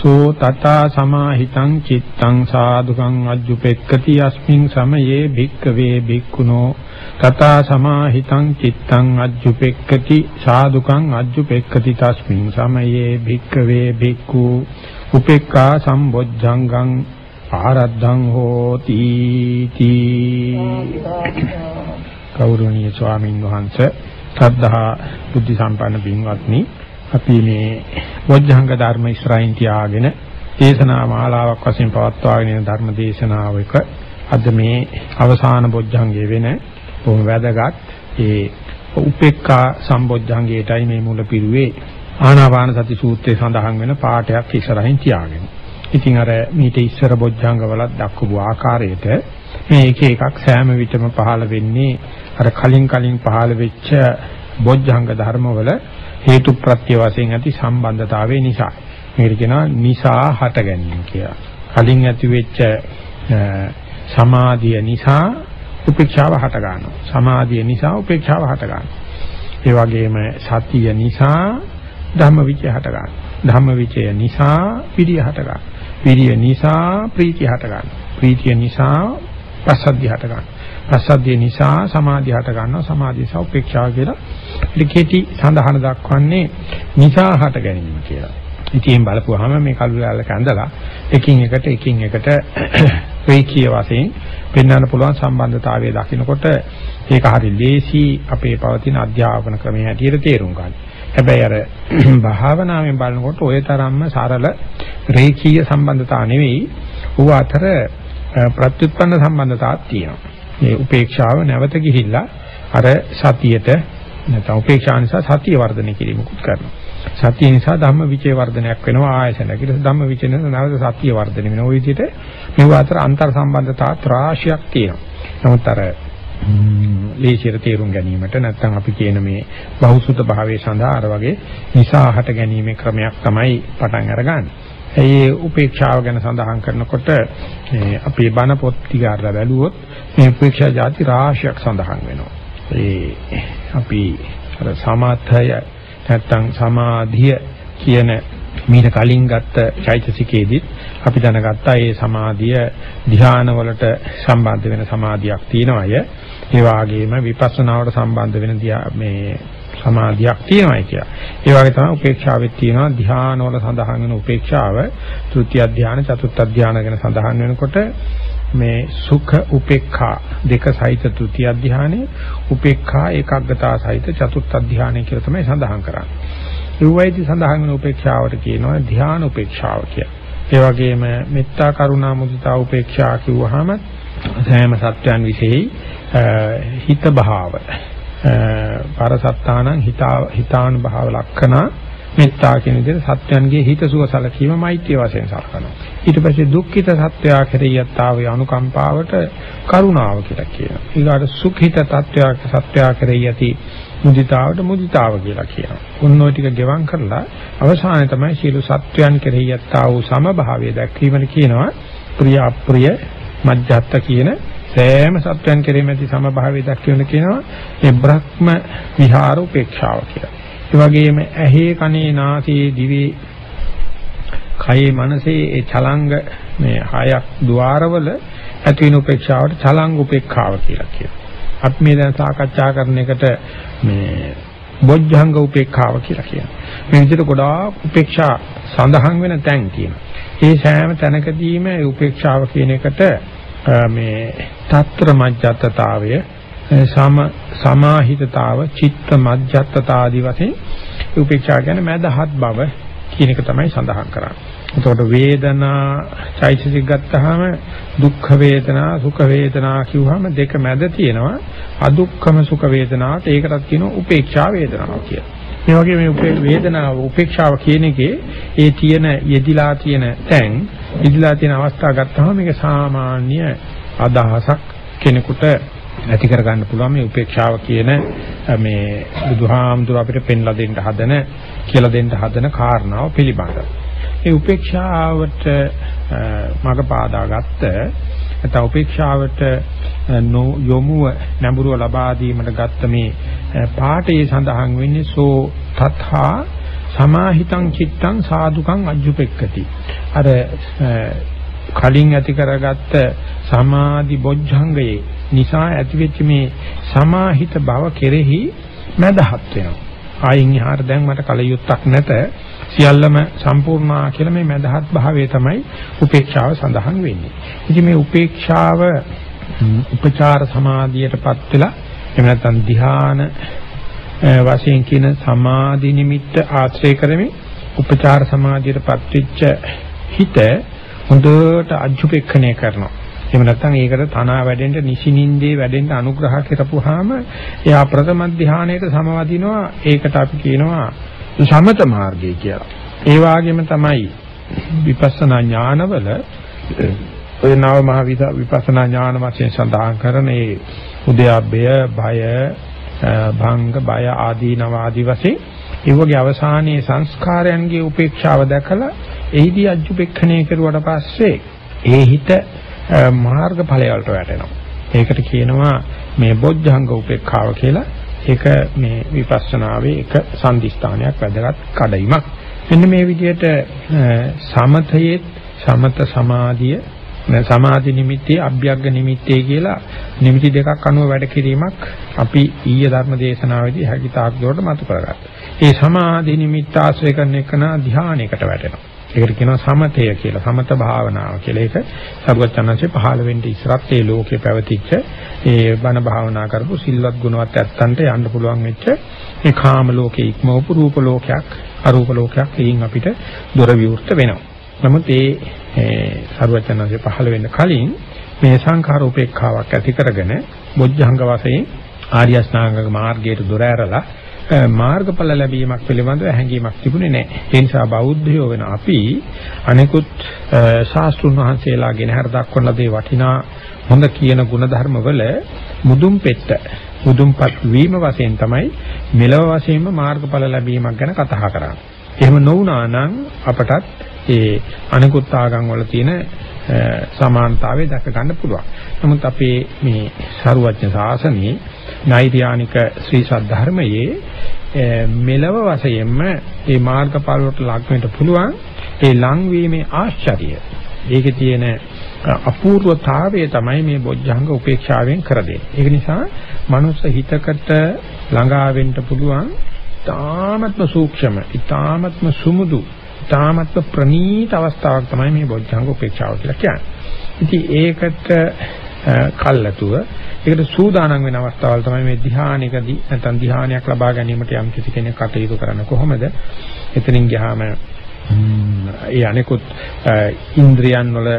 සෝ තතා සමාහිතං චිත්තං සාදුකං අජ්ජුපෙක්කති අස්මින් සමයේ භික්කවේ භික්ඛුනෝ තථා සමාහිතං චිත්තං අජ්ජුපෙක්කති සාදුකං අජ්ජුපෙක්කති තස්මින් සමයේ භික්කවේ භික්ඛු උපේක්ඛා සම්බොජ්ජංගං ආරද්ධං හෝති තී. කෞරණීය ස්වාමින් වහන්සේ ශ්‍රද්ධා බුද්ධ සම්පන්න බින්වත්නි අපි මේ වොජ්ජංග ධර්ම ඉස්රායින් තියාගෙන දේශනා මාලාවක් වශයෙන් පවත්වාගෙන යන ධර්ම දේශනාවක අද මේ අවසාන බොජ්ජංගයේ වෙන බොහොම වැදගත් ඒ උපේක්ඛා සම්බොජ්ජංගයටයි මේ මුල පිරුවේ ආනාපාන සති සූත්‍රයේ සඳහන් වෙන පාඩයක් ඉස්සරහින් තියාගෙන. ඉතින් අර මීට ඉස්සර බොජ්ජංගවලත් දක්වපු ආකාරයට මේ එක එකක් සෑම විටම පහළ වෙන්නේ අර කලින් කලින් පහළ වෙච්ච බොජ්ජංග ධර්මවල හේතු ප්‍රත්‍ය වශයෙන් ඇති සම්බන්ධතාවය නිසා. මේකට කියනවා නිසා හට ගැනීම කියලා. කලින් ඇති වෙච්ච සමාධිය නිසා උපේක්ෂාව හට ගන්නවා. සමාධිය නිසා උපේක්ෂාව හට ගන්නවා. ඒ වගේම සතිය නිසා ධම්මවිචය හට ගන්නවා. ධම්මවිචය නිසා පිරිය හට ගන්නවා. පිරිය නිසා ප්‍රීතිය හට ගන්නවා. ප්‍රීතිය නිසා පස්සද්ධිය හට ගන්නවා. ප්‍රසද්ධිය නිසා සමාධිය හට ගන්නවා සමාධිය සහ උපේක්ෂාව කියලා ලිඛිතී සඳහන දක්වන්නේ නිසා හට ගැනීම කියලා. ඉතින් බලපුවාම මේ කල්ුලාල කැඳලා එකින් එකට එකින් එකට වේකී වශයෙන් පෙන්වන්න පුළුවන් සම්බන්ධතාවය දකිනකොට ඒක හරි ලේසි අපේ පවතින අධ්‍යාපන ක්‍රමයේ හැටියට තේරුම් ගන්න. හැබැයි අර භාවනාවෙන් බලනකොට ওই තරම්ම සරල රේඛීය සම්බන්ධතාව නෙවෙයි. ඌ අතර ප්‍රත්‍යুৎপন্ন සම්බන්ධතාවක් තියෙනවා. මේ උපේක්ෂාව නැවත ගිහිල්ලා අර සතියට නැත්නම් උපේක්ෂා නිසා සතිය වර්ධනය කිරීමකුත් කරනවා. සතිය නිසා ධම්ම විචේ වර්ධනයක් වෙනවා ආයසන. ඊට පස්සේ ධම්ම විචේ නිසා නැවත සතිය වර්ධනය වෙනවා. ওই විදිහට මේව අතර අන්තර් සම්බන්ධතා ත්‍රාශියක් තියෙනවා. නමුත් අර ලේසියට තේරුම් ගැනීමට නැත්නම් අපි කියන මේ බහුසුත භාවයේ සඳහා අර වගේ නිසාහට ගැනීමේ ක්‍රමයක් තමයි පටන් අරගන්නේ. ඒ උපේක්ෂාව ගැන සඳහන් කරනකොට අපේ බණ පොත් ටික අරලා බැලුවොත් මේ උපේක්ෂා જાති රාශියක් සඳහන් වෙනවා. ඒ අපි අර සමාධය නැත්නම් සමාධිය කියන මීට කලින් ගත්ත චෛතසිකයේදීත් අපි දැනගත්තා ඒ සමාධිය ධ්‍යාන වලට සම්බන්ධ වෙන සමාධියක් තියෙනවාය. ඒ වගේම විපස්සනාවට සම්බන්ධ වෙන මේ සමාධියක් තියෙනවායි කියලා. ඒ වගේ තමයි උපේක්ෂාවෙත් තියෙනවා ධ්‍යාන වල සඳහන් වෙන උපේක්ෂාව තෘතිය ධ්‍යාන චතුර්ථ ධ්‍යාන ගැන සඳහන් වෙනකොට මේ සුඛ උපේක්ඛා දෙක සහිත තෘතිය ධ්‍යානෙ උපේක්ඛා ඒකාග්‍රතාව සහිත චතුර්ථ ධ්‍යානෙ කියලා තමයි සඳහන් කරන්නේ. රුවයිදි සඳහන් වෙන උපේක්ෂාවට කියනවා ධ්‍යාන උපේක්ෂාව කියලා. ඒ වගේම මෙත්තා කරුණා මුදිතා උපේක්ෂා කිව්වහම සෑම සත්‍යයන් විශේෂයි හිත භාව පරසත්තානං හිතා හිතාන භාව ලක්ෂණ මෙත්තා කියන විදිහට සත්‍යයන්ගේ හිතසුව සැලකීම මෛත්‍රිය වශයෙන් සලකනවා. ඊට පස්සේ දුක්ඛිත සත්‍යය කෙරෙහියත්තාවේ අනුකම්පාවට කරුණාව කියලා කියනවා. ඊළාට සුඛිත තත්වයක් සත්‍යය කෙරෙහියති මුදිතාවට මුදිතාව කියලා කියනවා. උන් ওই ටික ගෙවම් කරලා අවසානයේ තමයි සියලු සත්වයන් කෙරෙහි යත්තා වූ සමභාවය දැක්වීමන කියනවා ප්‍රිය අප්‍රිය මජ්ජත්ත කියන සෑම සත්වයන් කෙරෙහිම ඇති සමභාවය දැක්වීමන කියනවා ඒ බ්‍රහ්ම විහාර උපේක්ෂාව කියලා. ඒ වගේම ඇහි කනේ නාසයේ දිවේ කයේ මනසේ ඒ චලංග මේ හයක් ద్వාරවල ඇති වෙන උපේක්ෂාවට චලංග උපේක්ඛාව කියලා කියනවා. අපි මේ දැන් සාකච්ඡා කරන එකට මේ බොජ්ජංග උපේක්ඛාව කියලා කියනවා. මේ විදිහට ගොඩාක් උපේක්ෂා සඳහන් වෙන තැන් තියෙනවා. ඒ සෑම තැනකදීම උපේක්ෂාව කියන එකට මේ తත්‍ර මජ්ජත්තතාවය සම සමාහිතතාව චිත්ත මජ්ජත්තතා ආදී වශයෙන් උපේක්ෂා කියන්නේ මදහත් බව කියන එක තමයි සඳහන් කරන්නේ. එතකොට වේදනා චෛතසික ගත්තාම දුක්ඛ වේදනා සුඛ වේදනා කිව්වම දෙක මැද තියෙනවා අදුක්ඛම සුඛ වේදනාවට ඒකටත් කියනවා උපේක්ෂා වේදනාව කියලා. මේ වගේ මේ වේදනාව උපේක්ෂාව කියන එකේ ඒ තියෙන යෙදිලා තියෙන තැන් යෙදිලා තියෙන අවස්ථා ගත්තාම මේක සාමාන්‍ය අදහසක් කෙනෙකුට ඇති කර ගන්න පුළුවන් මේ උපේක්ෂාව කියන මේ බුදුහාමුදුර අපිට පෙන්ලා දෙන්න හදන කියලා දෙන්න හදන කාරණාව පිළිබඳව. මේ උපේක්ෂාවට මඟ පාදාගත්ත නැත්නම් උපේක්ෂාවට යොමුව නැඹුරුව ලබා දීමට ගත්ත මේ පාඨයේ සඳහන් වෙන්නේ සෝ තථා සමාහිතං චිත්තං සාදුකං අජ්ජුපෙක්කති. අර කලින් ඇති කරගත්ත සමාධි බොජ්ජංගයේ නිසා ඇතිවෙච්ච මේ සමාහිත බව කෙරෙහි මදහත් වෙනවා. ආයින් එහාට දැන් මට කලියුත්තක් නැත. සියල්ලම සම්පූර්ණා කියලා මේ මදහත් භාවය තමයි උපේක්ෂාව සඳහන් වෙන්නේ. ඉතින් මේ උපේක්ෂාව උපචාර සමාධියටපත් වෙලා එහෙම නැත්නම් ධ්‍යාන වශයෙන් කියන සමාධි නිමිත්ත ආශ්‍රය කරමින් උපචාර සමාධියටපත් වෙච්ච හිත හොඳට අජුපෙක්ඛණය කරනවා. එහෙම නැත්නම් ඒකට තනා වැඩෙන්න නිසිනින්දේ වැඩෙන්න අනුග්‍රහ කරපුවාම එයා ප්‍රථම ධානයට සමවදිනවා. ඒකට අපි කියනවා සමත මාර්ගය කියලා. ඒ වගේම තමයි විපස්සනා ඥානවල ඔය නව මහ විපස්සනා ඥාන වශයෙන් සඳහන් කරන ඒ උද්‍යප්පය, බය, භංග, බය ආදී නව ආදී වශයෙන් ඒ වගේ අවසානයේ සංස්කාරයන්ගේ උපේක්ෂාව දැකලා එහිදී අජුපෙක්ඛණය කරුවට පස්සේ ඒ හිත මාර්ගඵලය වලට වැටෙනවා. ඒකට කියනවා මේ බොජ්ජංග උපේක්ඛාව කියලා. ඒක මේ විපස්සනාවේ එක සම්දිස්ථානයක් වැදගත් කඩයිමක්. මෙන්න මේ විදිහට සමතයේ සමත සමාධිය සමාධි නිමිත්තේ අභ්‍යග්ග නිමිත්තේ කියලා නිමිති දෙකක් අනුව වැඩ කිරීමක් අපි ඊයේ ධර්ම දේශනාවේදී හැකිතාක් දුරට මතු කරගත්තා. ඒ සමාධි නිමිත්ත ආශ්‍රය කරන එකන ධානයකට වැටෙනවා. ඒකට කියනවා සමතය කියලා. සමත භාවනාව කියලා. ඒක සරුවචනන්සේ පහළ වෙන්න ඉස්සරත් ඒ ලෝකේ පැවතිච්ච ඒ බණ භාවනා කරපු සිල්වත් ගුණවත් ඇත්තන්ට යන්න පුළුවන් වෙච්ච මේ කාම ලෝකේ ඉක්මවපු රූප ලෝකයක් අරූප ලෝකයක් එයින් අපිට දොර විවෘත වෙනවා. නමුත් ඒ සරුවචනන්සේ පහළ වෙන්න කලින් මේ සංඛාර උපේක්ඛාවක් ඇති කරගෙන බොජ්ජංග වශයෙන් ආර්ය අෂ්ටාංග මාර්ගයට දොර ඇරලා මාර්ගඵල ලැබීමක් පිළිබඳව හැඟීමක් තිබුණේ නැහැ. ඒ නිසා බෞද්ධයෝ වෙන අපි අනිකුත් ශාස්ත්‍රුන් වහන්සේලා ගෙනහැර දක්වන දේ වටිනා හොඳ කියන ಗುಣධර්ම වල මුදුන් පෙට්ට මුදුන්පත් වීම වශයෙන් තමයි මෙලව වශයෙන්ම මාර්ගඵල ලැබීමක් ගැන කතා කරන්නේ. එහෙම නොවුනා නම් අපටත් ඒ අනිකුත් ආගම් වල තියෙන සමානතාවය දැක ගන්න පුළුවන්. නමුත් අපේ මේ සරුවඥ සාසනයේ නෛර්යානික ශ්‍රී සද්ධර්මයේ මෙලව වශයෙන්ම මේ මාර්ගඵල වලට ලක් වෙන්න පුළුවන් ඒ ලං වීමේ ආශ්චර්යය. ඒකේ තියෙන අපූර්වතාවය තමයි මේ බොජ්ජංග උපේක්ෂාවෙන් කර දෙන්නේ. ඒක නිසා මනුස්ස හිතකට ළඟා වෙන්න පුළුවන් ඊ타මත්ම සූක්ෂම, ඊ타මත්ම සුමුදු, ඊ타මත්ම ප්‍රනීත අවස්ථාවක් තමයි මේ බොජ්ජංග උපේක්ෂාව කියලා කියන්නේ. ඉතින් ඒකට කල්ැතුව ඒකට සූදානම් වෙන අවස්ථාවල් තමයි මේ ධ්‍යානයකදී නැත්නම් ධ්‍යානයක් ලබා ගැනීමට යම් කිසි කෙනෙක් කටයුතු කරන්න කොහොමද එතනින් ගියාම ඒ අනිකුත් ඉන්ද්‍රියන් වල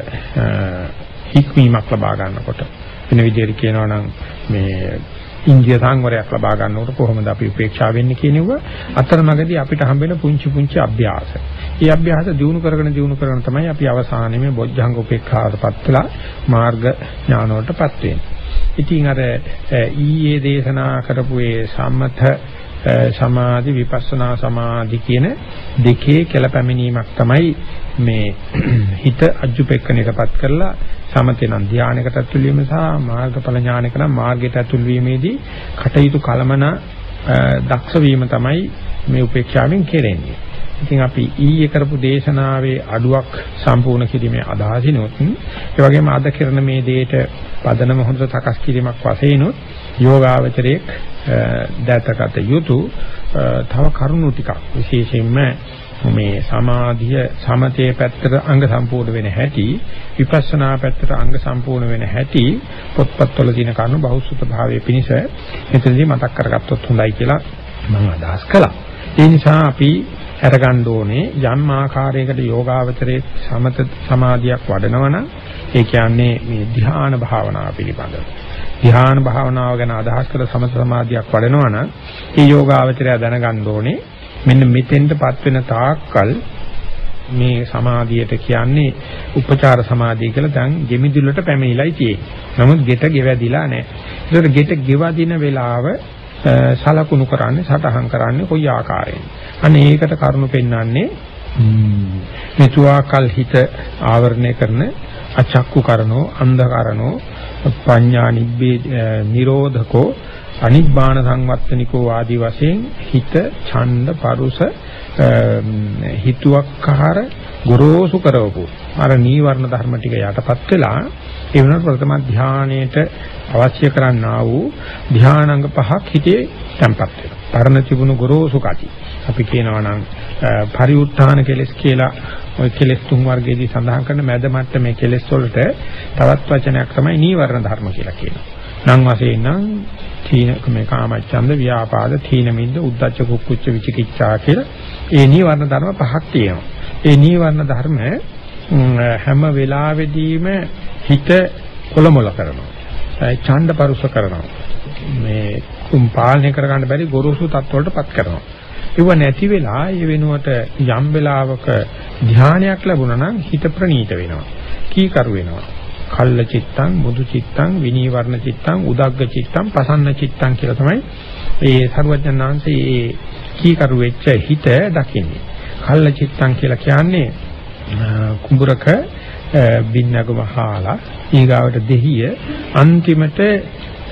හික්මීමක් ලබා ගන්නකොට වෙන විදිහට කියනවා නම් මේ ඉන්ද්‍රිය සංවරයක් ලබා ගන්නකොට කොහොමද අපි උපේක්ෂා වෙන්නේ කියනව අතරමඟදී අපිට හම්බෙන පුංචි පුංචි අභ්‍යාස. මේ අභ්‍යාස දිනු කරගෙන දිනු කරගෙන තමයි අපි අවසානයේ මේ බොජ්ජංග උපේක්ෂාවටපත් වෙලා මාර්ග ඥාන වලටපත් වෙන්නේ. ඉතින් අර ඊයේ දේශනා කරපු ඒ සම්මත සමාධි විපස්සනා සමාධි කියන දෙකේ කෙලපැමිණීමක් තමයි මේ හිත අජුපෙක්කණයටපත් කරලා සමතේ නම් ධානයකට ඇතුල් වීම සහ මාර්ගඵල ඥානයක නම් මාර්ගයට ඇතුල් වීමේදී කටයුතු කලමන දක්ෂ වීම තමයි මේ උපේක්ෂාවෙන් කෙරෙන්නේ. ඉතින් අපි ඊයේ කරපු දේශනාවේ අඩුවක් සම්පූර්ණ කිරීමේ අදහසිනොත් ඒ වගේම අද කරන මේ දෙයට පදනම හොඳට සකස් කිරීමක් වශයෙන් යෝගාවචරයේ දතකත යුතු තව කරුණු ටිකක් විශේෂයෙන්ම මේ සමාධිය සමතේ පැත්තට අංග සම්පූර්ණ වෙන හැටි විපස්සනා පැත්තට අංග සම්පූර්ණ වෙන හැටි පොත්පත්වල තියෙන කරුණු බහුසුත භාවයේ පිනිස මෙතනදී මතක් කරගත්තොත් හොඳයි කියලා මම අදහස් කළා. ඒ නිසා අපි අරගන්න ඕනේ යම් ආකාරයකට යෝගාවචරයේ සමත සමාධියක් වඩනවනම් ඒ කියන්නේ මේ ධ්‍යාන භාවනාව පිළිබඳව. ධ්‍යාන භාවනාව ගැන අදහස් කළ සමත සමාධියක් වඩනවනම් ඒ යෝගාවචරය දැනගන්න ඕනේ මෙන්න මෙතෙන්ටපත් වෙන තාක්කල් මේ සමාධියට කියන්නේ උපචාර සමාධිය කියලා දැන් ගෙමිදුලට පැමිණිලායි තියෙන්නේ. නමුත් ගෙට ගෙවැදිලා නැහැ. ඒකට ගෙට ගෙවදින වෙලාව සලකුණු කරන්නේ සටහන් කරන්නේ කොයි ආකාරයෙන්ද? අනේ ඒකට කරුණු පෙන්වන්නේ මෙතුආකල් හිත ආවරණය කරන අචක්කු කරනෝ අන්ධ කරනෝ පඤ්ඤා නිබ්බේ නිරෝධකෝ අනිබ්බාන සංවත්තනිකෝ ආදි වශයෙන් හිත ඡණ්ඩ පරුස හිතුවක්කාර ගොරෝසු කරවපු අර නීවරණ ධර්ම ටික යටපත් වෙලා ඒ වෙනකොට ප්‍රථම ධානයේට අවශ්‍ය කරන්නා වූ ධානාංග පහක් හිතේ තැම්පත් වෙනවා. පරණ තිබුණු ගොරෝසු කටි. අපි කියනවා නම් පරිඋත්ථාන කෙලස් කියලා ওই කෙලස් තුන් වර්ගයේදී සඳහන් කරන මැද මට්ටමේ කෙලස් වලට තවත් වචනයක් තමයි නීවරණ ධර්ම කියලා කියනවා. නම් වශයෙන් නම් තීන මේ කාමච්ඡන්ද ව්‍යාපාද තීන මිද්ද උද්ධච්ච කුක්කුච්ච විචිකිච්ඡා කියලා ඒ නීවරණ ධර්ම පහක් තියෙනවා. ඒ නීවරණ ධර්ම හැම වෙලාවෙදීම හිත කොලමොල කරනවා. ඡණ්ඩ පරුස කරනවා. මේ කුම් පාලනය කරගන්න බැරි ගොරෝසු තත්ත්වවලටපත් කරනවා. ඒව නැති වෙලා ඒ වෙනුවට යම් වෙලාවක ධානයක් ලැබුණා නම් හිත ප්‍රණීත වෙනවා. කීකරු වෙනවා. කල්ල චිත්තං මුදු චිත්තං විනීවරණ චිත්තං උදග්ග චිත්තං පසන්න චිත්තං කියලා තමයි ඒ සරුවඥාන්සේ ඒ කීකරු වෙච්ච හිත දකින්නේ. කල්ල චිත්තං කියලා කියන්නේ කුඹරක බින්නගම හාලා ඊගාවට දෙහිය අන්තිමට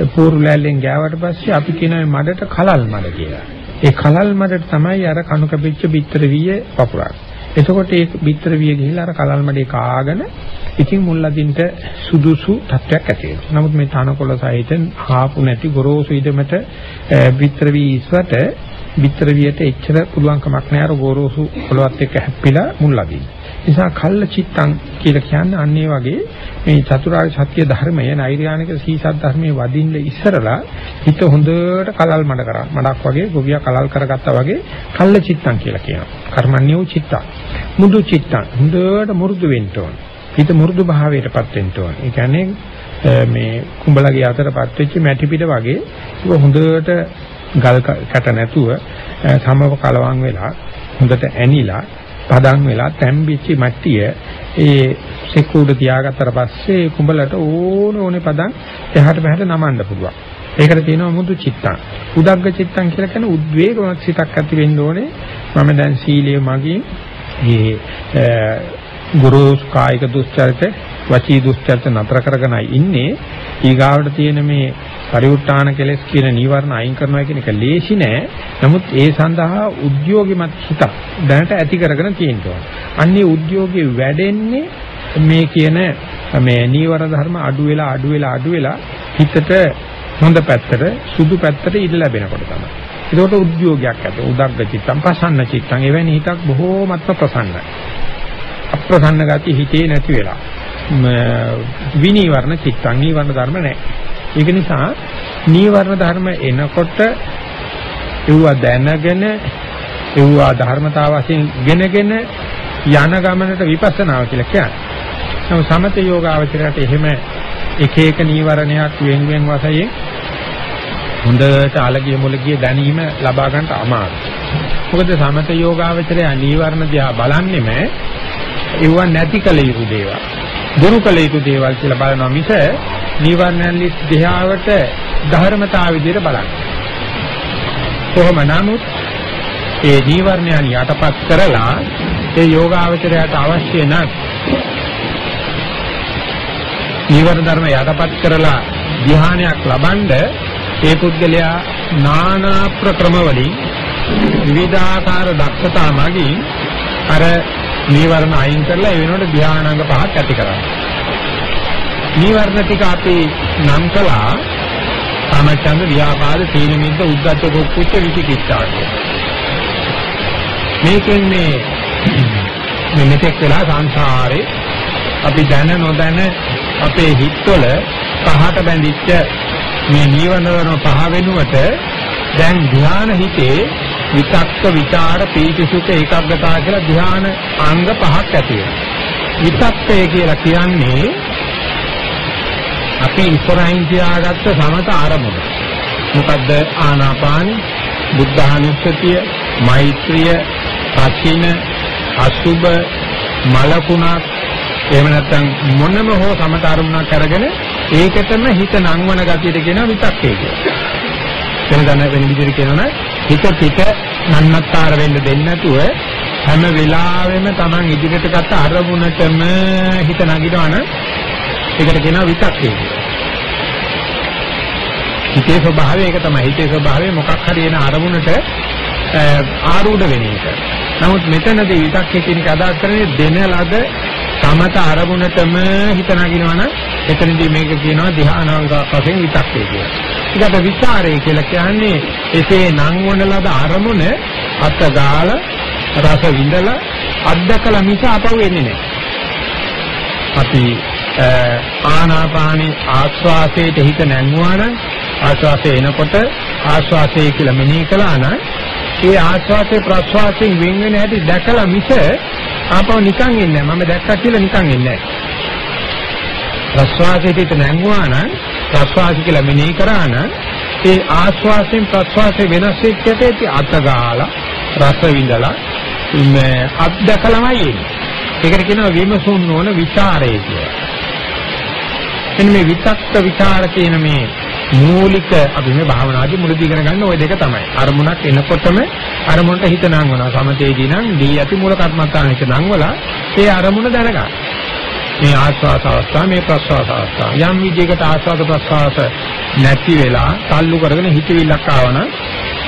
පූර්ලැලෙන් ගෑවට පස්සේ අපි කියන මඩට කලල් මඩ කියලා. ඒ කලල් මඩට තමයි අර කණු කැපිච්ච බිත්තර විය වපුරන්නේ. එතකොට ඒ බිත්තර විය ගිහිල්ලා අර කලල් මඩේ කාගෙන ඉතින් මුල්ලදින්ට සුදුසු තත්ත්වයක් ඇති වෙනවා. නමුත් මේ තනකොළ සහිත හාපු නැති ගොරෝසු ඉදමට බිත්තර වී ඉස්වට බිත්තර වියට එච්චර පුළුවන්කමක් නැහැ අර ගොරෝසු පොළවත් එක්ක හැප්පිලා මුල්ලදින්න. නිසා කල්ල චිත්තං කියලා කියන්නේ අන්න ඒ වගේ මේ චතුරාර්ය සත්‍ය ධර්මය නෛර්යානික සීසත් ධර්මයේ වදින්න ඉස්සරලා හිත හොඳට කලල් මඩ කරා. මඩක් වගේ ගොවියා කලල් කරගත්තා වගේ කල්ල චිත්තං කියලා කියනවා. කර්මන්‍යෝ චිත්තං. මුදු චිත්තං. හොඳට මුරුදු වෙන්න ඕන. හිත මුරුදු භාවයටපත් වෙන්න ඕන. ඒ කියන්නේ මේ කුඹලගේ අතරපත් වෙච්ච මැටි පිට වගේ ඒක හොඳට ගල් කැට නැතුව සමව කලවම් වෙලා හොඳට ඇනිලා පදන් වෙලා තැම්බිච්ච මට්ටිය ඒ සෙකුඩ තියාගත්තට පස්සේ කුඹලට ඕන ඕනේ පදන් එහාට මෙහාට නමන්න පුළුවන්. ඒකට තියෙනවා මුදු චිත්තං. උදග්ග චිත්තං කියලා කියන උද්වේගවත් සිතක් ඇති වෙන්න ඕනේ. මම දැන් සීලයේ මගින් මේ ගුරුස් කායික දුස්චරිත වචී දුස්චරිත නතර කරගෙනයි ඉන්නේ. ඊගාවට තියෙන මේ පරිඋත්තාන කෙලස් කියන නීවරණ අයින් කරනවා කියන එක ලේසි නෑ. නමුත් ඒ සඳහා උද්‍යෝගිමත් හිතක් දැනට ඇති කරගෙන තියෙනවා. අන්නේ උද්‍යෝගයේ වැඩෙන්නේ මේ කියන මේ නීවරණ ධර්ම අඩු වෙලා අඩු වෙලා අඩු වෙලා හිතට හොඳ පැත්තට සුදු පැත්තට ඉඩ ලැබෙනකොට තමයි. ඒකට උද්‍යෝගයක් ඇති. උදග්ග චිත්තම් පසන්න චිත්තම් එවැනි හිතක් බොහෝමත්ම ප්‍රසන්නයි. අප්‍රසන්න ගතිය හිතේ නැති වෙලා. විනීවරණ චිත්තම් නීවරණ ධර්ම නැහැ. ඒක නිසා නීවරණ ධර්ම එනකොට ඒවා දැනගෙන ඒවා ධර්මතාව වශයෙන් ගෙනගෙන යන ගමනට විපස්සනාව කියලා කියන්නේ. නමුත් සමත යෝගාවචරයට එහෙම එක එක නීවරණයක් වෙන වෙන වශයෙන් හොඳට අලගිය මුලගිය දැනීම ලබා ගන්නට අමාරුයි. මොකද සමත යෝගාවචරය නීවරණ දිහා බලන්නෙම ඒව නැති කල යුතු දේවල්. දුරු කල යුතු දේවල් කියලා බලනවා මිස නීවරණයන් දිහාවට ධර්මතාව විදිහට බලන්න. කොහොම නමුත් ඒ නීවරණයන් යටපත් කරලා ඒ යෝගාවචරයට අවශ්‍ය නැත් නීවරණ ධර්ම යටපත් කරලා ධ්‍යානයක් ලබනද ඒ පුද්ගලයා নানা ප්‍රක්‍රම වලින් විවිධාකාර දක්ෂතා මගින් අර නීවරණ අයින් කරලා ඒ වෙනකොට ධ්‍යානාංග පහක් ඇති කරගන්නවා. නීවරණ ටික අපි නම් කළා කාමචන්ද ව්‍යාපාද තීන මිද්ද උද්ධච්ච කුච්ච විචිකිච්ඡා මේකෙන් මේ මේ මෙතෙක් වෙලා සංසාරේ අපි දැන නොදැන අපේ හිතවල පහට බැඳිච්ච මේ නීවරණ වන පහ වෙනුවට දැන් ධ්‍යාන හිතේ විතක්ක විචාර පීතිසුඛ ඒකාග්‍රතාව කියලා ධ්‍යාන අංග පහක් ඇති වෙනවා. විතක්කය කියලා කියන්නේ අපි ඉස්සරහින් තියාගත්ත සමත ආරමුණ. මොකද්ද ආනාපාන, බුද්ධානුස්සතිය, මෛත්‍රිය, පස්සින, අසුබ, මලකුණක් එහෙම නැත්නම් මොනම හෝ සමත අරමුණක් අරගෙන ඒකටම හිත නංවන ගතියට කියනවා විතක්කේ කියලා. වෙන දන වෙන විදිහට කියනවනම් හිත පිට නන්නත්තර වෙන්න දෙන්නේ නැතුව හැම වෙලාවෙම Taman ඉදිරියට ගත්ත අරමුණටම හිත නගිනවනම් ඒකට කියනවා විතක්කේ කියලා. හිතේ ස්වභාවය ඒක තමයි. හිතේ ස්වභාවය මොකක් හරි එන අරමුණට ආරූඪ වෙන එක. නමුත් මෙතනදී විතක්කේ කියන එක අදහස් කරන්නේ දෙන ලද සමත අරමුණටම හිත නගිනවනම් එතනදී මේක කියනවා ධ්‍යානාංග වශයෙන් විතක්කේ කියලා. ඊට විචාරය කියලා කියන්නේ එසේ නම් වන ලද අරමුණ අත ගාලා රස විඳලා අත්දකලා මිස අපව වෙන්නේ නැහැ. අපි ආනාපානී ආස්වාසයට හිත නැංගුවා නම් ආස්වාසය එනකොට ආස්වාසය කියලා මෙනෙහි කළා නම් ඒ ආස්වාසේ ප්‍රස්වාසයෙන් වෙන් වෙන හැටි දැකලා මිස ආපහු නිකන් ඉන්නේ මම දැක්කා කියලා නිකන් ඉන්නේ ප්‍රස්වාසයේ හිත නැංගුවා නම් ප්‍රස්වාසය කියලා මෙනෙහි කරා නම් ඒ ආස්වාසයෙන් ප්‍රස්වාසයේ වෙනස් වෙච්ච ඇටි අතගාලා රස විඳලා මේ අත්දකලමයි එන්නේ. ඒකට කියනවා විමසුන් නොවන ਵਿਚාරය කියලා. එන්න මේ විතක්ක ਵਿਚාර කියන මේ මූලික අපි මේ භාවනාවේ මුලදී ඉගෙන ගන්න ওই දෙක තමයි. අරමුණක් එනකොටම අරමුණට හිත නංවනවා. සමතේදී නම් දී යති මූල කර්මස්ථාන හිත නංවලා ඒ අරමුණ දැනගන්න. මේ ආස්වාස අවස්ථාව මේ ප්‍රස්වාස අවස්ථාව. යම් විදිහකට ආස්වාද ප්‍රස්වාස නැති වෙලා තල්ලු කරගෙන හිතවිල්ලක් ආවනම්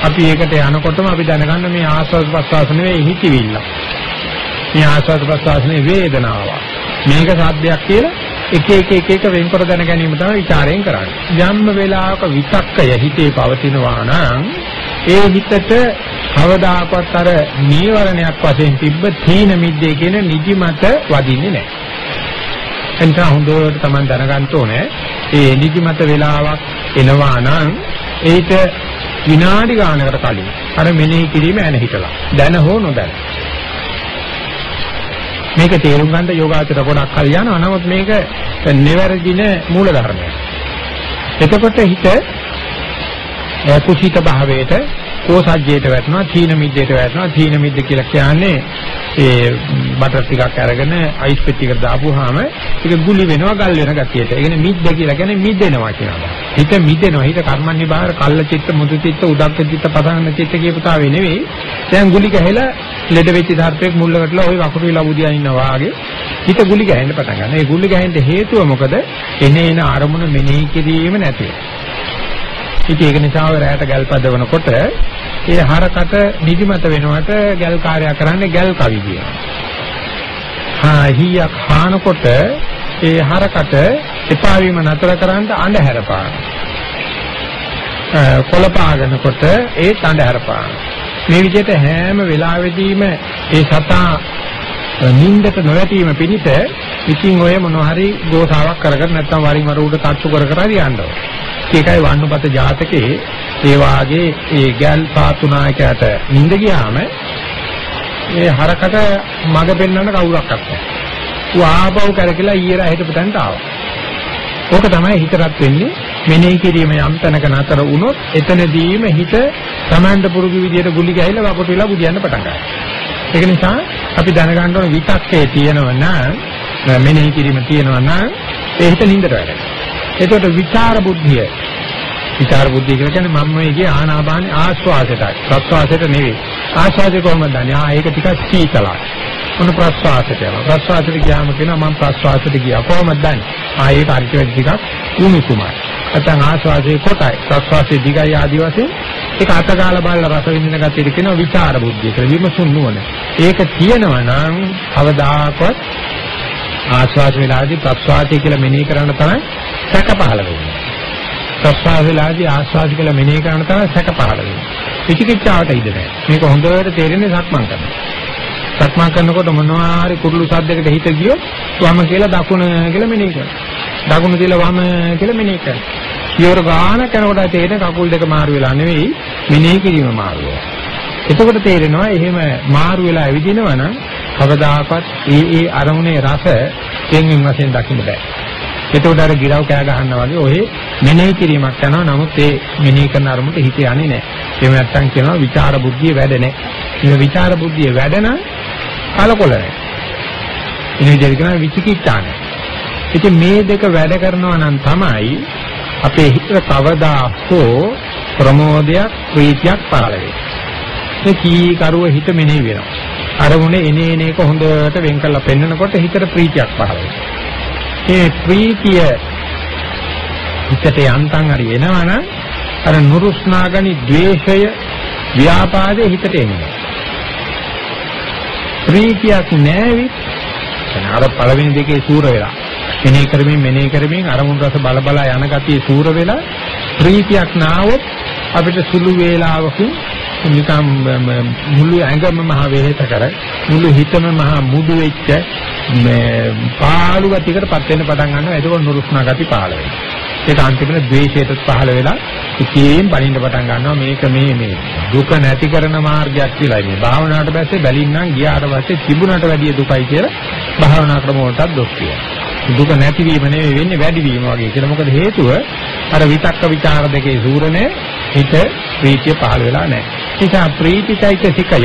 අපි ඒකට යනකොටම අපි දැනගන්න මේ ආස්වාද ප්‍රස්වාස නෙවෙයි හිතවිල්ල. මේ ආස්වාද ප්‍රස්වාස නෙවෙයි වේදනාව. මේක සාධ්‍යයක් කියලා එක එක එක එක වෙන්කර දැන ගැනීම තමයි ਵਿਚාරයෙන් කරන්නේ. යම් වෙලාවක විතක්කය හිතේ පවතිනවා නම් ඒ හිතට කවදාකවත් අර නීවරණයක් වශයෙන් තිබ්බ තීන මිද්දේ කියන නිදිමත වදින්නේ නැහැ. එනිසා හොඳට Taman දැනගන්න ඕනේ ඒ නිදිමත වෙලාවක් එනවා නම් ඒක විනාඩි ගානකට කලින් අර මෙනෙහි කිරීම ඇන හිටලා දැන හෝ නොදැන මේක තේරුම් ගන්න යෝගාචර ගොඩක් කල් යනවා. නමුත් මේක නිවැරදින මූල ධර්මයක්. එතකොට හිත කුසීත භාවයට කෝසජ්ජයට වැටෙනවා, තීන මිද්දයට වැටෙනවා. තීන මිද්ද කියලා කියන්නේ ඒ බටර් ටිකක් අරගෙන අයිස් පෙට්ටියකට දාපුවාම ඒක ගුලි වෙනවා, ගල් වෙන ගතියට. ඒ කියන්නේ මිද්ද කියලා කියන්නේ මිදෙනවා කියනවා. හිත මිදෙනවා. හිත කර්මන්නේ බාහිර කල්ල චිත්ත, මුදු චිත්ත, උදක්ක චිත්ත, පසංගන චිත්ත කියපුතාවේ නෙවෙයි. දැන් ගුලි ගහලා ලෙඩ වෙච්ච ධර්පයක් මුල්ලකටලා ওই වකුරු විලා බුදියා ඉන්නවා වාගේ හිත ගුලි ගහන්න පටන් ගන්නවා. ඒ ගුලි ගහන්න හේතුව මොකද? එනේන අරමුණ මෙනෙහි කිරීම නැතිව. ඉතින් ඒක නිසා ඔය රැයට ගල් පදවනකොට ඒ හරකට නිදිමත වෙනවට ගල් කාර්යය කරන්නේ ගල් කවි කියනවා. හා හියක් හානකොට ඒ හරකට එපා වීම නතර කරන්න අඳුර පාන. කොළපාගනකොට ඒ අඳුර පාන. මේ විදිහට හැම වෙලාවෙදීම ඒ සතා නින්දට නොවැටීම පිණිස ඉතින් ඔය මොනවා හරි ගෝසාවක් කරගෙන නැත්නම් වරින් වර උඩ තට්ටු කර කර හරි යනවා. ඒකයි වන්නපත ජාතකයේ ඒ වාගේ ඒ ගල් පාතු නායකයාට නිඳ ගියාම ඒ හරකට මග පෙන්වන්න කවුරක් නැහැ. ඌ ආපහු කරකලා ඊයර හිටපු තැනට ආවා. ඕක තමයි හිතරත් වෙන්නේ මෙනෙහි කිරීම යම් තැනක නතර වුණොත් එතනදීම හිත සමන්ඩ පුරුදු විදියට ගුලි ගහලා වපුට වෙලා බුදියන්න පටන් ගන්නවා. ඒක නිසා අපි දැනගන්න ඕන විතක්කේ තියෙනවා නම් මෙනෙහි කිරීම තියෙනවා නම් ඒ හිත නින්දට වැටෙනවා. එතකොට විචාර බුද්ධිය විචාර බුද්ධිය කියලා කියන්නේ මම මේ කිය ආනාපාන ආස්වාසයටයි ප්‍රස්වාසයට නෙවෙයි. ආස්වාසය කොහොමද දන්නේ? ආ ඒක ටිකක් සීතලයි. මොන ප්‍රස්වාසයට යනවා. ප්‍රස්වාසයට ගියාම කියනවා මම ප්‍රස්වාසයට ගියා. කොහොමද දන්නේ? ආ ඒක අරිට ටිකක් උණුසුමයි. නැත්නම් ආස්වාසයේ කොටයි ප්‍රස්වාසයේ දිගයි ආදි වශයෙන් ඒක අතගාල බලලා රස විඳින ගැතියට කියනවා විචාර බුද්ධිය කියලා. විමසුන් නුවණ. ඒක තියෙනවා නම් අවදාකවත් ආස්වාද වේලාදී ප්‍රස්වාසය කියලා මෙනෙහි කරන්න තමයි සැක පහළ වෙන්නේ. ප්‍රස්වාස වේලාදී ආස්වාද කියලා මෙනෙහි කරන්න තමයි සැක පහළ වෙන්නේ. විචිකිච්ඡාවට ඉඩ නැහැ. මේක හොඳට තේරෙන්නේ සක්මන් කරනවා. සක්මන් කරනකොට මොනවා හරි කුරුළු සද්දයකට හිත ගියොත් වම කියලා දකුණ කියලා මෙනෙහි කරනවා. දකුණ කියලා වම කියලා මෙනෙහි කරනවා. පියවර ගාන කරනකොට තේරෙන කකුල් දෙක මාරු වෙලා නෙවෙයි මෙනෙහි කිරීම මාරු වෙනවා. එතකොට තේරෙනවා එහෙම මාරු වෙලා ඇවිදිනවා නම් කවදාකවත් ඒ ඒ අරමුණේ රස දෙන්වෙන් වශයෙන් දකින්න බෑ. එතකොට අර ගිරව් කෑ ගහනවා වගේ ඔය මෙනෙහි කිරීමක් කරනවා නමුත් ඒ මෙනෙහි කරන අරමුණට හිත යන්නේ නැහැ. එහෙම නැත්නම් කියනවා විචාර බුද්ධිය වැඩ නැහැ. මේ විචාර බුද්ධිය වැඩ නම් කලකොල නැහැ. වෙන විදිහට කියනවා විචිකිච්ඡාන. ඉතින් මේ දෙක වැඩ කරනවා නම් තමයි අපේ හිතට කවදා හෝ ප්‍රමෝදයක් ප්‍රීතියක් පහළ වෙන්නේ. මේ කී කරුව හිත මෙනෙහි වෙනවා. අරමුණේ එනේ එන එක හොඳට වෙන් කරලා පෙන්නකොට හිතට ප්‍රීතියක් පහළ වෙනවා. මේ ප්‍රීතිය හිතට යන්තම් හරි එනවනම් අර නුරුස්නාගනි ද්වේෂය ව්‍යාපාදේ හිතට එන්නේ. ප්‍රීතියක් නැවි අර පළවෙනි දෙකේ සූර වෙලා මෙනෙහි කරමින් මෙනෙහි කරමින් අරමුණු රස බල බල යන ගතිය සූර වෙලා ප්‍රීතියක් නාවොත් අපිට සුළු වේලාවකින් නිකම් මුළු ඇඟම මහ වේහෙත කර මුළු හිතම මහ මුදු වෙච්ච මේ පාළු ගතියකටපත් වෙන්න පටන් ගන්නවා. එතකොට නුරුස්නා ගති පහළ වෙනවා. ඒක අන්තිමට ද්වේෂයටත් පහළ වෙලා ඉතින් බලින්න පටන් ගන්නවා. මේක මේ මේ දුක නැති කරන මාර්ගයක් කියලා. මේ භාවනාවට පස්සේ බැලින්නම් ගියාට පස්සේ තිබුණට වැඩිය දුකයි කියලා භාවනා ක්‍රම වලටත් දොස් කියනවා. දුක නැතිවීම නෙවෙයි වෙන්නේ වැඩිවීම වගේ කියලා. මොකද හේතුව? අර විතක්ක ਵਿਚාර දෙකේ සූරනේ හිත ප්‍රීතිය පහළ වෙලා නැහැ. නිසා ප්‍රීතිචෛතසිකය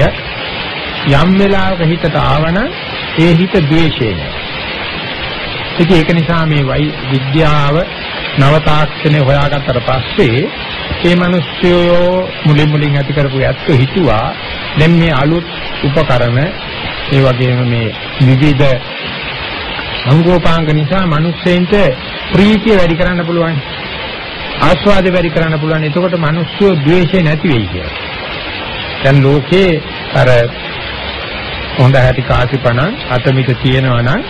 යම් වෙලාවක හිතට ආවන ඒ හිත ද්වේෂය නෑ. ඉතින් ඒක නිසා මේ විද්‍යාව නව තාක්ෂණය හොයාගත්තට පස්සේ මේ මිනිස්සු මුලින් මුලින් ඇති කරපු ඇත්ත හිතුවා දැන් මේ අලුත් උපකරණ ඒ වගේම මේ විවිධ අංගෝපාංග නිසා මිනිස්සෙන්ට ප්‍රීතිය වැඩි කරන්න පුළුවන් ආස්වාද වැඩි කරන්න පුළුවන් එතකොට මිනිස්සු ද්වේෂය නැති වෙයි කියලා. දැන් ලෝකේ අර හොඳ හැටි කාසිපණ අතමිට තියෙනවා නම්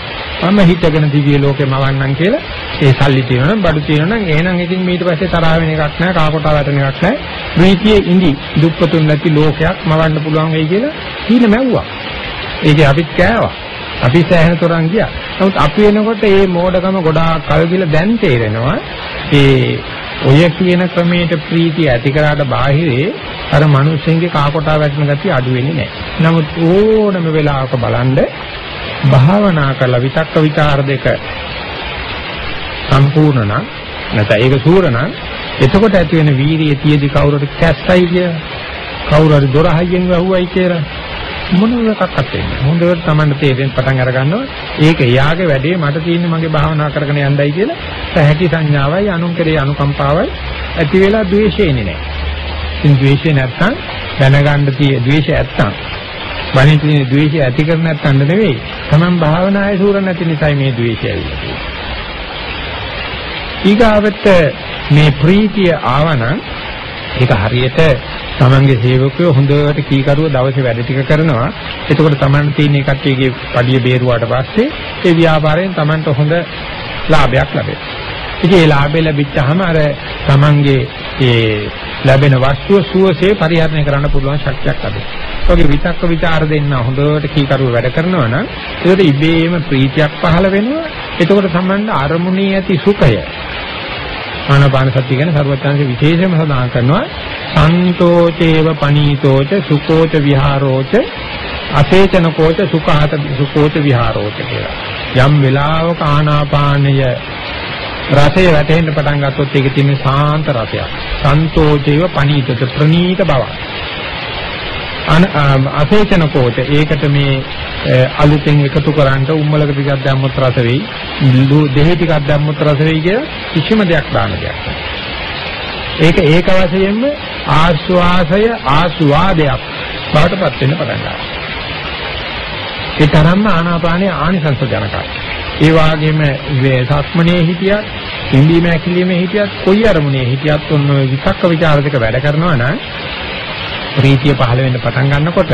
මම හිතගෙන දිව්‍ය ලෝකෙම වන්නම් කියලා ඒ සල්ලි තියෙනවා නම් බඩු තියෙනවා නම් එහෙනම් ඉතින් ඊට පස්සේ තරහ වෙන එකක් නැහැ කාකොටා වැටෙන එකක් නැහැ. ප්‍රීතියේ ඉඳි දුක්පතුන් නැති ලෝකයක් මවන්න පුළුවන් වෙයි කියලා කීන මැව්වා. ඒකේ අපිත් කෑවා. අපි සෑහෙන තරම් ගියා. නමුත් අපි එනකොට මේ මෝඩකම ගොඩාක් කල් ගිල දැන් තේරෙනවා. ඒ ඔය කියන ක්‍රමයට ප්‍රීතිය ඇති කරාට බාහිරේ අර මිනිස්සුන්ගේ කාකොටා වැටෙන ගතිය අඩු වෙන්නේ නැහැ. නමුත් ඕනම වෙලාවක බලන්න භාවනා කරලා විතක්ක ਵਿਚාර දෙක සම්පූර්ණ නම් නැත්නම් ඒක සූර නම් එතකොට ඇති වෙන වීරිය තියේදී කවුරුට කැස්සයි කිය කවුරු හරි දොර හයියෙන් වැහුවයි කියලා මොන එකක්වත් වෙන්නේ හොඳට Tamanට තේරෙන්න පටන් අර ගන්නවා ඒක එයාගේ වැඩේ මට තියෙන්නේ මගේ භාවනා කරගෙන යන්නයි කියලා. පැහැටි සංඥාවයි අනුන් කෙරේ අනුකම්පාවයි. ඇති වෙලා ද්වේෂය එන්නේ නැහැ. ඉතින් ද්වේෂය නැත්තම් දැනගන්න තියෙ ද්වේෂය නැත්තම් වනින් තියෙන ද්වේෂය ඇති කර නැත්තම් නෙවෙයි. Taman භාවනායේ සූර නැති නිසායි මේ ද්වේෂය ඇවිල්ලා ඊගාවට මේ ප්‍රීතිය ආවනම් ඒක හරියට තමන්ගේ සේවකයෝ හොඳට කීකරුව දවසේ වැඩ ටික කරනවා. එතකොට තමන්ට තියෙන කට්ටියගේ පඩිය බේරුවාට පස්සේ ඒ ව්‍යාපාරයෙන් තමන්ට හොඳ ලාභයක් ලැබෙනවා. ඉතින් ඒ ලාභය ලැබිච්චාම අර තමන්ගේ ඒ ලැබෙන වස්තුව සුවසේ පරිහරණය කරන්න පුළුවන් ශක්තියක් ලැබෙනවා. ඔගේ විතක්ක ਵਿਚාර දෙන්න හොඳට කීකරුව වැඩ කරනවා නම් ඒකට ඉබේම ප්‍රීතියක් පහළ වෙනවා. එතකොට සම්බන්ධ අරමුණේ ඇති සුඛය ආනාපාන සතිය ගැන සරුවචාන්සේ විශේෂයෙන්ම සඳහන් කරනවා සන්තෝචේව පනීතෝච සුකෝච විහාරෝච අසේචනකෝච සුඛාත සුකෝච විහාරෝච කියලා. යම් වෙලාවක ආනාපානය රසය වැටෙන්න පටන් ගත්තොත් ඒකේ තියෙන සාන්ත රසයක්. සන්තෝචේව පනීතෝච ප්‍රනීත බවක්. අසේචන කෝට. ඒකට මේ අලුතෙන් එකතු කරන්න උම්මලක ටිකක් දැම්මොත් රස වෙයි. දෙහි ටිකක් දැම්මොත් රස වෙයි කිය කිසිම දෙයක් දාන්න දෙයක් ඒක ඒක වශයෙන්ම ආස්වාසය ආස්වාදයක් බවටපත් වෙන්න පටන් ගන්නවා. ඒ තරම්ම ආනාපානයේ ආනිසංස ජනකයි ඒ වගේම සක්මණේ හිටියත් ඉන්දීම ඇකිලිමේ හිටියත් කොයි අරමුණේ හිටියත් ඔන්න විතක්ක ਵਿਚාරයක වැඩ කරනවා නම් ප්‍රීතිය පහළ වෙන්න පටන් ගන්නකොට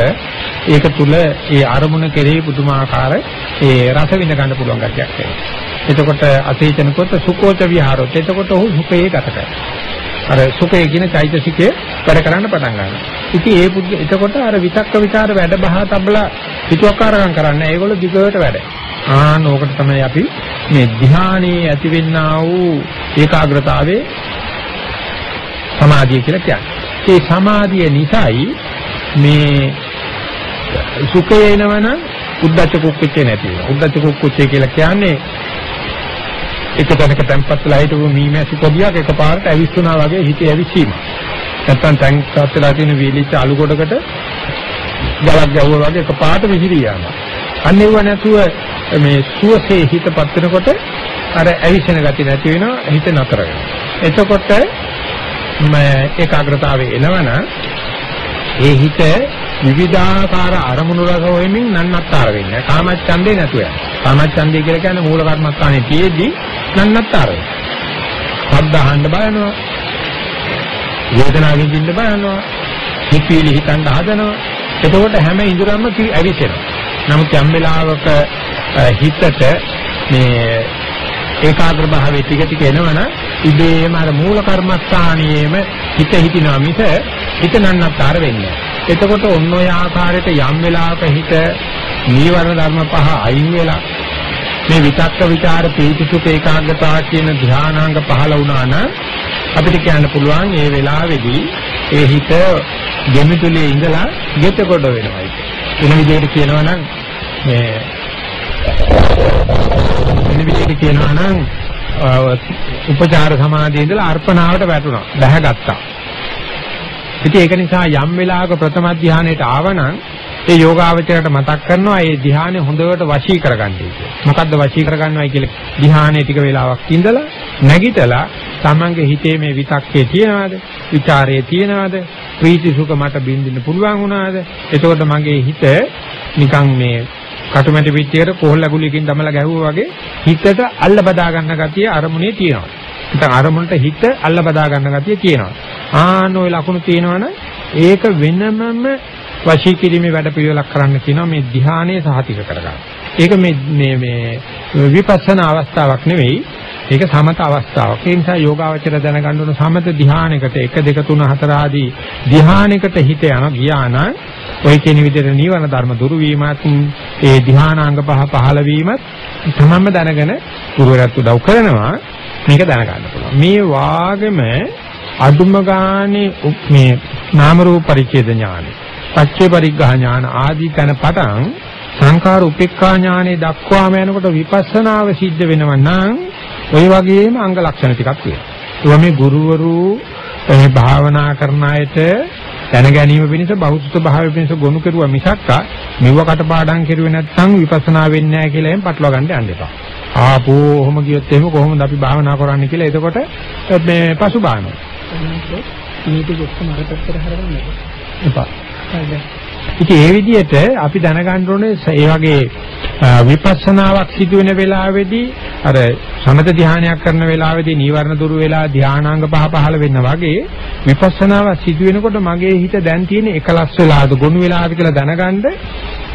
ඒක තුල ඒ අරමුණ කෙරෙහි පුදුමාකාර ඒ රස විඳ ගන්න පුළුවන් ගැටයක් එනවා. එතකොට අසීචනකොට සුකෝච විහාරොත් එතකොට ඔහු සුඛයේ ගත කරනවා. අර සුඛයේ කියන චෛතසිකේ වැඩ කරන්න පටන් ගන්නවා. ඉතින් ඒ පුද්ගල එතකොට අර විතක්ක ਵਿਚාර වැඩ බහ තබලා හිතුවක්කාරකම් කරන්නේ ඒගොල්ලෝ දිගට වැඩ. ආන ඕකට තමයි අපි මේ ධ්‍යානයේ ඇතිවෙන්නා වූ ඒකාග්‍රතාවයේ සමාධිය කියලා කියන්නේ. ඒ සමාධිය නිසායි මේ සුඛය එනවනම් උද්දච්ච කුක්කුච්චේ නැති වෙනවා. උද්දච්ච කුක්කුච්චේ කියලා කියන්නේ එක තැනක තැම්පත්ලා හිටපු මීමැසි පොදියක් එකපාරට ඇවිස්සුනා වගේ හිතේ ඇවිස්සීම. නැත්තම් තැන්පත්ලා තියෙන වීලිච්ච අලු කොටකට ගලක් ගැවුවා වගේ එකපාරට විසිරී යනවා. අන්න ඒව නැතුව මේ සුවසේ හිතපත් වෙනකොට අර ඇවිසෙන ගති නැති වෙනවා හිත නතර වෙනවා. එතකොට ම ඒකාග්‍රතාවය එනවනම් ඒ හිත විවිධාකාර අරමුණු රස හොයමින් නන්නත්තර වෙන්නේ. කාමච්ඡන්දේ නැතුව යනවා. කාමච්ඡන්දේ කියලා කියන්නේ මූල කර්මස්ථානයේ තියෙද්දි නන්නත්තර වෙනවා. ශබ්ද අහන්න බලනවා. වේදනාව විඳින්න බලනවා. හිතවිලි හිතන්න හදනවා. එතකොට හැම ඉඳුරම්ම ඇවිසෙනවා. නමුත් යම් වෙලාවක හිතට මේ ඒකාග්‍ර භාවයේ ටික ටික එනවනම් ඉබේම අර මූල කර්මස්ථානියේම හිත හිතිනවා මිස හිත නන්නත්තර වෙන්නේ එතකොට ඔන්න ඔය ආකාරයට යම් වෙලාවක හිත නීවරණ ධර්ම පහ අයින් වෙලා මේ විතක්ක ਵਿਚාර පීතිසුඛ ඒකාග්‍රතාව කියන ධානාංග පහළ වුණා නම් අපිට කියන්න පුළුවන් මේ වෙලාවේදී ඒ හිත ගෙමිතුලේ ඉඳලා ගෙත කොට වෙනවා. වෙන විදිහට කියනවා නම් මේ වෙන විදිහට කියනවා නම් උපචාර සමාධියේ ඉඳලා අර්පණාවට වැටුණා. බැහැගත්තා. ඉතින් ඒක නිසා යම් වෙලාවක ප්‍රථම ධානයට ආවනම් ඒ යෝගාවචරයට මතක් කරනවා ඒ ධානය හොඳට වශී කරගන්නයි කියලා. මොකද්ද වශී කරගන්නවයි කියලා ධානයේ ටික වෙලාවක් ඉඳලා නැගිටලා තමන්ගේ හිතේ මේ විතක්කේ තියනවාද? ਵਿਚාරයේ තියනවාද? ප්‍රීති සුඛ මට බින්දින්න පුළුවන් වුණාද? එතකොට මගේ හිත නිකන් මේ කටුමැටි පිටියකට කොහොල්ල ගුලියකින් දමලා ගැහුවා වගේ හිතට අල්ල බදා ගන්න ගතිය අරමුණේ තියෙනවා. නැත්නම් අරමුණට හිත අල්ල බදා ගන්න ගතිය තියෙනවා. ආන ওই ලකුණු තියෙනවනම් ඒක වෙනමම වශී කිරීමේ වැඩ පිළිවෙලක් කරන්න කියනවා මේ ධ්‍යානයේ සහතික කරගන්න. ඒක මේ මේ මේ විපස්සනා අවස්ථාවක් නෙවෙයි ඒක සමත අවස්ථාවක්. ඒ නිසා යෝගාවචර දැනගන්න ඕන සමත ධ්‍යානයකට 1 2 3 4 ආදී ධ්‍යානයකට හිත යන ගියාන ඔය කියන විදිහට නීවරණ ධර්ම දුරු වීමත් ඒ ධ්‍යානාංග පහ පහළ වීමත් තමන්ම දැනගෙන ගුරුවරයාත් උදව් කරනවා මේක දැනගන්න පුළුවන්. මේ වාගෙම අදුම ගානේ මේ නාම රූප පරිච්ඡේද ඥානෙ, පච්චේ පරිග්‍රහ ඥාන ආදී තැන පටන් සංඛාර උපේක්ඛා ඥානෙ දක්වාම යනකොට විපස්සනාව සිද්ධ වෙනවා නම් ওই වගේම අංග ලක්ෂණ ටිකක් තියෙනවා. මේ ගුරුවරු මේ භාවනා කරන අයට දැන ගැනීම පිණිස බෞද්ධ භාවය පිණිස ගොනු කෙරුවා මිසක් මෙව කටපාඩම් කෙරුවේ නැත්නම් විපස්සනා වෙන්නේ නැහැ කියලා එහෙම පටලවා ගන්න යන්න එපා. ආපෝ ඔහොම කියොත් එහෙම කොහොමද අපි භාවනා කරන්නේ කියලා එතකොට මේ පසුබානවා. මේක ඔක්කොම අර පැත්තට හරවන්න එපා. ඉතින් ඒ විදිහට අපි දැනගන්න ඕනේ ඒ වගේ විපස්සනාවක් සිදු වෙන වෙලාවේදී අර සමත ධානයක් කරන වෙලාවේදී නීවරණ දුරු වෙලා ධානාංග පහ පහළ වෙන්න වගේ විපස්සනාව සිදු වෙනකොට මගේ හිත දැන් තියෙන එකලස් වෙලාද ගොනු වෙලාද කියලා දැනගන්න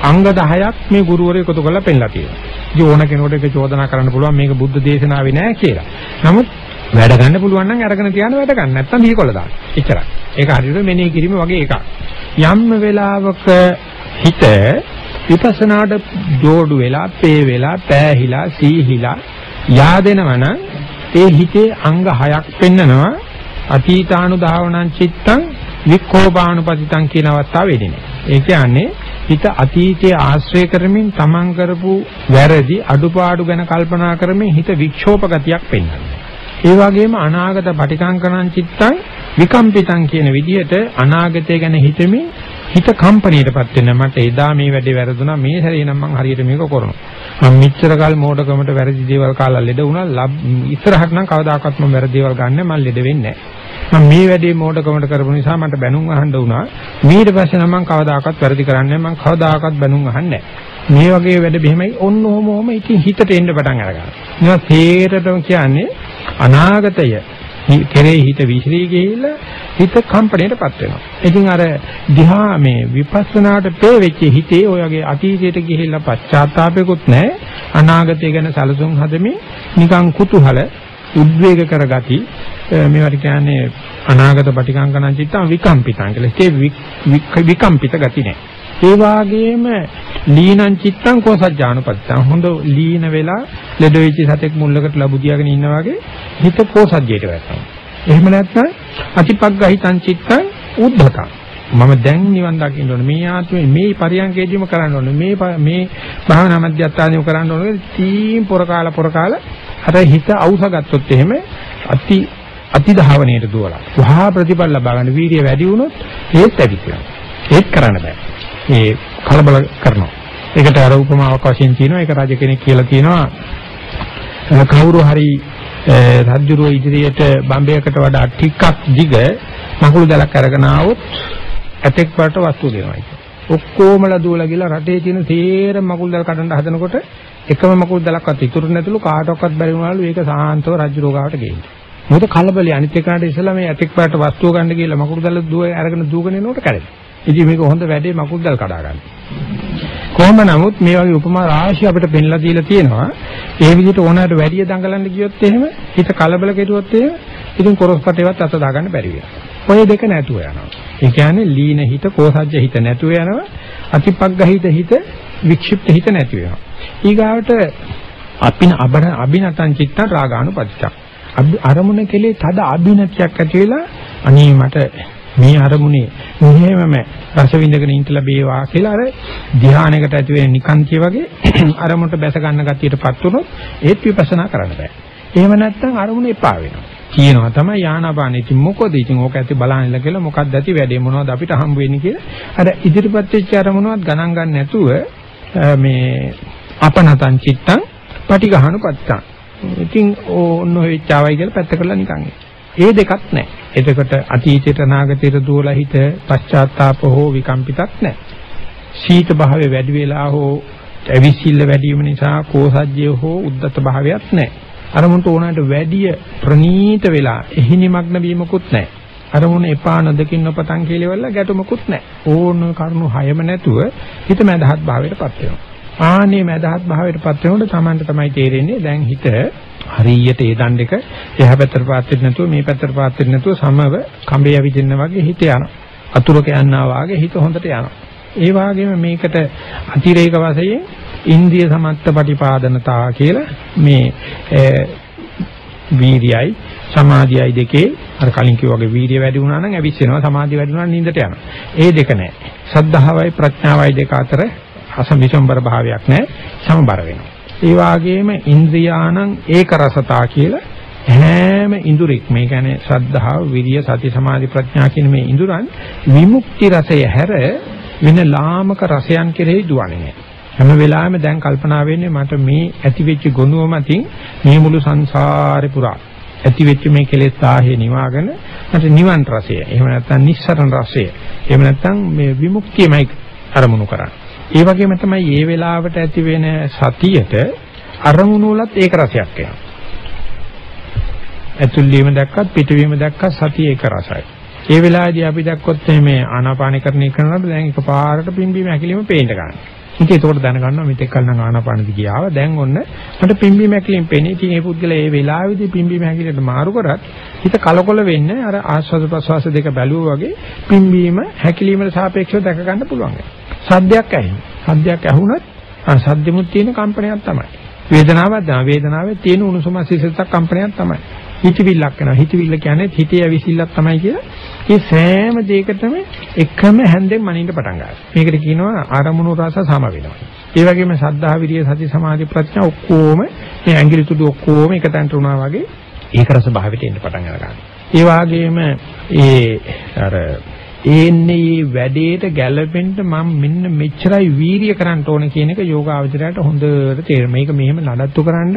අංග 10ක් මේ ගුරුවරයෙක් එකතු කරලා පෙන්නලා තියෙනවා. ඉතින් ඕන කෙනෙකුට ඒක චෝදනා කරන්න පුළුවන් මේක බුද්ධ දේශනාවේ නෑ කියලා. නමුත් වැඩ ගන්න පුළුවන් නම් අරගෙන තියන වැඩ ගන්න නැත්නම් දීකොල දාන්න. එච්චරයි. ඒක හරියට මෙනෙහි කිරීම වගේ එකක්. යම් වෙලාවක හිත විපස්සනාට جوړු වෙලා, පේ වෙලා, පෑහිලා, සීහිලා yaadෙනවනම් ඒ හිතේ අංග හයක් පෙන්නනවා. අතීතානුධාවනං චිත්තං වික්ඛෝපානුපතිතං කියන අවස්ථාව වෙන්නේ. ඒ කියන්නේ හිත අතීතයේ ආශ්‍රය කරමින් තමන් කරපු වැරදි අඩුපාඩු ගැන කල්පනා කරමින් හිත වික්ෂෝප ගතියක් පෙන්වනවා. ඒ වගේම අනාගත පටිකංකණං චිත්තං විකම්පිතං කියන විදිහට අනාගතය ගැන හිතමින් හිත කම්පණයටපත් වෙන මට එදා මේ වැඩේ වැරදුනා මේ සැරේ නම් මං හරියට මේක කරනවා. මම මෙච්චර කල් මෝඩකමට වැරදි දේවල් කාලා ලෙඩ වුණා. ඉස්සරහට නම් කවදාකවත් මම වැරදි දේවල් ගන්න මම ලෙඩ වෙන්නේ නැහැ. මම මේ වැඩේ මෝඩකමට කරපු නිසා මට බැනුම් අහන්න වුණා. ඊට පස්සේ නම් මම කවදාකවත් වැරදි කරන්නේ නැහැ. මම කවදාකවත් බැනුම් අහන්නේ නැහැ. මේ වගේ වැඩ මෙහෙමයි ඔන්න ඔහොම ඔහොම ඉතින් හිතට එන්න පටන් අරගන්නවා. මේවා තේරෙටම කියන්නේ අනාගතය කෙරේ හිත විශ්ලී ගිහිල්ලා හිත කම්පණයටපත් වෙනවා. ඉතින් අර දිහා මේ විපස්සනාට පේ වෙච්ච හිතේ ඔය වගේ අතීතයට ගිහිල්ලා පශ්චාත්තාපයකුත් නැහැ. අනාගතය ගැන සැලසුම් හදමින් නිකන් කුතුහල උද්වේග කරගති මේවට කියන්නේ අනාගත පටිකංකණං චිත්තං විකම්පිතං කියලා. ඒ විකම්පිත ගති නැහැ. ඒ වාගේම ලීනං චිත්තං කෝසජ්ජානුපත්තං. හොඳ ලීන වෙලා ලෙඩ වෙච්ච සතෙක් මුල්ලකට ලබු දියාගෙන ඉන්නා වගේ හිත කෝසජ්ජයට වැටෙනවා. එහෙම නැත්නම් අතිපග්ගහිතං චිත්තං උද්ධතං. මම දැන් නිවන් දකින්න ඕනේ. මේ ආත්මේ මේ පරියන්කේදීම කරන්න ඕනේ. මේ මේ භාවනා මධ්‍යස්ථානයම කරන්න ඕනේ. තීම් පොරකාල පොරකාල අර හිත අවුස ගත්තොත් එහෙම අති අති ධාවනයට දුවලා වහා ප්‍රතිඵල ලබා ගන්න වීර්ය වැඩි වුණොත් ඒත් ඇවිත් ඒත් කරන්න බෑ. ඒ කලබල කරනවා. ඒකට අර උපමාවක් වශයෙන් කියනවා ඒක රජ කෙනෙක් කියලා කියනවා කවුරු හරි රජුරුව ඉදිරියට බම්බයකට වඩා ටිකක් දිග මකුළු දලක් අරගෙන ආවොත් ඇතෙක් වලට වස්තු දෙනවා ඒක. ඔක්කොමලා දුවලා ගිහලා රටේ තියෙන තේරම මකුළු දල කඩන්න හදනකොට එකම මකුළු දලක්වත් ඉතුරු නැතුළු කාටවත් බැරි වුණාලු ඒක සාහන්තව රජු රෝගාවට ගේන්න. මොකද කලබලයි අනිත් එකාට ඉස්සලා මේ ඇතෙක් වලට වස්තුව ගන්න කියලා මකුළු දල දුව අරගෙන දුවගෙන එනකොට කැරෙනවා. ඉතින් මේක හොඳ වැඩේ මකුළු දල කඩා ගන්න. කොහොම නමුත් මේ වගේ උපමා රාශිය අපිට පෙන්ලා දීලා තියෙනවා. ඒ විදිහට ඕනෑමට වැඩි දඟලන්න ගියොත් එහෙම හිත කලබල කෙරුවොත් එහෙම ඉතින් කොරස්පටේවත් අත දාගන්න බැරි වෙනවා. ඔය දෙක නැතුව යනවා. ඒ කියන්නේ ලීන හිත, කෝසජ්ජ හිත නැතුව යනවා. අතිපග්ගහිත හිත, වික්ෂිප්ත හිත නැති වෙනවා. ඊගාවට අපින අබන අබිනතං චිත්තං රාගානුපතිච්ඡ. අරමුණ කෙලේ තද අභිනතියක් ඇති වෙලා අනේ මට මේ අරමුණේ මෙහෙමම රස විඳගෙන ඉන්න ලැබේවා කියලා අර ධානයකට ඇති වෙන නිකාන්තිය වගේ අරමුණට බැස ගන්න ගතියටපත් වුණොත් ඒත් විපස්සනා කරන්න බෑ. එහෙම නැත්නම් අරමුණ එපා වෙනවා. කියනවා තමයි යානාපාන. ඉතින් මොකද ඉතින් ඕක ඇති බලන්නilla කියලා මොකක්ද ඇති වැඩේ මොනවද අපිට හම්බ වෙන්නේ කියලා අර ඉදිරිපත් වෙච්ච අරමුණවත් ගණන් ගන්න නැතුව මේ අපනතං චිත්තං පටිඝානුපත්තං. ඉතින් ඕන්න ඔය වෙච්චාවයි කියලා පැත්ත කරලා නිකන් ඒ දෙකක් නැහැ. එතකොට අතීතයට අනාගතයට දුවලා හිත පශ්චාත්තාප හෝ විකම්පිතක් නැහැ. සීත භාවය වැඩි වෙලා හෝ ඇවිසිල්ල වැඩි වීම නිසා කෝසජ්ජය හෝ උද්දත භාවයක් නැහැ. අරමුණට ඕනකට වැඩි ප්‍රනීත වෙලා එහි නිමග්න වීමකුත් නැහැ. අරමුණ එපා නොදකින් නොපතන් කියලාවල ගැටුමකුත් නැහැ. ඕන කරුණු හයම නැතුව හිත මදහත් භාවයටපත් වෙනවා. ආනේ මදහත් භාවයටපත් වෙනකොට Tamanට තමයි තේරෙන්නේ දැන් හිත හරියට ඒ දණ්ඩ එක එහා පැත්තට පාත් වෙන්නේ නැතුව මේ පැත්තට පාත් වෙන්නේ නැතුව සමව කඹේ ඇවිදින්න වගේ හිත යනවා. අතුරක යනවා වගේ හිත හොඳට යනවා. ඒ වගේම මේකට අතිරේක වශයෙන් ඉන්ද්‍රිය සමත්ත පටිපාදනතා කියලා මේ වීර්යයි සමාධියයි දෙකේ අර කලින් කිව්වා වගේ වීර්ය වැඩි වුණා නම් ඇවිස්සෙනවා සමාධිය වැඩි වුණා නම් නිින්දට යනවා. ඒ දෙක නෑ. සද්ධාවයි ප්‍රඥාවයි දෙක අතර අසමිසම්බර භාවයක් නෑ. සමබර වෙනවා. ඒ වගේම ඉන්ද්‍රියාණං ඒක රසතා කියලා හැම ඉඳුරෙක් මේ කියන්නේ ශ්‍රද්ධාව, විරිය, සති, සමාධි, ප්‍රඥා කියන මේ ඉඳුරන් විමුක්ති රසය හැර වෙන ලාමක රසයන් කෙරෙහි දුවන්නේ නැහැ. හැම වෙලාවෙම දැන් කල්පනා වෙන්නේ මට මේ ඇති වෙච්ච ගුණුව මතින් මේ මුළු සංසාරේ පුරා ඇති වෙච්ච මේ කෙලෙස් සාහේ නිවාගෙන මට නිවන් රසය එහෙම නැත්නම් නිස්සරණ රසය එහෙම නැත්නම් මේ විමුක්තියමයි අරමුණු කරන්නේ ඒ වගේම තමයි මේ වෙලාවට ඇති වෙන සතියට අරමුණු වලත් ඒක රසයක් එනවා. ඇතුල් වීම දැක්කත් පිටවීම දැක්කත් සතිය ඒක රසයි. ඒ වෙලාවේදී අපි දැක්කොත් මේ ආනාපානකරණය කරනකොට දැන් එකපාරට පිම්බීම හැකිලිම පේන්න ගන්නවා. ඉතින් ඒකෝට දැනගන්නවා මෙතෙක් කල නම් ආනාපානදි ගියාව දැන් ඔන්න මට පිම්බීම හැකිලිම පේන්නේ. ඉතින් මේ පුද්ගලයා මේ වෙලාවේදී පිම්බීම හැකිලියට මාරු කරත් හිත කලකොල වෙන්නේ අර ආස්වාද ප්‍රසවාස දෙක බැලුවා වගේ පිම්බීම හැකිලිමට සාපේක්ෂව දැක ගන්න පුළුවන්. සද්දයක් ඇහෙනවා. සද්දයක් ඇහුණත් සද්දෙමුත් තියෙන කම්පනයක් තමයි. වේදනාවක් දැන වේදනාවේ තියෙන උණුසුම සිසිලසක් කම්පනයක් තමයි. හිතවිල්ලක් වෙනවා. හිතවිල්ල කියන්නේ හිතේ ඇවිසිල්ලක් තමයි කියලා. ඒ සෑම දෙයකටම එකම හැන්දෙන් මනින්න පටන් ගන්නවා. මේකට කියනවා ආරමුණු රස සම වෙනවා. ඒ වගේම සද්ධා විරිය සති සමාධි ප්‍රඥා ඔක්කොම මේ ඇඟිලි තුඩු ඔක්කොම එක තැනට වුණා වගේ ඒක රස භාවයට එන්න පටන් ගන්නවා. ඒ වගේම ඒ අර ඒන්නේ වැඩේට ගැළපෙන්න මම මෙන්න මෙච්චරයි වීරිය කරන්න ඕන කියන එක යෝගාවචරයට හොඳට තේරෙනවා. මේක මෙහෙම නඩත්තු කරන්න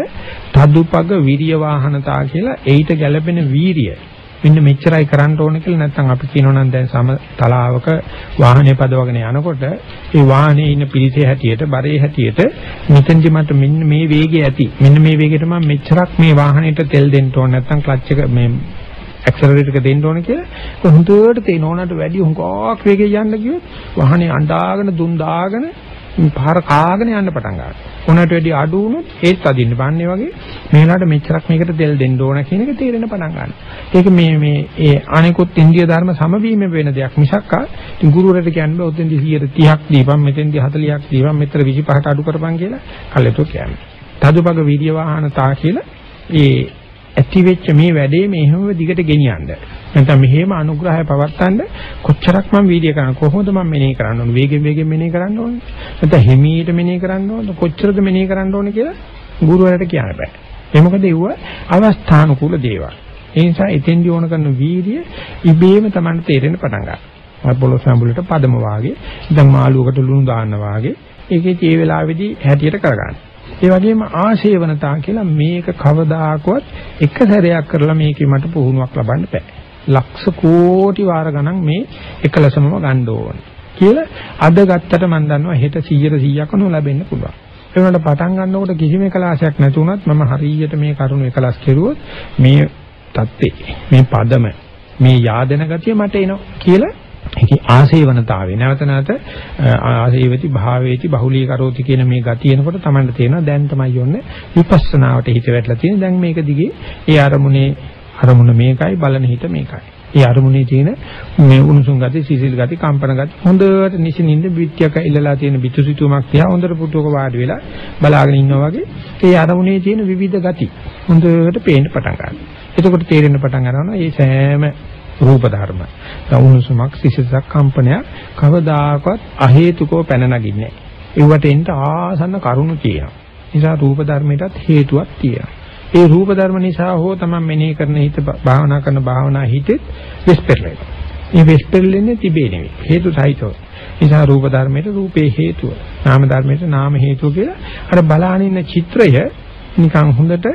තදුපග විරිය වාහනතා කියලා ඒිට ගැළපෙන වීරිය. මෙන්න මෙච්චරයි කරන්න ඕන කියලා නැත්නම් අපි කියනවා නම් දැන් සම තලාවක වාහනේ පදවගෙන යනකොට ඒ වාහනේ ඉන්න පිරිසේ හැටියට බරේ හැටියට මෙතෙන්දි මට මෙන්න මේ වේගය ඇති. මෙන්න මේ වේගයට මම මෙච්චරක් මේ වාහනේට තෙල් දෙන්න ඕන නැත්නම් ක්ලච් එක මේ ඇක්සලරේටර් එක දෙන්න ඕන කියලා හොඳට තේන ඕනට වැඩි හුඟක් වේගෙන් යන්න කිව්වොත් වාහනේ අඬාගෙන දුම් දාගෙන පාර කාගෙන යන්න පටන් ගන්නවා. උනට වැඩි අඩු වුණොත් ඒත් අදින්න බන්නේ වගේ මේලාට මෙච්චරක් මේකට දෙල් දෙන්න ඕන කියන එක තේරෙන පටන් ගන්නවා. ඒක මේ මේ ඒ අනිකුත් ඉන්දිය ධර්ම සමවීම වෙන දෙයක් මිසක් ආ ගුරුවරට කියන්නේ ඔතෙන්දි 130ක් දීපම් මෙතෙන්දි 40ක් දීපම් මෙතන 25ට අඩු කරපන් කියලා කල්යතෝ කියන්නේ. තදුපග වීර්ය වාහන තා කියලා ඒ ඇති වෙච්ච මේ වැඩේ මෙහෙම දිගට ගෙනියන්න. නැත්නම් මෙහෙම අනුග්‍රහය පවත්තන්න කොච්චරක් මම වීඩියෝ කරන කොහොමද මම මෙනෙහි කරන්න ඕනේ? වේගෙන් වේගෙන් මෙනෙහි කරන්න ඕනේ. නැත්නම් හිමීට මෙනෙහි කරන්න ඕනේ. කොච්චරද මෙනෙහි කරන්න ඕනේ කියලා ගුරුවරයාට කියන්න බෑ. ඒ මොකද ඒව අවස්ථානුකූල දේවල්. ඒ නිසා එතෙන්දී ඕන කරන වීර්ය ඉබේම Tamanට තේරෙන්න පටන් ගන්නවා. පොළොස් සම්බුලට පදම වාගේ දැන් මාළුවකට ලුණු දාන්න වාගේ ඒකේ ඒ වෙලාවේදී හැටියට කරගන්න. ඒ වගේම ආශේවනතා කියලා මේක කවදාකවත් එක සැරයක් කරලා මේකේ මට පුහුණුවක් ලබන්න බෑ. ලක්ෂ කෝටි වාර ගණන් මේ එකලසමම ගන්න ඕන. කියලා අද ගත්තට මම දන්නවා හෙට 100 100ක් නෝ ලැබෙන්න පුළුවන්. ඒ වුණාට පටන් ගන්නකොට කිසිම එකලාසයක් නැති වුණත් මම හරියට මේ කරුණ එකලස් කෙරුවොත් මේ தත්ත්වේ මේ පදම මේ yaadena ගතිය මට එනවා කියලා ඒකේ ආසේවනතාවේ නැවත නැවත ආසේවති භාවේති බහුලී කරෝති කියන මේ ගතිය එනකොට තමයි තේරෙනවා දැන් තමයි යන්නේ විපස්සනාවට හිත වැටලා තියෙන දැන් මේක දිගේ ඒ අරමුණේ අරමුණ මේකයි බලන හිත මේකයි. ඒ අරමුණේ තියෙන මේ උණුසුම් ගති සිසිල් ගති කම්පන ගති හොඳට නිසින්ින්ද පිටියක ඉල්ලලා තියෙන පිටුසිතුමක් තියා හොඳට පුටුවක වාඩි වෙලා බලාගෙන ඉන්නවා වගේ ඒ අරමුණේ තියෙන විවිධ ගති හොඳට පේන්න පටන් ගන්නවා. එතකොට තේරෙන්න පටන් ගන්නවා මේ සෑම රූප ධර්ම. උණුසුමක් සිසිලක් කම්පනයක් කවදාකවත් අහේතුකව පැන නගින්නේ නැහැ. ඒවට එන්න ආසන්න කරුණු තියෙනවා. නිසා රූප ධර්මයටත් හේතුවක් තියෙනවා. ඒ රූප ධර්ම නිසා හෝ තමයි මෙනෙහි කරන හිත භාවනා කරන භාවනා හිතෙත් විස්පෙරලයි. මේ විස්පෙරලෙන්නේ තිබේ නෙවෙයි. හේතු සහිතව. නිසා රූප ධර්මයට රූපේ හේතුව. නාම ධර්මයට නාම හේතුව කියලා අර බලාගෙන ඉන්න චිත්‍රය නිකන් හොඳට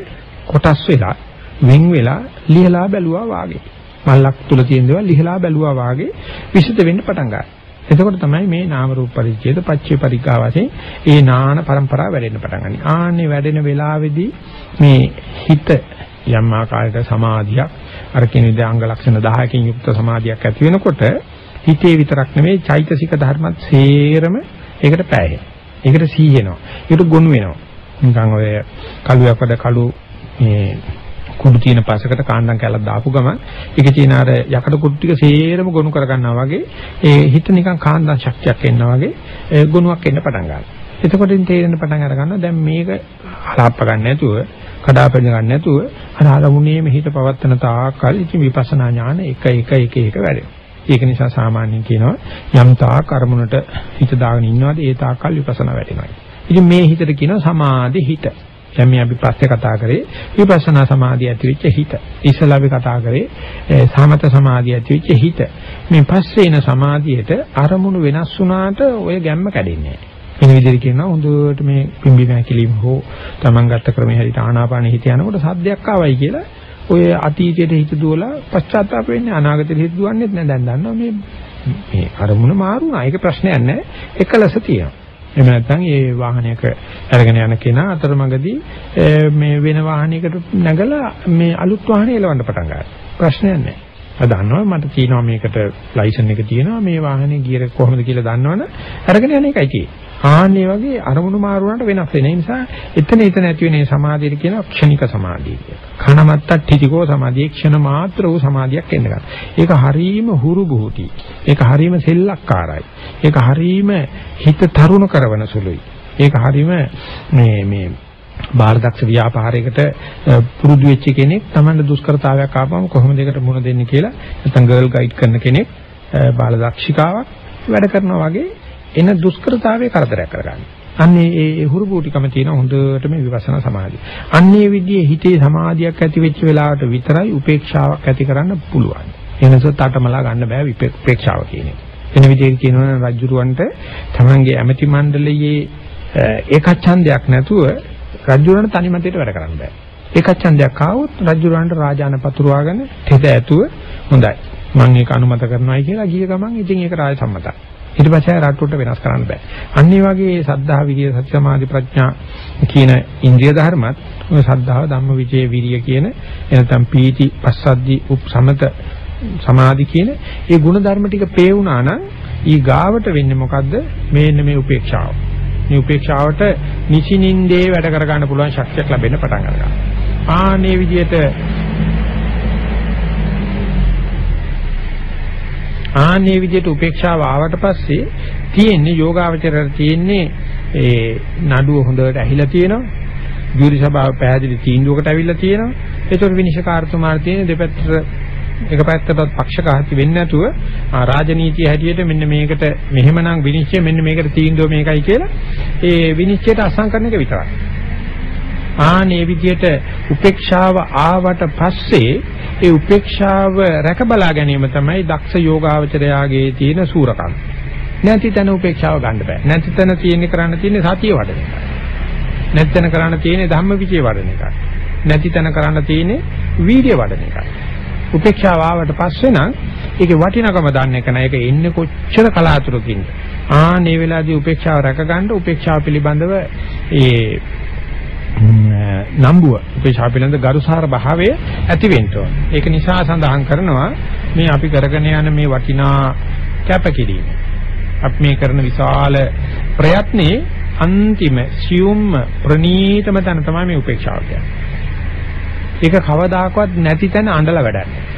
කොටස් වෙලා වෙන් වෙලා ලියලා බැලුවා වාගේ. මල්ලක් තුල තියෙන දේවල් ලිහලා බැලුවා වාගේ විසිත වෙන්න පටන් ගන්නවා. එතකොට තමයි මේ නාම රූප පරිච්ඡේද පච්චේ පරිග්ගා වශයෙන් ඒ නාන પરම්පරාව වැඩෙන්න පටන් ගන්නේ. ආන්නේ වැඩෙන වෙලාවේදී මේ හිත යම් ආකාරයක සමාධියක් අර කියන විදිහ අංග ලක්ෂණ 10කින් යුක්ත සමාධියක් ඇති වෙනකොට හිතේ විතරක් නෙමෙයි චෛතසික ධර්මත් සේරම ඒකට පෑහෙනවා. ඒකට සීහෙනවා. ඒකට ගොනු වෙනවා. නිකන් ඔය කළුවක් වද කළු මේ කුඩු තියෙන පසකට කාණ්ඩම් කැලක් දාපු ගමන් ඒකේ තියෙන අර යකඩ කුඩු ටික සේරම ගොනු කර ගන්නවා වගේ ඒ හිත නිකන් කාණ්ඩම් ශක්තියක් එනවා වගේ ගොනුවක් එන්න පටන් ගන්නවා. එතකොට තේරෙන පටන් අර ගන්නවා දැන් මේක හලාප්ප ගන්න නැතුව කඩාපැද ගන්න නැතුව අර අරමුණේම හිත පවත්තන තාකල් ඉති විපස්සනා ඥාන එක එක එක එක වැඩෙනවා. ඒක නිසා සාමාන්‍යයෙන් කියනවා යම් තාක් අරමුණට හිත දාගෙන ඉන්නවාද ඒ තාකල් විපස්සනා වැඩෙනවා. ඉතින් මේ හිතට කියනවා සමාධි හිත. දැන් මේ අපි පස්සේ කතා කරේ විපස්සනා සමාධිය ඇති වෙච්ච හිත. ඉස්සලා අපි කතා කරේ සමත සමාධිය ඇති වෙච්ච හිත. මේ පස්සේ එන සමාධියට අරමුණු වෙනස් වුණාට ඔය ගැම්ම කැඩෙන්නේ නැහැ. වෙන විදිහට කියනවා හොඳට මේ පිම්බි මෑකිලිම හෝ Taman ගත්ත ක්‍රමයේ හැටියට ආනාපානෙ හිත යනකොට සද්දයක් ආවයි කියලා ඔය අතීතයට හිත දුවලා පශ්චාත්තාප වෙන්නේ අනාගතයට හිත දුවන්නේත් නෑ දැන් දන්නවා මේ මේ අරමුණ මාරු වුණා. ඒක ප්‍රශ්නයක් නෑ. එකලස තියෙනවා. එහෙම නැත්නම් ඒ වාහනයක අරගෙන යන කෙනා අතරමඟදී මේ වෙන වාහනයකට නැගලා මේ අලුත් වාහනේ එලවන්න පටන් ගන්නවා. ප්‍රශ්නයක් නැහැ. අද දන්නවා මට තියෙනවා මේකට ලයිසන් එක තියෙනවා මේ වාහනේ ගියර කොහොමද කියලා දන්නවනේ අරගෙන යන එකයි තියෙන්නේ. ආන්නේ වගේ අරමුණු මාරුවනට වෙනස් වෙන නිසා එතන එතන ඇති වෙන සමාධියට කියන ක්ෂණික සමාධිය කියලා. කනමත්ත ඨිතිකෝ සමාධිය ක්ෂණ මාත්‍ර වූ සමාධියක් එන්න ගන්න. ඒක හරීම හුරු බුහුටි. ඒක හරීම සෙල්ලක්කාරයි. ඒක හරීම හිත තරුණ කරවන සුළුයි. ඒක හරීම මේ මේ බාලදක්ෂ ව්‍යාපාරයකට පුරුදු වෙච්ච කෙනෙක් Tamanne දුෂ්කරතාවයක් ආපම කොහොමද ඒකට මුහුණ දෙන්නේ කියලා නැත්නම් ගර්ල් ගයිඩ් කරන කෙනෙක් බාලදක්ෂිකාවක් වැඩ කරනවා වගේ එන දුෂ්කරතාවයේ කරදරයක් කරගන්න. අන්නේ ඒ හුරුබූටිකම තියෙන හොඳට මේ විපස්සනා සමාධිය. අන්නේ විදිහේ හිතේ සමාධියක් ඇති වෙච්ච වෙලාවට විතරයි උපේක්ෂාවක් ඇති කරන්න පුළුවන්. එනස තටමලා ගන්න බෑ උපේක්ෂාව කියන එක. වෙන විදිහට කියනවා නම් රජුරවන්ට තමන්ගේ ඇමති මණ්ඩලයේ ඒකච්ඡන්දයක් නැතුව රජුරවන්ට තනිමතේට වැඩ කරන්න බෑ. ඒකච්ඡන්දයක් ආවොත් රජුරවන්ට රාජාන පතුරවාගෙන තෙද ඇතුව හොඳයි. මම ඒක අනුමත කරනවායි කියලා ගිය ගමන් ඉතින් ඒක රාජ සම්මතයි. ඊට පස්සේ රට්ටුවට වෙනස් කරන්න බෑ. අන්න ඒ වගේ සද්ධා විරිය සති සමාධි ප්‍රඥා කියන ඉන්ද්‍රිය ධර්මත් ඔය සද්ධාව ධම්ම විජේ විරිය කියන එනතම් පීති පස්සද්දි උප් සමත සමාධි කියන ඒ ගුණ ධර්ම ටික පේ වුණා නම් ඊ ගාවට වෙන්නේ මොකද්ද? මේන්න මේ උපේක්ෂාව. මේ උපේක්ෂාවට නිසිනින්දේ වැඩ කර ගන්න පුළුවන් ශක්තියක් ලැබෙන්න පටන් ගන්නවා. ආනේ විදිහට ආන්නේ විදිහට උපේක්ෂාව ආවට පස්සේ තියෙන්නේ යෝගාවචරයට තියෙන්නේ ඒ නඩුව හොඳට ඇහිලා තියෙනවා. ජූරි සභාව පැහැදිලි තීන්දුවකට ඇවිල්ලා තියෙනවා. ඒතකොට විනිශ්චයකාරතුමාට තියෙන දෙපැත්තට එක පැත්තටත් පක්ෂඝාතී වෙන්නේ නැතුව රාජනීතිය හැටියට මෙන්න මේකට මෙහෙමනම් විනිශ්චය මෙන්න මේකට තීන්දුව මේකයි කියලා ඒ විනිශ්චයට අසං කරන එක විතරයි. ආනේ විදියට උපේක්ෂාව ආවට පස්සේ ඒ උපේක්ෂාව රැක බලා ගැනීම තමයි දක්ෂ යෝගාවචරයාගේ තියෙන සූරකම්. නැති තැන උපේක්ෂාව ගන්න බෑ. නැති තැන තියෙන්නේ කරන්න තියෙන්නේ සතිය වඩන එකයි. නැති තැන කරන්න තියෙන්නේ ධම්මවිචේ වඩන එකයි. නැති තැන කරන්න තියෙන්නේ වීර්ය වඩන එකයි. උපේක්ෂාව ආවට පස්සේ නම් ඒකේ වටිනකම දන්න එක නෑ. ඒක එන්නේ කොච්චර කලාතුරකින්ද. ආ මේ වෙලාවේදී උපේක්ෂාව රැකගන්න උපේක්ෂාව පිළිබඳව ඒ නම්බුව උපේක්ෂා පිළිබඳ ගරුසාර භාවය ඇති වෙන්න ඕන. ඒක නිසා සඳහන් කරනවා මේ අපි කරගෙන යන මේ වටිනා කැපකිරීම. අපි මේ කරන විශාල ප්‍රයත්නයේ අන්තිම සියුම් ප්‍රනීතම තැන තමයි මේ උපේක්ෂාව කියන්නේ. ඒක කවදාකවත් නැති තැන අඬලා වැඩක්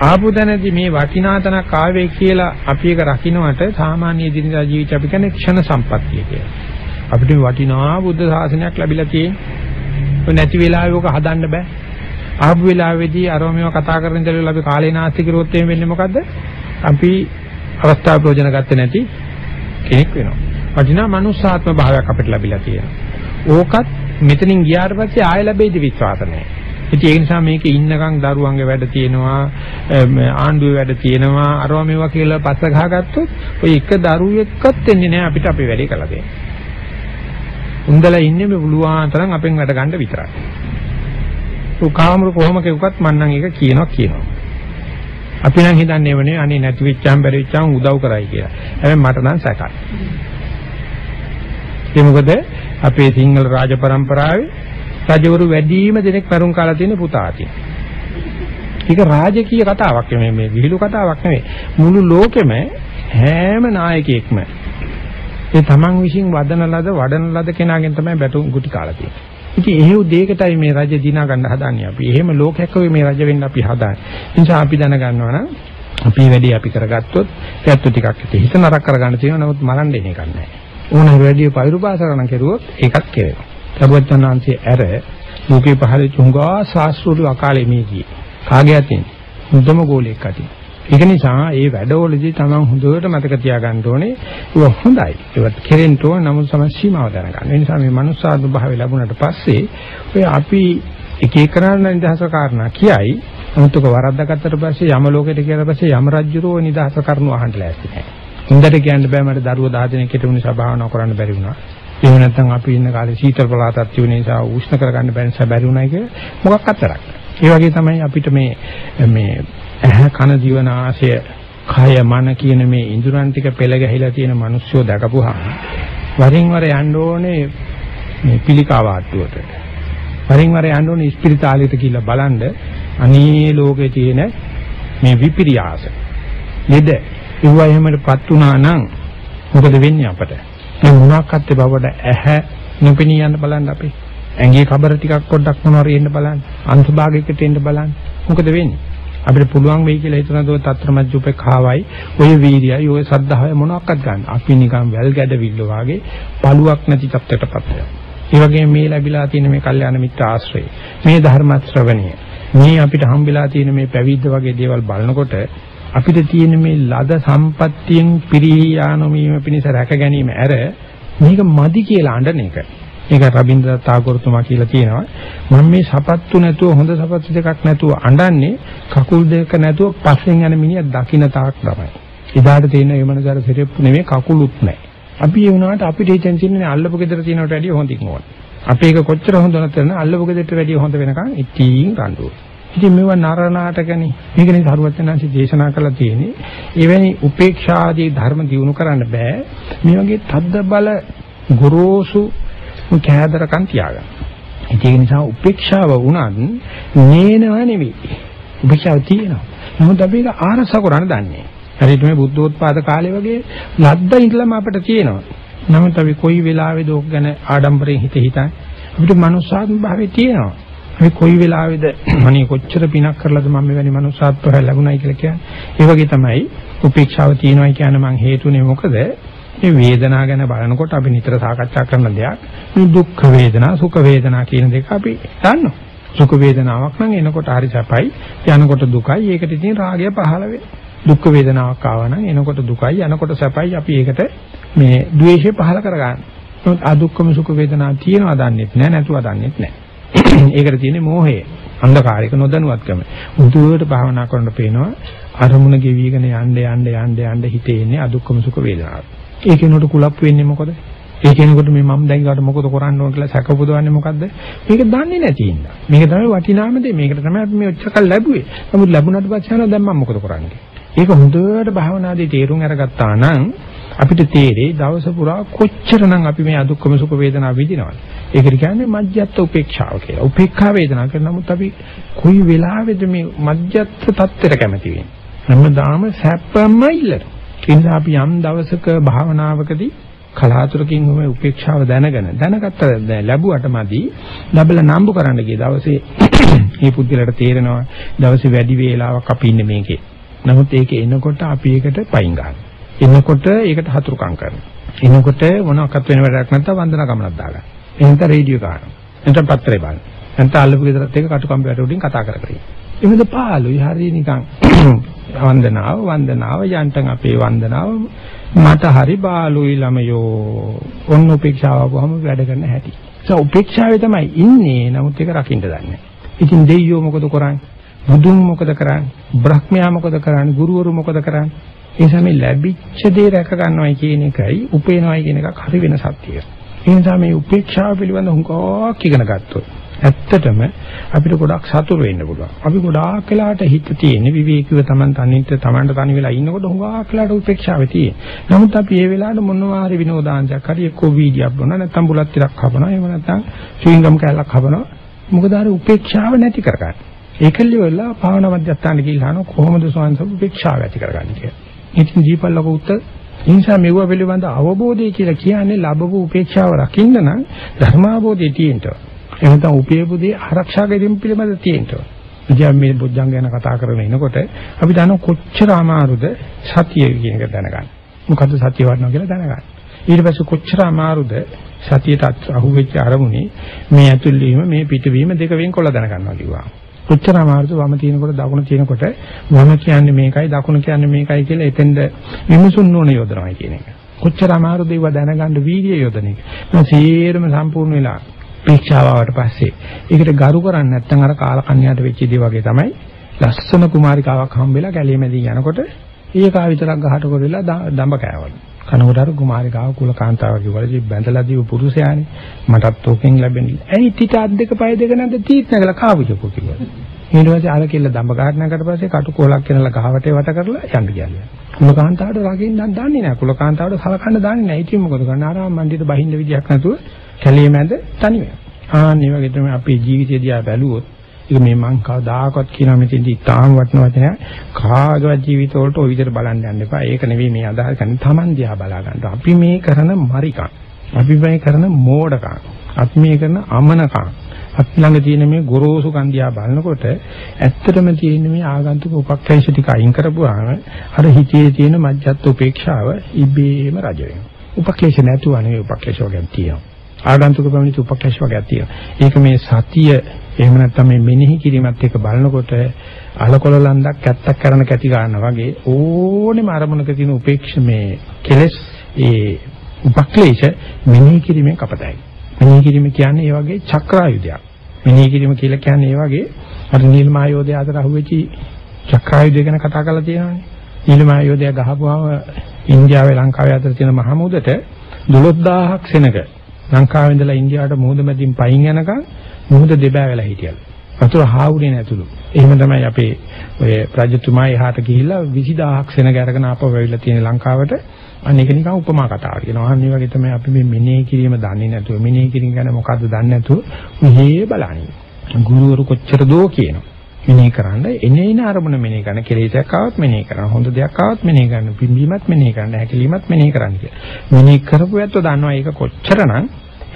ආපු තැනදී මේ වටිනා තැනක් ආවේ කියලා අපි ඒක රකින්නට සාමාන්‍ය දිනදා ජීවිත අපි කියන්නේ ක්ෂණ සම්පත්තිය කියලා. අපිට වටිනා බුද්ධ ශාසනයක් ලැබිලා තියෙන්නේ. නැති වෙලාවෙ ඔක හදන්න බෑ. ආපු වෙලාවේදී අරම මේවා කතා කරන ඉඳලා අපි කාලේ නාස්ති කරුවොත් එimhe වෙන්නේ මොකද්ද? අපි අවස්ථාව ප්‍රයෝජන ගත්තේ නැති කෙනෙක් වෙනවා. වටිනා මනුස්සාත්ම භාවයක් අපිට ලැබිලා තියෙනවා. ඕකත් මෙතනින් ගියාට පස්සේ ආය ලැබෙයිද විශ්වාස නැහැ. ඉතින් ඒ නිසා මේකේ ඉන්නකම් දරුවන්ගේ වැඩ තියෙනවා ආණ්ඩුවේ වැඩ තියෙනවා අරවා මේවා කියලා පස්ස ගහගත්තොත් ඔය එක දරුවෙක්වත් එන්නේ නැහැ අපිට අපේ වැඩේ කළා දෙන්න. උන්දලා ඉන්නේ මේ පුළුවන් තරම් අපෙන් වැඩ ගන්න විතරයි. ਉਹ කාමර කොහොම කෙවුවත් මන්නම් ඒක කියනවා කියනවා. අපි නම් හිතන්නේ වනේ අනේ නැති වෙච්චාම බැරි වෙච්චාම උදව් කරයි කියලා. හැබැයි මට නම් සැකයි. ඒ මොකද අපේ සිංහල රාජ પરම්පරාවේ රජවරු වැඩිම දෙනෙක් පෙරුම් කාලා තියෙන පුතා ඒක රාජකීය කතාවක් මේ මේ විහිළු කතාවක් නෙවෙයි. මුළු ලෝකෙම හැම නායකයෙක්ම ඒ තමන් විසින් වදන ලද වඩන ලද කෙනාගෙන් තමයි බැටුම් ගුටි කාලා තියෙන්නේ. ඉතින් එහෙව් දෙයකටයි මේ රජ දිනා ගන්න හදන්නේ අපි. එහෙම ලෝකයක් වගේ මේ රජ වෙන්න අපි හදාන්නේ. ඒ නිසා අපි දැනගන්නවා නම් අපි වැඩි අපි කරගත්තොත් ඒත් ටිකක් හිත නරක කරගන්න තියෙනවා. නමුත් මරන්න එන එකක් නැහැ. ඕන වැඩි පෛරුපාසකරණ කෙරුවොත් ඒකත් කෙරෙනවා. සර්වඥාන්සේ ඇර ලෝකේ පහළ චුංගා ශාස්ත්‍රවල අකාලේ මේ ගියේ. කාගේ අතින්? මුදම ගෝලයක් අතින්. ඒක නිසා මේ වැඩවලදී තමන් හොඳට මතක තියාගන්න ඕනේ ඒක හොඳයි. ඒවත් කෙරෙන්න ඕන නමුත් සම සීමාව දැනගන්න. ඒ නිසා මේ මනුස්සාත්ම භාවය ලැබුණාට පස්සේ ඔය අපි එක එක කරන්න නිදහස කාරණා කියයි. නමුත් ඔක වරද්දාගත්තට පස්සේ යම ලෝකෙට කියලා පස්සේ යම රජුරෝ නිදහස කරනු අහන්න ලෑස්ති නැහැ. හොඳට කියන්න බෑ මට දරුවෝ 10 දෙනෙක් හිටු නිසා භාවනා කරන්න බැරි වුණා. එහෙම නැත්නම් අපි ඉන්න කාලේ සීතල පළාතක් තිබුණ නිසා උෂ්ණ කරගන්න බැරි නිසා බැරි වුණා කියලා මොකක් අතරක්. ඒ වගේ තමයි අපිට මේ මේ ඇහ කන දිව නාසය කය මන කියන මේ ඉඳුරන් ටික පෙළ ගැහිලා තියෙන මිනිස්සුෝ දැකපුවාම වරින් වර යන්න ඕනේ මේ පිළිකා වාට්ටුවට. වරින් වර යන්න ඕනේ ස්පිරිතාලෙට කියලා බලන්න අනේ ලෝකේ තියෙන මේ විපිරියාස. නේද? ඒවා එහෙමටපත් වුණා නම් මොකද වෙන්නේ අපට? මේ මොනවාක්වත් බවට ඇහැ නොපෙනී යන්න බලන්න අපි. ඇඟේ කබර ටිකක් පොඩ්ඩක් මොනවාරි එන්න බලන්න. අංශ භාගයකට එන්න බලන්න. මොකද වෙන්නේ? අපිට පුළුවන් වෙයි කියලා හිතනද ඔය తත්‍රමජ්ජ උපේක්ඛාවයි ඔය වීර්යයි ඔය සද්ධාවයි මොනවාක්වත් ගන්න. අපි නිකන් වැල් ගැඩවිල්ල වාගේ පළුවක් නැති තත්ත්වයකටපත් වෙනවා. ඒ වගේම මේ ලැබිලා තියෙන මේ කල්යාණ මිත්‍ර ආශ්‍රය, මේ ධර්ම ශ්‍රවණය, මේ අපිට හම්බෙලා තියෙන මේ පැවිද්ද වගේ දේවල් බලනකොට අපිට තියෙන මේ ලද සම්පත්තියෙන් පිරියානොමීම පිණිස රැක ගැනීම ඇර මේක මදි කියලා අඬන එක. ඒක රබින්ද්‍රනාත් tagore තුමා කියලා තියෙනවා. මම මේ සපත්තු නැතුව හොඳ සපත්තු දෙකක් නැතුව අඬන්නේ කකුල් දෙක නැතුව පස්සෙන් යන මිනිහා දකින්න තාක් තමයි. එදාට තියෙන ඒ මනසාර සිරෙප්පු නෙමෙයි කකුලුත් නැහැ. අපි ඒ වුණාට අපිට හිතෙන් තියෙන්නේ අල්ලපු ගෙදර තියෙනවට වැඩිය හොඳින් ඕන. අපි ඒක කොච්චර හොඳ නැත්නම් අල්ලපු ගෙදරට වැඩිය හොඳ වෙනකන් ඉතින් රණ්ඩුව. ඉතින් මේව නරනාටකනේ. මේක නේ සරුවචනන්සි දේශනා කළා තියෙන්නේ. එවැනි උපේක්ෂාදී ධර්ම දිනු කරන්න බෑ. මේ වගේ තද්ද බල ගොරෝසු කෑදරකම් තියාගන්න. ඒක නිසා උපේක්ෂාව වුණත් නේනව නෙවෙයි. උපේක්ෂාව තියෙනවා. නමුත් අපි ඒක ආරස කරන්න දන්නේ. හරියට මේ බුද්ධෝත්පාද කාලේ වගේ ලද්ද ඉඳලම අපිට තියෙනවා. නමුත් අපි කොයි වෙලාවෙද ඕක ගැන ආඩම්බරයෙන් හිත හිතන්නේ අපිට මනුස්සාත්ම භාවයේ තියෙනවා. අපි කොයි වෙලාවෙද අනේ කොච්චර පිනක් කරලාද මම මෙවැනි මනුස්සාත්වය ලැබුණයි කියලා කියන්නේ. ඒ වගේ තමයි උපේක්ෂාව තියෙනවා කියන්නේ මං හේතුනේ මොකද? මේ වේදනාව ගැන බලනකොට අපි නිතර සාකච්ඡා කරන දෙයක් මේ දුක් වේදනා සුඛ වේදනා කියන දෙක අපි දන්නවා. සුඛ වේදනාවක් නම් එනකොට හරි සැපයි යනකොට දුකයි ඒකට ඉතින් රාගය පහළ වෙනවා. දුක් වේදනාවක් ආවා නම් එනකොට දුකයි යනකොට සැපයි අපි ඒකට මේ ද්වේෂය පහළ කරගන්න. නමුත් අදුක්කම සුඛ වේදනා තියෙනවා දන්නෙත් නෑ නැතුව දන්නෙත් නෑ. ඒකට තියෙන්නේ මෝහය. අන්ධකාරයක නොදැනුවත්කම. මුදුවට භාවනා කරනකොට පේනවා අරමුණ ගෙවිගෙන යන්න යන්න යන්න යන්න හිතේ ඉන්නේ අදුක්කම සුඛ වේදනාව. ඒකේනොට කුලප් වෙන්නේ මොකද? ඒ කෙනෙකුට මේ මම දැන් ඊට මොකද කරන්න ඕන කියලා සැක උපදවන්නේ මොකද්ද? මේක දන්නේ නැති ඉන්න. මේක තමයි වටිනාම දේ. මේකට තමයි අපි මේ ඔච්චර කල් ලැබුවේ. නමුත් ලැබුණාට පස්සේ යනවා දැන් මම මොකද කරන්නේ? ඒක හොඳට භාවනාදී තේරුම් අරගත්තා නම් අපිට තේරෙයි දවස පුරා කොච්චරනම් අපි මේ අදුක්කම සුඛ වේදනා විඳිනවද? ඒකට කියන්නේ මධ්‍යස්ථ උපේක්ෂාව කියලා. උපේක්ඛා වේදනා කරන නමුත් අපි කොයි වෙලාවෙද මේ මධ්‍යස්ථ තත්ත්වයට කැමති වෙන්නේ? හැමදාම සැපම ඉල්ලන. ඒ නිසා අපි යම් දවසක භාවනාවකදී කලාතුරකින් මේ උපේක්ෂාව දැනගෙන දැනගත්ත ලැබුවට මදි ලැබලා නම්බු කරන්න ගිය දවසේ මේ පුද්ගලයාට තේරෙනවා දවසේ වැඩි වේලාවක් අපි ඉන්නේ මේකේ. නමුත් ඒක එනකොට අපි ඒකට පයින් ගන්නවා. එනකොට ඒකට හතුරුකම් කරනවා. එනකොට මොනවාක්වත් වෙන වැඩක් නැත්නම් වන්දනා ගමනක් දාගන්න. එහෙනම් රේඩියෝ ගන්නවා. එහෙනම් පත්‍රේ බලන්න. නැත්නම් අල්ලපු ගෙදරත් එක්ක කටුකම්බි වැඩ උඩින් කතා කර කර ඉන්න. එහෙමද පාළුයි හරිය නිකන් වන්දනාව වන්දනාව යන්ටන් අපේ වන්දනාව මට හරි බාලුයි ළමයෝ ඔන්න උපේක්ෂාව වහම වැඩ කරන්න හැටි. ඒ උපේක්ෂාවේ තමයි ඉන්නේ නමුත් ඒක රකින්න දන්නේ. ඉතින් දෙයියෝ මොකද කරන්නේ? බුදුන් මොකද කරන්නේ? බ්‍රහ්මයා මොකද කරන්නේ? ගුරුවරු මොකද කරන්නේ? ඒ සමේ ලැබිච්ච දේ රැක ගන්නවයි කියන එකයි උපේනවයි කියන එකක් හරි වෙන සත්‍යය. ඒ නිසා මේ උපේක්ෂාව පිළිබඳ හුඟක් ඉගෙන ගත්තොත් ඇත්තටම අපිට ගොඩක් සතුරු වෙන්න පුළුවන්. අපි ගොඩාක් වෙලාට හිත තියෙන විවේකීව Taman තනින්ට Tamanට තනි වෙලා ඉන්නකොට හුඟක් වෙලාට උපේක්ෂාවේ තියෙන. නමුත් අපි මේ වෙලාවට මොනවා හරි විනෝදාංශයක් හරි එක්කෝ වීඩියක් බලනවා නැත්නම් බුලත් ටිකක් කපනවා එහෙම නැත්නම් චුයින්ගම් කෑල්ලක් කපනවා. මොකද අර උපේක්ෂාව නැති කරගන්න. ඒකල්ලි වෙලා භාවනා මධ්‍යස්ථාන ගිහිල්ලා අහනවා කොහොමද සෝන්ස උපේක්ෂාව ඇති කරගන්නේ කියලා. ඉතින් දීපල්ලක උත්තර නිසා මෙව පිළිබඳ අවබෝධය කියලා කියන්නේ ලැබපු උපේක්ෂාව රකින්න නම් ධර්මාබෝධය තියෙනවා. එහෙනම් උපයපුදී ආරක්ෂා කිරීම පිළිබඳ තියෙනවා. ඉතින් මේ බුද්ධංග ගැන කතා කරගෙන ඉනකොට අපි දන්න කොච්චර අමාරුද සතිය කියන එක දැනගන්න. මොකද්ද සතිය වඩනවා කියලා දැනගන්න. ඊට පස්සේ කොච්චර අමාරුද සතියට අහුවෙච්ච අරමුණේ මේ ඇතුල් වීම මේ පිටවීම දෙක වෙන්කොල්ල දැනගන්නවා කිව්වා. කොච්චර අමාරුද වම තියෙනකොට දකුණ තියෙනකොට වම කියන්නේ මේකයි දකුණ කියන්නේ මේකයි කියලා එතෙන්ද විමසුන් නොන යොදනවා කියන එක. කොච්චර අමාරුද ඒව දැනගන්න වීර්යය යොදන එක. මම සීරම සම්පූර්ණ වෙලා ප්‍රේක්ෂාවට පස්සේ ඒකට ගරු කරන්නේ නැත්නම් අර කාලකන්‍යාට වෙච්ච දේ වගේ තමයි ලස්සන කුමාරිකාවක් හම්බෙලා කැලේ මැදින් යනකොට ඊකා විතරක් ගහට කොරලා දඹ කෑවලු. කනකොට අර කුමාරිකාව කුලකාන්තාව කිව්වලු බැඳලා දීපු පුරුෂයානේ මටත් ඕකෙන් ලැබෙන්නේ. ඇයි ටික අත් දෙක පය දෙක නැද්ද තීත් නැගලා කාවුජකෝ කිව්වා. ඊට පස්සේ අර කෙල්ල දඹ ගහට නැගකට පස්සේ කටු කොලක් කෙනලා ගහවටේ වට කරලා යන්න ගියා. කුලකාන්තාවට රකින්න දන්නේ නැහැ. කුලකාන්තාවට සලකන්න දන්නේ නැහැ. ඉතින් මොකද කරන්නේ? ආරාම මණ්ඩියට බහින්න විදියක් නැතුව කැලේ මැද තනි වෙනවා. ආන් මේ වගේ තමයි අපේ ජීවිතය දිහා බැලුවොත් ඒක මේ මං කවදාකවත් කියනවා මෙතෙන්දි තාම වටන වචනයක් කාගවත් ජීවිත වලට ওই විදිහට බලන්න යන්න එපා. ඒක නෙවෙයි මේ අදහස් ගන්න. Taman දිහා බලා ගන්න. අපි මේ කරන මරිකම්. අපි මේ කරන මෝඩකම්. අපි මේ කරන අමනකම්. අපි ළඟ තියෙන මේ ගොරෝසු කන්දියා බලනකොට ඇත්තටම තියෙන මේ ආගන්තුක උපක්‍රේෂ ටික අයින් කරපුවාම අර හිතේ තියෙන මජ්ජත් උපේක්ෂාව ඉබේම රජ වෙනවා. උපක්‍රේෂ නැතුව නෙවෙයි උපක්‍රේෂ වගේ තියෙනවා. ආගන්තුක ප්‍රමිත උපක්‍රේෂ වගේ තියෙනවා. ඒක මේ සතිය එහෙම නැත්නම් මේ මෙනෙහි කිරීමත් එක්ක බලනකොට අලකොල ලන්දක් ඇත්තක් කරන කැටි ගන්නවා වගේ ඕනෙම අරමුණක තියෙන උපේක්ෂ මේ කෙලස් ඒ උපක්ලේශ මෙනෙහි කිරීමෙන් කපතයි. මෙනෙහි කිරීම කියන්නේ ඒ වගේ චක්‍රායුධයක්. මෙනෙහි කිරීම කියලා කියන්නේ ඒ වගේ අර නිල්මායෝධය අතර අහුවෙච්චි චක්‍රායුධය ගැන කතා කරලා තියෙනවානේ. නිල්මායෝධය ගහපුවාම ඉන්දියාවේ ලංකාවේ අතර තියෙන මහමුදට 12000ක් සෙනඟ ලංකාවේ ඉඳලා ඉන්දියාවට මුහුද මැදින් පයින් යනකම් මුහුද දෙබෑ වෙලා හිටියලු. වතුර හාවුනේ නැතුළු. එහෙම තමයි අපේ ඔය රජතුමා එහාට ගිහිල්ලා 20000ක් සෙනග අරගෙන ආපහු වෙවිලා තියෙන ලංකාවට අනේක නිකන් උපමා කතාවක් කියනවා. අන්න ඒ වගේ තමයි අපි මේ මෙනෙහි කිරීම දන්නේ නැතුව මෙනෙහි කිරීම ගැන මොකද්ද දන්නේ නැතුව මෙහෙ බලන්නේ. ගුරුවරු කොච්චර දෝ කියනවා. මෙනෙහි කරන්න එනේන අරමුණ මෙනෙහි කරන කෙලෙසක් ආවත් මෙනෙහි කරන හොඳ දෙයක් ආවත් මෙනෙහි කරන පිම්බීමත් මෙනෙහි කරන හැකිලීමත් මෙනෙහි කරන්න කියලා. මෙනෙහි කරපු ඇත්තෝ දන්නවා ඒක කොච්චරනම්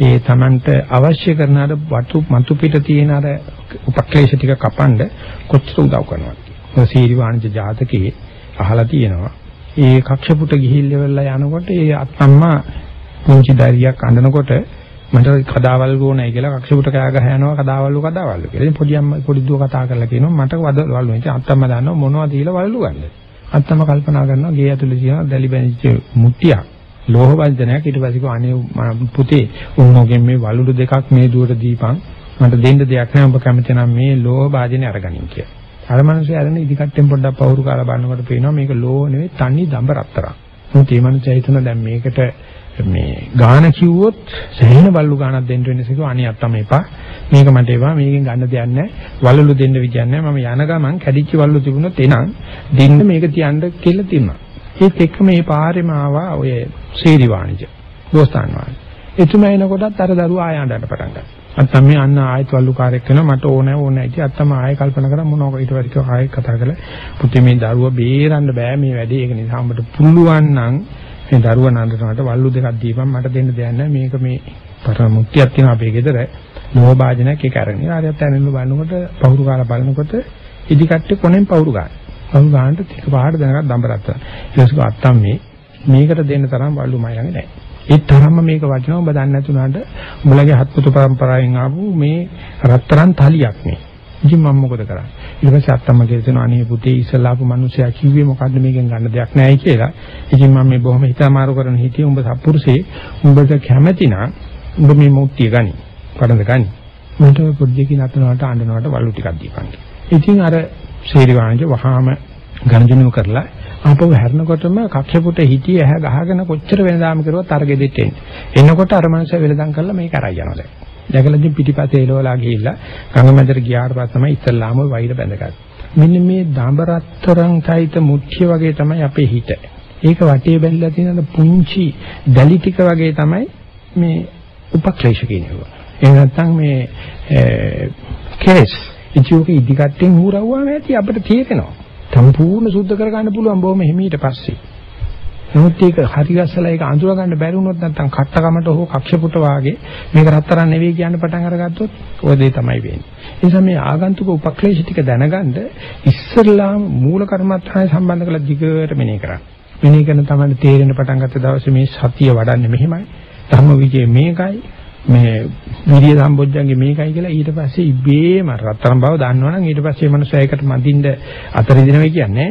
ඒ Tamanට අවශ්‍ය කරන අර වතු මතු පිට තියෙන අර උපක්ලේශ ටික කපන්න කොච්චර උදව් කරනවද කියලා. සීරි වාණිජ ජාතකයේ අහලා තියෙනවා. ඒ කක්ෂපුට ගිහිල්ලා යනකොට ඒ අත්තම්මා පුංචි දරියක් අඳනකොට මට කදාවල් ගෝනයි කියලා කක්ෂපුට කෑ ගහ යනවා කදාවල්ලු කදාවල්ලු කියලා. ඉතින් පොඩි අම්ම පොඩි දුව කතා කරලා කියනවා මට වදවල්ලු. ඉතින් අත්තම්මා දන්නවා මොනවද දීලා වල්ලු ගන්නද. අත්තම්මා කල්පනා කරනවා ගේ ඇතුලේ තියෙන දැලි බැඳිච්ච මුට්ටියක්. ලෝහ වර්ධනයක් ඊට පස්සේ කෝ අනේ පුතේ උන්නෝගෙන් මේ වලුඩු දෙකක් මේ දුවට දීපන් මට දෙන්න දෙයක් නැහැ ඔබ කැමති නම් මේ ලෝහ වාදනේ අරගනින් කියලා. අර මිනිස්සු අරගෙන ඉදිකට්ටෙන් පොඩ්ඩක් පවුරු කාලා බලනකොට පේනවා මේක ලෝහ නෙවෙයි තනි දඹ රත්තරන්. මොකද මේ මිනිස්සු හිතන දැන් මේකට මේ ගාන කිව්වොත් සෑහෙන බල්ලු ගානක් දෙන්න වෙනස කිව්ව අනියක් තමයි එපා. මේක මට එපා මේකෙන් ගන්න දෙයක් නැහැ. වලලු දෙන්න විදියක් නැහැ. මම යන ගමන් කැඩිච්ච වලලු තිබුණොත් එනං දෙන්න මේක තියන්න කියලා තියනවා. ඒත් එක්ක මේ පාරෙම ආවා ඔය සීරි වාණිජ. දෝස්තාන් වාණිජ. එතුමා එනකොටත් අර දරුවා ආය ආඬන්න පටන් ගත්තා. අත්තම මේ අන්න ආයෙත් වල්ලු කාර්යයක් කරනවා මට ඕනේ ඕනේ ඉතින් අත්තම ආයෙ කල්පනා කරා මොනවා ඊට වැඩි ආයෙ කතා කරලා පුතේ මේ දරුවා බේරන්න බෑ මේ වැඩේ ඒක නිසා උඹට පුළුවන් නම් මේ දරුවා නන්දනට වල්ලු දෙකක් දීපන් මට දෙන්න දෙයක් නැහැ මේක මේ පරම මුක්තියක් තියෙනවා අපේ ගෙදර නෝ වාජනයක් ඒක අරගෙන ආරියත් ඇනෙන්න බලනකොට පහුරු කාලා බලනකොට ඉදි කට්ටේ කොනෙන් පහුරු ගන්න. පහුරු ගන්නට ටික පහට දැනගත් දඹරත්ත. ඊට පස්සේ අත්තම් මේ මේකට දෙන්න තරම් වල්ලු මයි ළඟ නැහැ. ඒ තරම්ම මේක වටිනවා ඔබ දන්නේ නැතුණාට උඹලගේ හත්පුතු පරම්පරාවෙන් ආපු මේ රත්තරන් තලියක් මේ. ඉතින් මම මොකද කරන්නේ? ඊට පස්සේ අත්තම්ම කියනවා අනේ පුතේ ඉස්සලා ආපු මිනිස්සයා කිව්වේ මොකද්ද මේකෙන් ගන්න දෙයක් නැහැ කියලා. ඉතින් මම මේ බොහොම හිතමාරු කරන හිටියේ උඹ සත්පුරුෂේ උඹට කැමැති නම් උඹ මේ මුක්තිය ගනි. පඩඳ ගනි. මට පොඩ්ඩකින් අතනකට අඬනවට වලු ටිකක් දීපන්. ඉතින් අර ශේරි වාණිජ වහාම ගණජනු කරලා ආපහු හැරෙනකොටම කක්ෂපුට හිටියේ ඇහැ ගහගෙන කොච්චර වෙනදාම කරුවත් අර ගෙදෙට්ට එන්නේ. එනකොට අර මනුස්සය වෙලදම් කරලා මේක අරයි යනවා දැන්. දැකලා ඉතින් පිටිපස්සේ එලවලා ගිහිල්ලා ගංගමැදට ගියාට පස්සේ තමයි ඉස්සල්ලාම වෛර බැඳගත්තේ. මෙන්න මේ දඹරත්තරන් සහිත මුඛ්‍ය වගේ තමයි අපේ හිත. ඒක වටේ බැලලා තියෙන පුංචි දැලි ටික වගේ තමයි මේ උපක්ලේශ කියනවා. එහෙම නැත්නම් මේ කේස් ඉතියෝක ඉදිකට්ටෙන් හුරවුවාම ඇති අපිට තේරෙනවා. සම්පූර්ණ සුද්ධ කරගන්න පුළුවන් බොහොම හිමීට පස්සේ. නමුත් ඒක හරි ගස්සලා ඒක අඳුර ගන්න බැරි වුණොත් නැත්නම් කට්ටකමට හෝ කක්ෂපුට වාගේ මේක රත්තරන් නෙවෙයි කියන්න පටන් අරගත්තොත් ඔය දේ තමයි වෙන්නේ. ඒ නිසා මේ ආගන්තුක උපක්ලේශ ටික දැනගන්න ඉස්සරලාම මූල කර්මත්තාය සම්බන්ධ කරලා දිගට මෙනෙහි කරන්න. මෙනෙහි කරන තමයි තේරෙන පටන් ගත්ත දවසේ මේ සතිය වඩන්නේ මෙහෙමයි. ධම්ම විජේ මේකයි. මේ විරිය සම්බොජ්ජන්ගේ මේකයි කියලා ඊට පස්සේ ඉබේම රත්තරන් බව දන්නවනම් ඊට පස්සේ මේ මනුස්සයා ඒකට මදින්න අතරිදිනවා කියන්නේ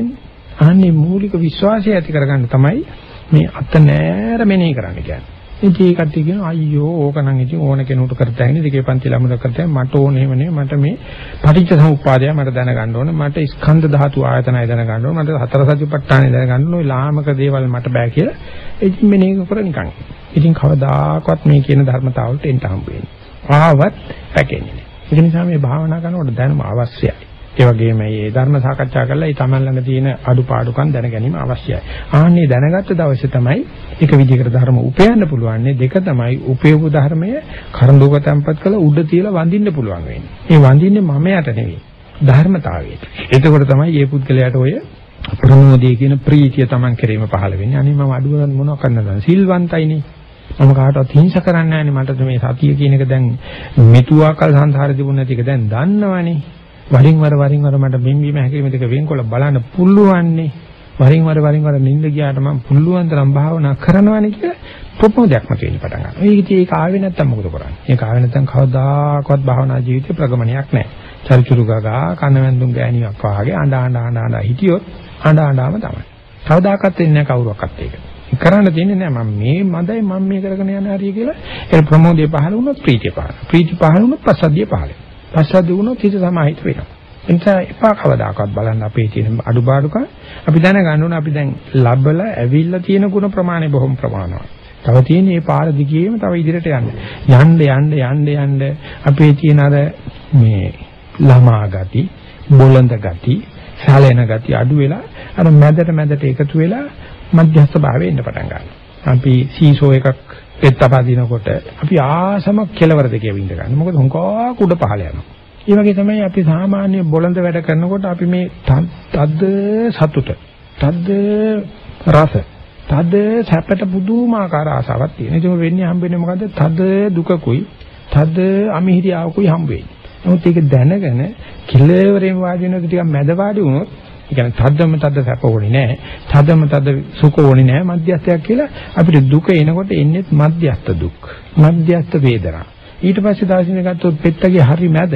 අනේ මූලික විශ්වාසය ඇති කරගන්න තමයි මේ අත නෑර මෙනෙහි කරන්න කියන්නේ. ඉතින් ඒ කට්ටිය කියන අයියෝ ඕකනම් ඉතින් ඕන කෙනෙකුට කරත හැකිනේ දෙකේ පන්ති ළමද කරත හැකිනේ මට ඕනේ එහෙම නෙවෙයි. මට මේ පටිච්ච සමුප්පාදය මට දැනගන්න ඕනේ. මට ස්කන්ධ ධාතු ආයතනය දැනගන්න ඕනේ. මට හතර සතිපට්ඨානය දැනගන්න ඕනේ. ලාමක දේවල් මට බෑ කියලා. ඉතින් මෙනෙහි කර නිකන්. ඉතින් කවදාකවත් මේ කියන ධර්මතාවලට එන්න හම්බ වෙන්නේ. ආවත් පැකෙන්නේ නෑ. ඒ නිසා මේ භාවනා කරනකොට දැනුම අවශ්‍යයි. ඒ වගේම මේ ධර්ම සාකච්ඡා කරලා ඒ තමන් ළඟ තියෙන අඩුපාඩුකම් දැන ගැනීම අවශ්‍යයි. ආන්නේ දැනගත්ත දවසේ තමයි එක විදිහකට ධර්ම උපයන්න පුළුවන්. දෙක තමයි උපයපු ධර්මය කරඬුක තැම්පත් කළ උඩ තියලා වඳින්න පුළුවන් වෙන්නේ. ඒ වඳින්නේ මමයට නෙවෙයි. ධර්මතාවයට. එතකොට තමයි මේ පුද්ගලයාට ඔය ප්‍රමෝදයේ කියන ප්‍රීතිය Taman කෙරෙම පහළ වෙන්නේ. අනේ මම අඩුවන් මොනව කරන්නද? සිල්වන්තයිනේ. මම කාටවත් හිංස කරන්නේ නැහැ මට මේ සතිය කියන එක දැන් මෙතුආකල් සංසාරේ තිබුණ නැති එක දැන් දන්නවනේ. වරින් වර වරින් වර මට බිම්බීම හැකීම දෙක වෙන්කොල්ල බලන්න පුළුවන්නේ. වරින් වර වරින් වර නිින්ද ගියාට මම පුළුවන් තරම් භාවනා කරනවානේ කියලා ප්‍රපෝදයක්ම තියෙන්න පටන් ගන්නවා. ඒක ඉතින් ඒක ආවේ නැත්තම් මොකද කරන්නේ? ඒක ආවේ නැත්තම් කවදාකවත් භාවනා ජීවිතේ ප්‍රගමනයක් නැහැ. චරිචුරු ගගා කනවැන්දුම් ගෑණියක් වාගේ අඬ අඬ අඬ අඬ හිටියොත් අඬ අඬාම තමයි. කවදාකවත් වෙන්නේ නැහැ කවුරක්වත් ඒක. කරන්න දෙන්නේ නැහැ මම මේ මදයි මම මේ කරගෙන යන හරිය කියලා ඒ ප්‍රමෝදය පහළ වුණොත් ප්‍රීතිය පහළ. ප්‍රීති පහළ වුණොත් පසද්ධිය පහළ. පසද්ධිය වුණොත් හිත සමාහිත වෙනවා. එනිසා එපා කවදාකවත් බලන්න අපේ තියෙන අඩුපාඩුකම් අපි දැනගන්න ඕනේ අපි දැන් ලබලා ඇවිල්ලා තියෙන ගුණ ප්‍රමාණය බොහොම ප්‍රමාණවත්. තව තියෙන මේ පාර දිගේම තව ඉදිරියට යන්න. යන්න යන්න යන්න යන්න අපේ තියෙන අර මේ ළමා ගති, බොළඳ ගති, සැලෙන ගති අඩු වෙලා අර මැදට මැදට එකතු වෙලා මධ්‍යස්ථ භාවයේ ඉන්න පටන් ගන්නවා. අපි සීසෝ එකක් පෙත්තපදිනකොට අපි ආසම කෙලවර දෙකේ විඳ ගන්න. මොකද හුඟා කුඩ පහල යනවා. ඒ වගේ තමයි අපි සාමාන්‍ය බොළඳ වැඩ කරනකොට අපි මේ තද්ද සතුට, තද්ද රස, තද්ද සැපට පුදුමාකාර ආසාවක් තියෙන. ඒක වෙන්නේ හම්බෙන්නේ මොකද්ද? තද දුකකුයි, තද අමිහිරියාවකුයි හම්බ වෙන්නේ. නමුත් ඒක දැනගෙන කෙලවරෙන් වාදිනකොට ටිකක් මැද වාඩි වුණොත් ඒ කියන්නේ තද්දම තද්ද සැප ඕනේ නැහැ. තදම තද සුඛ ඕනේ නැහැ. මධ්‍යස්ථයක් කියලා අපිට දුක එනකොට එන්නේ මධ්‍යස්ථ දුක්. මධ්‍යස්ථ වේදනා. ඊට පස්සේ දවසින් ගත්තොත් පෙත්තගේ හරි මැද.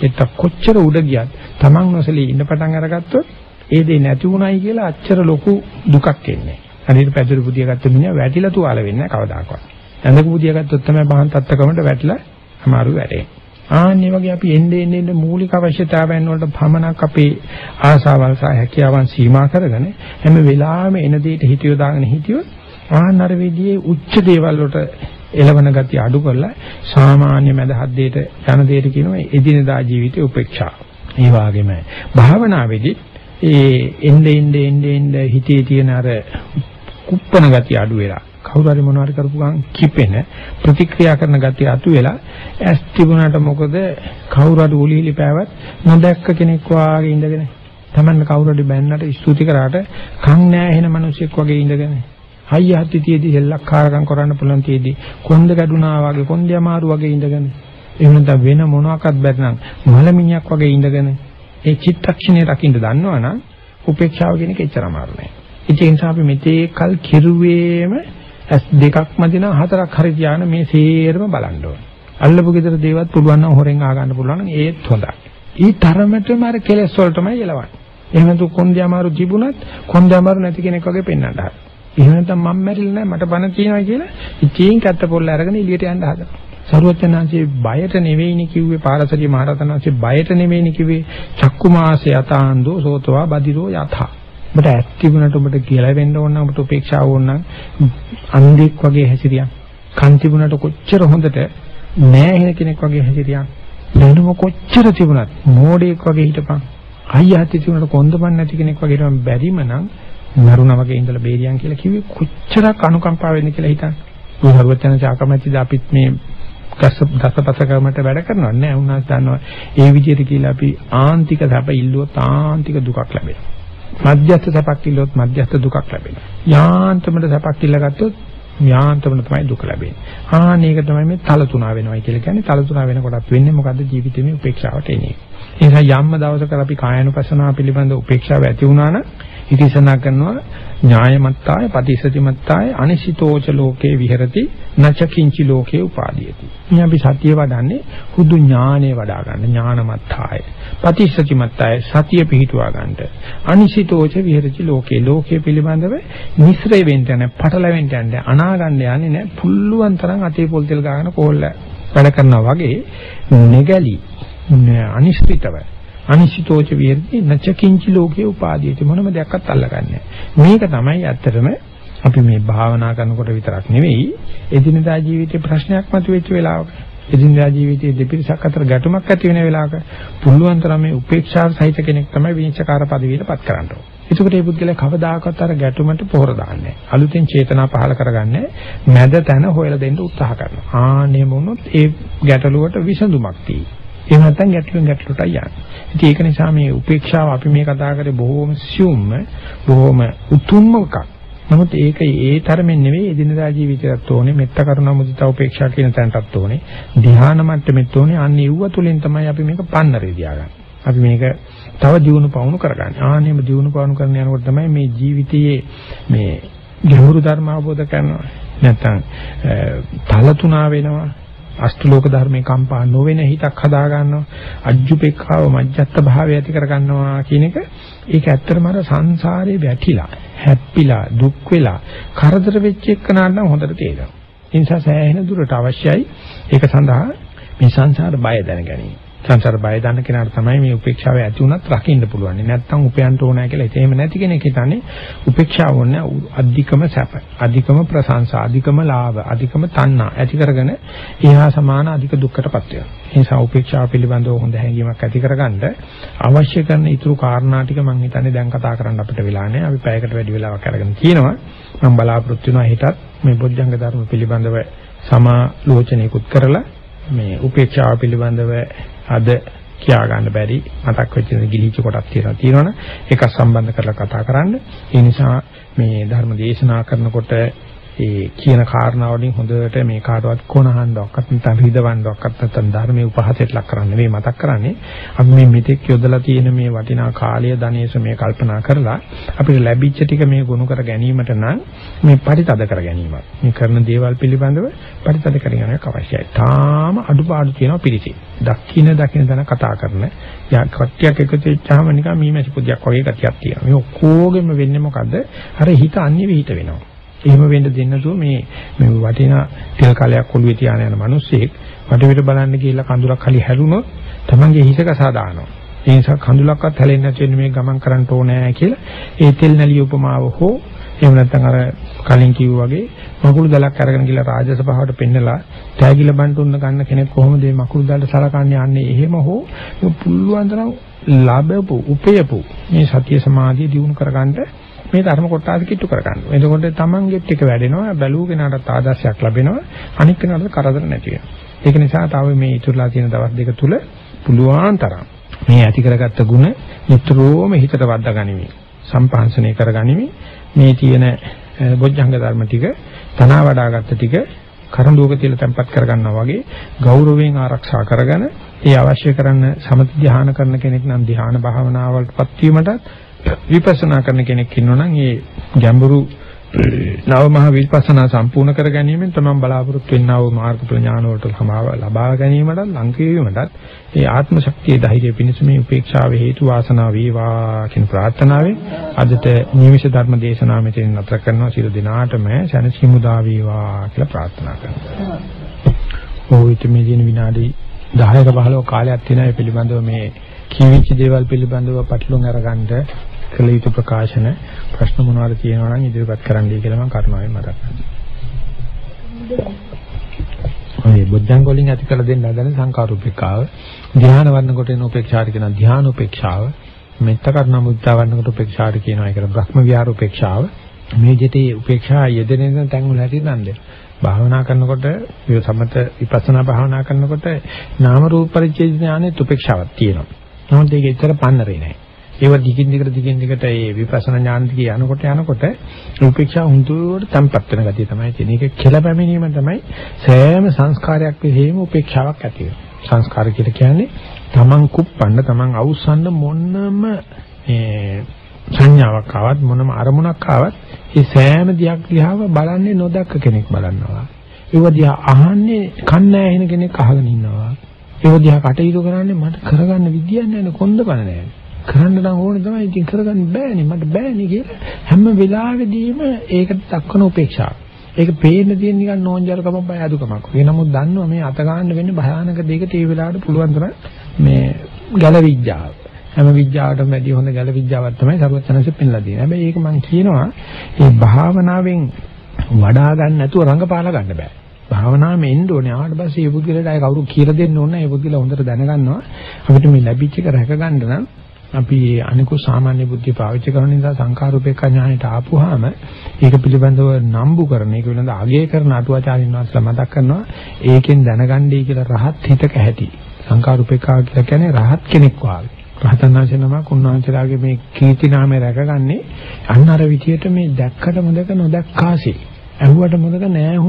පෙත්ත කොච්චර උඩ ගියත් Taman නොසලී ඉන්න පටන් අරගත්තොත් ඒ දේ නැති වුණයි කියලා අච්චර ලොකු දුකක් එන්නේ. අනිත් පැදුරු පුදිය ගත්ත මිනිහා වැටිලා තුවාල වෙන්නේ නැහැ කවදාකවත්. ඇඳක පුදිය ගත්තොත් තමයි බහන් තත්ත්වකමට වැටිලා අමාරු වැඩේ. ආන්නේ වගේ අපි එන්නේ එන්නේ මූලික අවශ්‍යතාවයන් වලට පමණක් අපේ ආසාවල් සහ හැකියාවන් සීමා කරගෙන හැම වෙලාවෙම එන දෙයට හිත යොදාගෙන හිටියොත් ආන්නර විදියේ උච්ච දේවල් වලට එළවන ගතිය අඩු කරලා සාමාන්‍ය මදහත් දෙයට යන දෙයට කියනවා එදිනදා ජීවිතේ උපේක්ෂා. ඒ වගේම භාවනාවේදී ඒ එnde ende ende ende හිතේ තියෙන අර කුප්පන ගතිය අඩු වෙලා කවුරු හරි මොනවාරි කරපු ගමන් කිපෙන ප්‍රතික්‍රියා කරන ගතිය අතු වෙලා ඇස් තිබුණාට මොකද කවුරු හරි උලිලි පෑවත් නොදැක්ක කෙනෙක් වාගේ ඉඳගෙන තමන්න කවුරු හරි බැන්නට ස්තුති කරාට කන් නෑ එහෙන මිනිසෙක් වගේ ඉඳගෙන හයිය හත්ති තියේදී සෙල්ලක්කාරකම් කරන්න පුළුවන් තියේදී කොන්ද ගැඩුනා වගේ කොන්ද අමාරු වගේ ඉඳගෙන එහෙම නැත්නම් වෙන මොනවාක්වත් බැරි නම් මලමිණියක් වගේ ඉඳගෙන ඒ චිත්තක්ෂණය රකින්න දන්නවනම් උපේක්ෂාව කියන එක එච්චර අමාරු නෑ. ඒ නිසා අපි මෙතේ කල් කිරුවේම ඇස් දෙකක් මැදින හතරක් හරි ධානය මේ සේරම බලන්න ඕනේ. අල්ලපු ගෙදර දේවත් පුළුවන් නම් හොරෙන් ආ ගන්න පුළුවන් නම් ඒත් හොඳයි. ඊ තරමටම අර කෙලස් වලටමයි එලවන්නේ. එහෙම නැතු කොන්දේ අමාරු තිබුණත් කොන්දේ අමාරු නැති කෙනෙක් වගේ පෙන්වන්න හදනවා. එහෙම නැත්නම් මම මැරිලා නැහැ මට බන තියෙනවා කියලා ඉතින් කැත්ත පොල්ල අරගෙන එළියට යන්න හදනවා. සරුවචනාංශයේ බයට නෙවෙයිනි කිව්වේ පාරසරිය මහරතනාංශයේ බයට නෙවෙයිනි කිව්වේ චක්කුමාසේ යතාන්දෝ සෝතවා බදිරෝ යථා ඔබට ඇස් තිබුණට ඔබට කියලා වෙන්න ඕන නම් ඔබට උපේක්ෂාව ඕන නම් අන්ධෙක් වගේ හැසිරියන්. කන් තිබුණට කොච්චර හොඳට නෑ වෙන කෙනෙක් වගේ හැසිරියන්. දැනුම කොච්චර තිබුණත් මෝඩයෙක් වගේ හිටපන්. අයියා හිත තිබුණට කොන්දපන් නැති කෙනෙක් වගේ හිටපන් බැරිම නම් නරුණ වගේ ඉඳලා බේරියන් කියලා කිව්වේ කොච්චරක් අනුකම්පාව වෙන්න කියලා හිතන්න. මේ හරුවචන චාකමැතිද අපිත් මේ දසපසකමට වැඩ කරනවා නෑ උන්වහන්සේ දන්නවා ඒ විදිහට කියලා අපි ආන්තික සැප ඉල්ලුවොත් ආන්තික දුකක් ලැබෙනවා. මධ්‍යස්ථ සැපක් ඉල්ලුවොත් මධ්‍යස්ථ දුකක් ලැබෙනවා. යාන්තමට සැපක් ඉල්ලගත්තොත් යාන්තමට තමයි දුක ලැබෙන්නේ. ආන ඒක තමයි මේ තල තුනා වෙනවයි කියලා කියන්නේ. තල තුනා වෙනකොටත් වෙන්නේ මොකද්ද ජීවිතේ උපේක්ෂාවට එන්නේ. ඒ නිසා යම්ම දවසක අපි කායानुපසනාව පිළිබඳ උපේක්ෂාව ඇති වුණා නම් ඉතිසනා කරනවා ඥායමත්තාය පටිසතිමත්තාය අනිසිතෝච ලෝකේ විහෙරති නච කිංචි ලෝකේ උපාදීයති. මේ අපි සතිය වඩන්නේ හුදු ඥානේ වඩා ගන්න ඥානමත්තාය. පටිසතිමත්තාය සතිය පිහිටුවා ගන්නට. අනිසිතෝච විහෙරති ලෝකේ ලෝකේ පිළිබඳව නිස්රේ වෙන්න නැහැ, පටලැවෙන්න යන්නේ, අනා ගන්න යන්නේ නැහැ. පුල්ලුවන් තරම් අතේ පොල් තෙල් ගාගෙන කෝල්ල වැඩ කරනවා වගේ නෙගලි අනිශ්චිතව අනිශ්චිතෝච විහෙරති නචකින්චි ලෝකේ උපාදීති මොනම දෙයක්වත් අල්ලගන්නේ මේක තමයි ඇත්තටම අපි මේ භාවනා කරනකොට විතරක් නෙවෙයි එදිනදා ජීවිතේ ප්‍රශ්නයක් මතුවෙච්ච වෙලාවක එදිනදා ජීවිතයේ දෙපිරිසක් අතර ගැටුමක් ඇති වෙන වෙලාවක පුළුවන් තරම් මේ උපේක්ෂාව සහිත කෙනෙක් තමයි විනිශ්චයකාර පදවියට පත් කරන්න ඕනේ. එතකොට මේ පුද්ගලයා කවදාකවත් අර ගැටුමට පොහොර දාන්නේ නැහැ. අලුතෙන් චේතනා පහල කරගන්නේ මැද තැන හොයලා දෙන්න උත්සාහ කරනවා. ආන්නේ මොනොත් ඒ ගැටලුවට විසඳුමක් තියෙයි. එහෙම නැත්නම් ගැටලුවෙන් ගැටලුවට යන්නේ. ඉතින් ඒක නිසා මේ උපේක්ෂාව අපි මේ කතා කරේ බොහෝම සියුම්ම බොහෝම උතුම්ම එකක්. නමුත් ඒක ඒ තරමින් නෙවෙයි එදිනදා ජීවිතයත් ඕනේ මෙත්ත කරුණා මුදිතා උපේක්ෂා කියන තැනටත් ඕනේ. ධ්‍යාන මට්ටමෙත් ඕනේ. අන්න ඒව තුලින් තමයි අපි මේක පන්නරේ තියාගන්නේ. අපි මේක තව දියුණු පවුණු කරගන්නේ. ආනෙම දියුණු පවුණු කරන යනකොට තමයි මේ ජීවිතයේ මේ ගැඹුරු ධර්ම අවබෝධ කරනවා. නැත්නම් තලතුණා වෙනවා. අෂ්ටලෝක ධර්මේ කම්පා නොවෙන හිතක් හදා ගන්නවා අජ්ජුපේක්ඛාව මජ්ජත් භාවය ඇති කර ගන්නවා කියන එක ඒක ඇත්තටම අර සංසාරේ වැටිලා හැප්පිලා දුක් වෙලා කරදර වෙච්ච එකනට නම් හොඳට තේරෙනවා. ඒ නිසා සෑහෙන දුරට අවශ්‍යයි. ඒක සඳහා මේ සංසාර බය දැන ගැනීම සංසාර බය දන්න කෙනාට තමයි මේ උපේක්ෂාව ඇති වුණත් රකින්න පුළුවන්. නැත්තම් උපයන්න ඕනෑ කියලා හිතේම නැති කෙනෙක් හිතන්නේ උපේක්ෂාව ඕනේ අධිකම සැප, අධිකම ප්‍රශංසා, අධිකම ලාභ, අධිකම තණ්හා ඇති කරගෙන එහා සමාන අධික දුක්කටපත් වෙනවා. ඒ නිසා උපේක්ෂාව පිළිබඳව හොඳ හැඟීමක් ඇති කරගන්න අවශ්‍ය කරන ඊතුරු කාරණා ටික මම හිතන්නේ දැන් කතා කරන්න අපිට වෙලා නැහැ. අපි පැයකට වැඩි වෙලාවක් අරගෙන කියනවා. මම බලාපොරොත්තු වෙනවා හිතත් මේ බොජ්ජංග ධර්ම පිළිබඳව සමාලෝචනයකුත් කරලා මේ උපේක්ෂාව පිළිබඳව අද කියා ගන්න බැරි මතක් වෙච්ච ගිලිච්ච කොටක් තියෙනවා තියෙනවනේ. ඒක සම්බන්ධ කරලා කතා කරන්න. ඒ නිසා මේ ධර්ම දේශනා කරනකොට ඒ කියන කාරණා වලින් හොඳට මේ කාටවත් කොනහන්නවක්වත් නැත්නම් රිදවන්නවක්වත් නැත්නම් ධර්මයේ උපහාසයට ලක් කරන්න නෙවෙයි මතක් කරන්නේ අපි මේ මෙතෙක් යොදලා තියෙන මේ වටිනා කාලය ධනේශ මේ කල්පනා කරලා අපිට ලැබිච්ච ටික මේ ගොනු කර ගැනීමට නම් මේ පරිතද කර ගැනීමක් මේ කරන දේවල් පිළිබඳව පරිතද කර ගැනීමක් අවශ්‍යයි. තාම අඩුපාඩු තියෙනවා පිළිසි. දක්ෂින දක්ෂින දන කතා කරන යා කට්ටියක් එකතු වෙච්චාම නිකන් මීමැසි පුදියක් වගේ ගතියක් තියෙනවා. මේ ඔක්කොගෙම වෙන්නේ මොකද්ද? අර හිත අන්‍ය විහිිත වෙනවා. එහෙම වෙන්න දෙන්න නැතුව මේ මේ වටිනා තෙල් කලයක් ඔළුවේ තියාන යන මිනිස්සෙක් වටපිට බලන්න ගිහිල්ලා කඳුලක් හලි හැලුනොත් Tamange හිස කසා දානවා. ඒ නිසා කඳුලක්වත් හැලෙන්නේ නැති වෙන මේ ගමන් කරන්න ඕනේ කියලා ඒ තෙල් නැලිය උපමාව හෝ එහෙම නැත්නම් අර කලින් කිව්වා වගේ මකුළු දලක් අරගෙන ගිහලා රාජසභාවට පෙන්නලා තෑගිල බන්ටුන්න ගන්න කෙනෙක් කොහොමද මේ මකුළු දලට සලකන්නේ යන්නේ එහෙම හෝ පුළුවන් තරම් ලැබපු උපයපු මේ සතිය සමාධිය දියුණු කරගන්න මේ ධර්ම කොටස කිට්ටු කරගන්න. එතකොට තමන්ගෙත් එක වැඩෙනවා බැලූ කෙනාට ආදර්ශයක් ලැබෙනවා අනික් කෙනාට කරදර නැති වෙනවා. ඒක නිසා තව මේ ඉතුරුලා තියෙන දවස් දෙක තුල පුළුවන් තරම් මේ ඇති කරගත්ත ಗುಣ නිතරම හිතට වද්දා ගනිමින් සම්පාංශනය කරගනිමින් මේ තියෙන බොජ්ජංග ධර්ම ටික තනවා වඩාගත්ත ටික කරඬුවක තියලා තැම්පත් කරගන්නවා වගේ ගෞරවයෙන් ආරක්ෂා කරගෙන ඒ අවශ්‍ය කරන සමථ ධ්‍යාන කරන කෙනෙක් නම් ධ්‍යාන භාවනාවලටපත් වීමටත් විපස්සනා කරන කෙනෙක් ඉන්නවනම් ඒ ගැඹුරු නව මහ විපස්සනා සම්පූර්ණ කර ගැනීමෙන් තමයි බලාපොරොත්තු වෙන්නා වූ මාර්ගඵල ඥාන වලට සමාව ලබා ගැනීමට ලංක වීමටත් ඒ ආත්ම ශක්තිය ධෛර්යය පිණිස මේ උපේක්ෂාව හේතු වාසනා වේවා කියන ප්‍රාර්ථනාවෙන් අදට නිමිෂ ධර්ම දේශනාව මෙතන නතර කරනවා සියලු දිනාටම සැනසීමුදා වේවා කියලා ප්‍රාර්ථනා කරනවා. ඕවිත මේ දින විනාඩි 10ක 15ක කාලයක් තියෙනවා මේ පිළිබඳව මේ කීවිච්ච දේවල් පිළිබඳව පටලුම් අරගන්න කළ යුතු ප්‍රකාශන ප්‍රශ්න මොනවාද තියෙනවා නම් ඉදිරිපත් කරන්නයි කියලා මම කරුණාවෙන් මතක් කරනවා. ඔය බුද්ධංග වලින් ඇති කළ දෙන්න හදන සංකාරූපිකාව ධ්‍යාන වර්ණ කොට එන උපේක්ෂාට කියන ධ්‍යාන උපේක්ෂාව මෙත්ත කරුණා මුද්දා වර්ණ කොට උපේක්ෂාට කියනවා ඒකට බ්‍රහ්ම විහාර උපේක්ෂාව මේ ජෙතේ උපේක්ෂා යෙදෙන තැන් වල හැටි දන්නේ භාවනා කරනකොට සමත විපස්සනා භාවනා කරනකොට නාම රූප පරිච්ඡේද ඥානෙත් උපේක්ෂාවක් තියෙනවා. නමුත් ඒක ඇත්තට පන්නරේ නෑ. ඒව දිගින් දිගට දිගින් දිගට ඒ විපස්සනා ඥාන දිගේ යනකොට යනකොට උපේක්ෂා හුදුවට තම්පත් වෙන ගතිය තමයි තියෙන්නේ. ඒක කියලා පැමිණීම තමයි සෑම සංස්කාරයක් විසීම උපේක්ෂාවක් ඇති වෙනවා. සංස්කාර කියලා කියන්නේ තමන් කුප්පන්න තමන් අවුස්සන්න මොනම මේ සංඥාවක් ආවත් මොනම අරමුණක් ආවත් ඒ සෑම දියක් දිහාව බලන්නේ නොදක්ක කෙනෙක් බලනවා. ඒව දිහා අහන්නේ කන්න ඇහෙන කෙනෙක් අහගෙන ඉන්නවා. ඒව දිහා කටයුතු කරන්නේ මට කරගන්න විදියක් නැහැ කොන්ද බන නැහැ. කරන්න නම් ඕනේ තමයි ඉතින් කරගන්න බෑනේ මට බෑනේ කියලා හැම වෙලාවෙදීම ඒකට දක්වන උපේක්ෂාව. ඒක පේන්න තියෙන නිකන් නෝන්ජල්කම බය අදුකමක්. ඒ නමුත් දන්නවා මේ අත ගන්න වෙන්නේ භයානක දෙයකට ඒ වෙලාවට පුළුවන් තරම් මේ ගැලවිඥාව. හැම විඥාවටම වැඩි හොඳ ගැලවිඥාවක් තමයි සර්වඥාන්සේ පෙන්ලා දෙන්නේ. හැබැයි ඒක මම කියනවා මේ භාවනාවෙන් වඩා ගන්න නැතුව රඟපාලා ගන්න බෑ. භාවනාවෙම එන්න ඕනේ. ආවට පස්සේ මේ පුද්ගලයාට අය කවුරු කියලා දෙන්න ඕනේ. මේ පුද්ගලයා හොඳට දැනගන්නවා. අපිට මේ ලැබිච්ච එක රැක ගන්න නම් අපි අනිකු සාමාන්‍ය බුද්ධිය පාවිච්චි කරන නිසා සංඛාරූපේක ඥාණයට ආපුවාම ඒක පිළිබඳව නම්බු කරන ඒක පිළිබඳව අගය කරන අටුවාචාරින් වහන්සේලා මතක් කරනවා ඒකෙන් දැනගන්නයි කියලා රහත් හිතක ඇති. සංඛාරූපේකා කියලා කියන්නේ රහත් කෙනෙක් වාගේ. රහතන් වහන්සේ නමක් උන්වහන්සේලාගේ මේ කීර්ති නාමය රැකගන්නේ අන්න අර විදියට මේ දැක්කට මොදක නොදැක්කාසේ. ඇහුවට මොදක නැහැ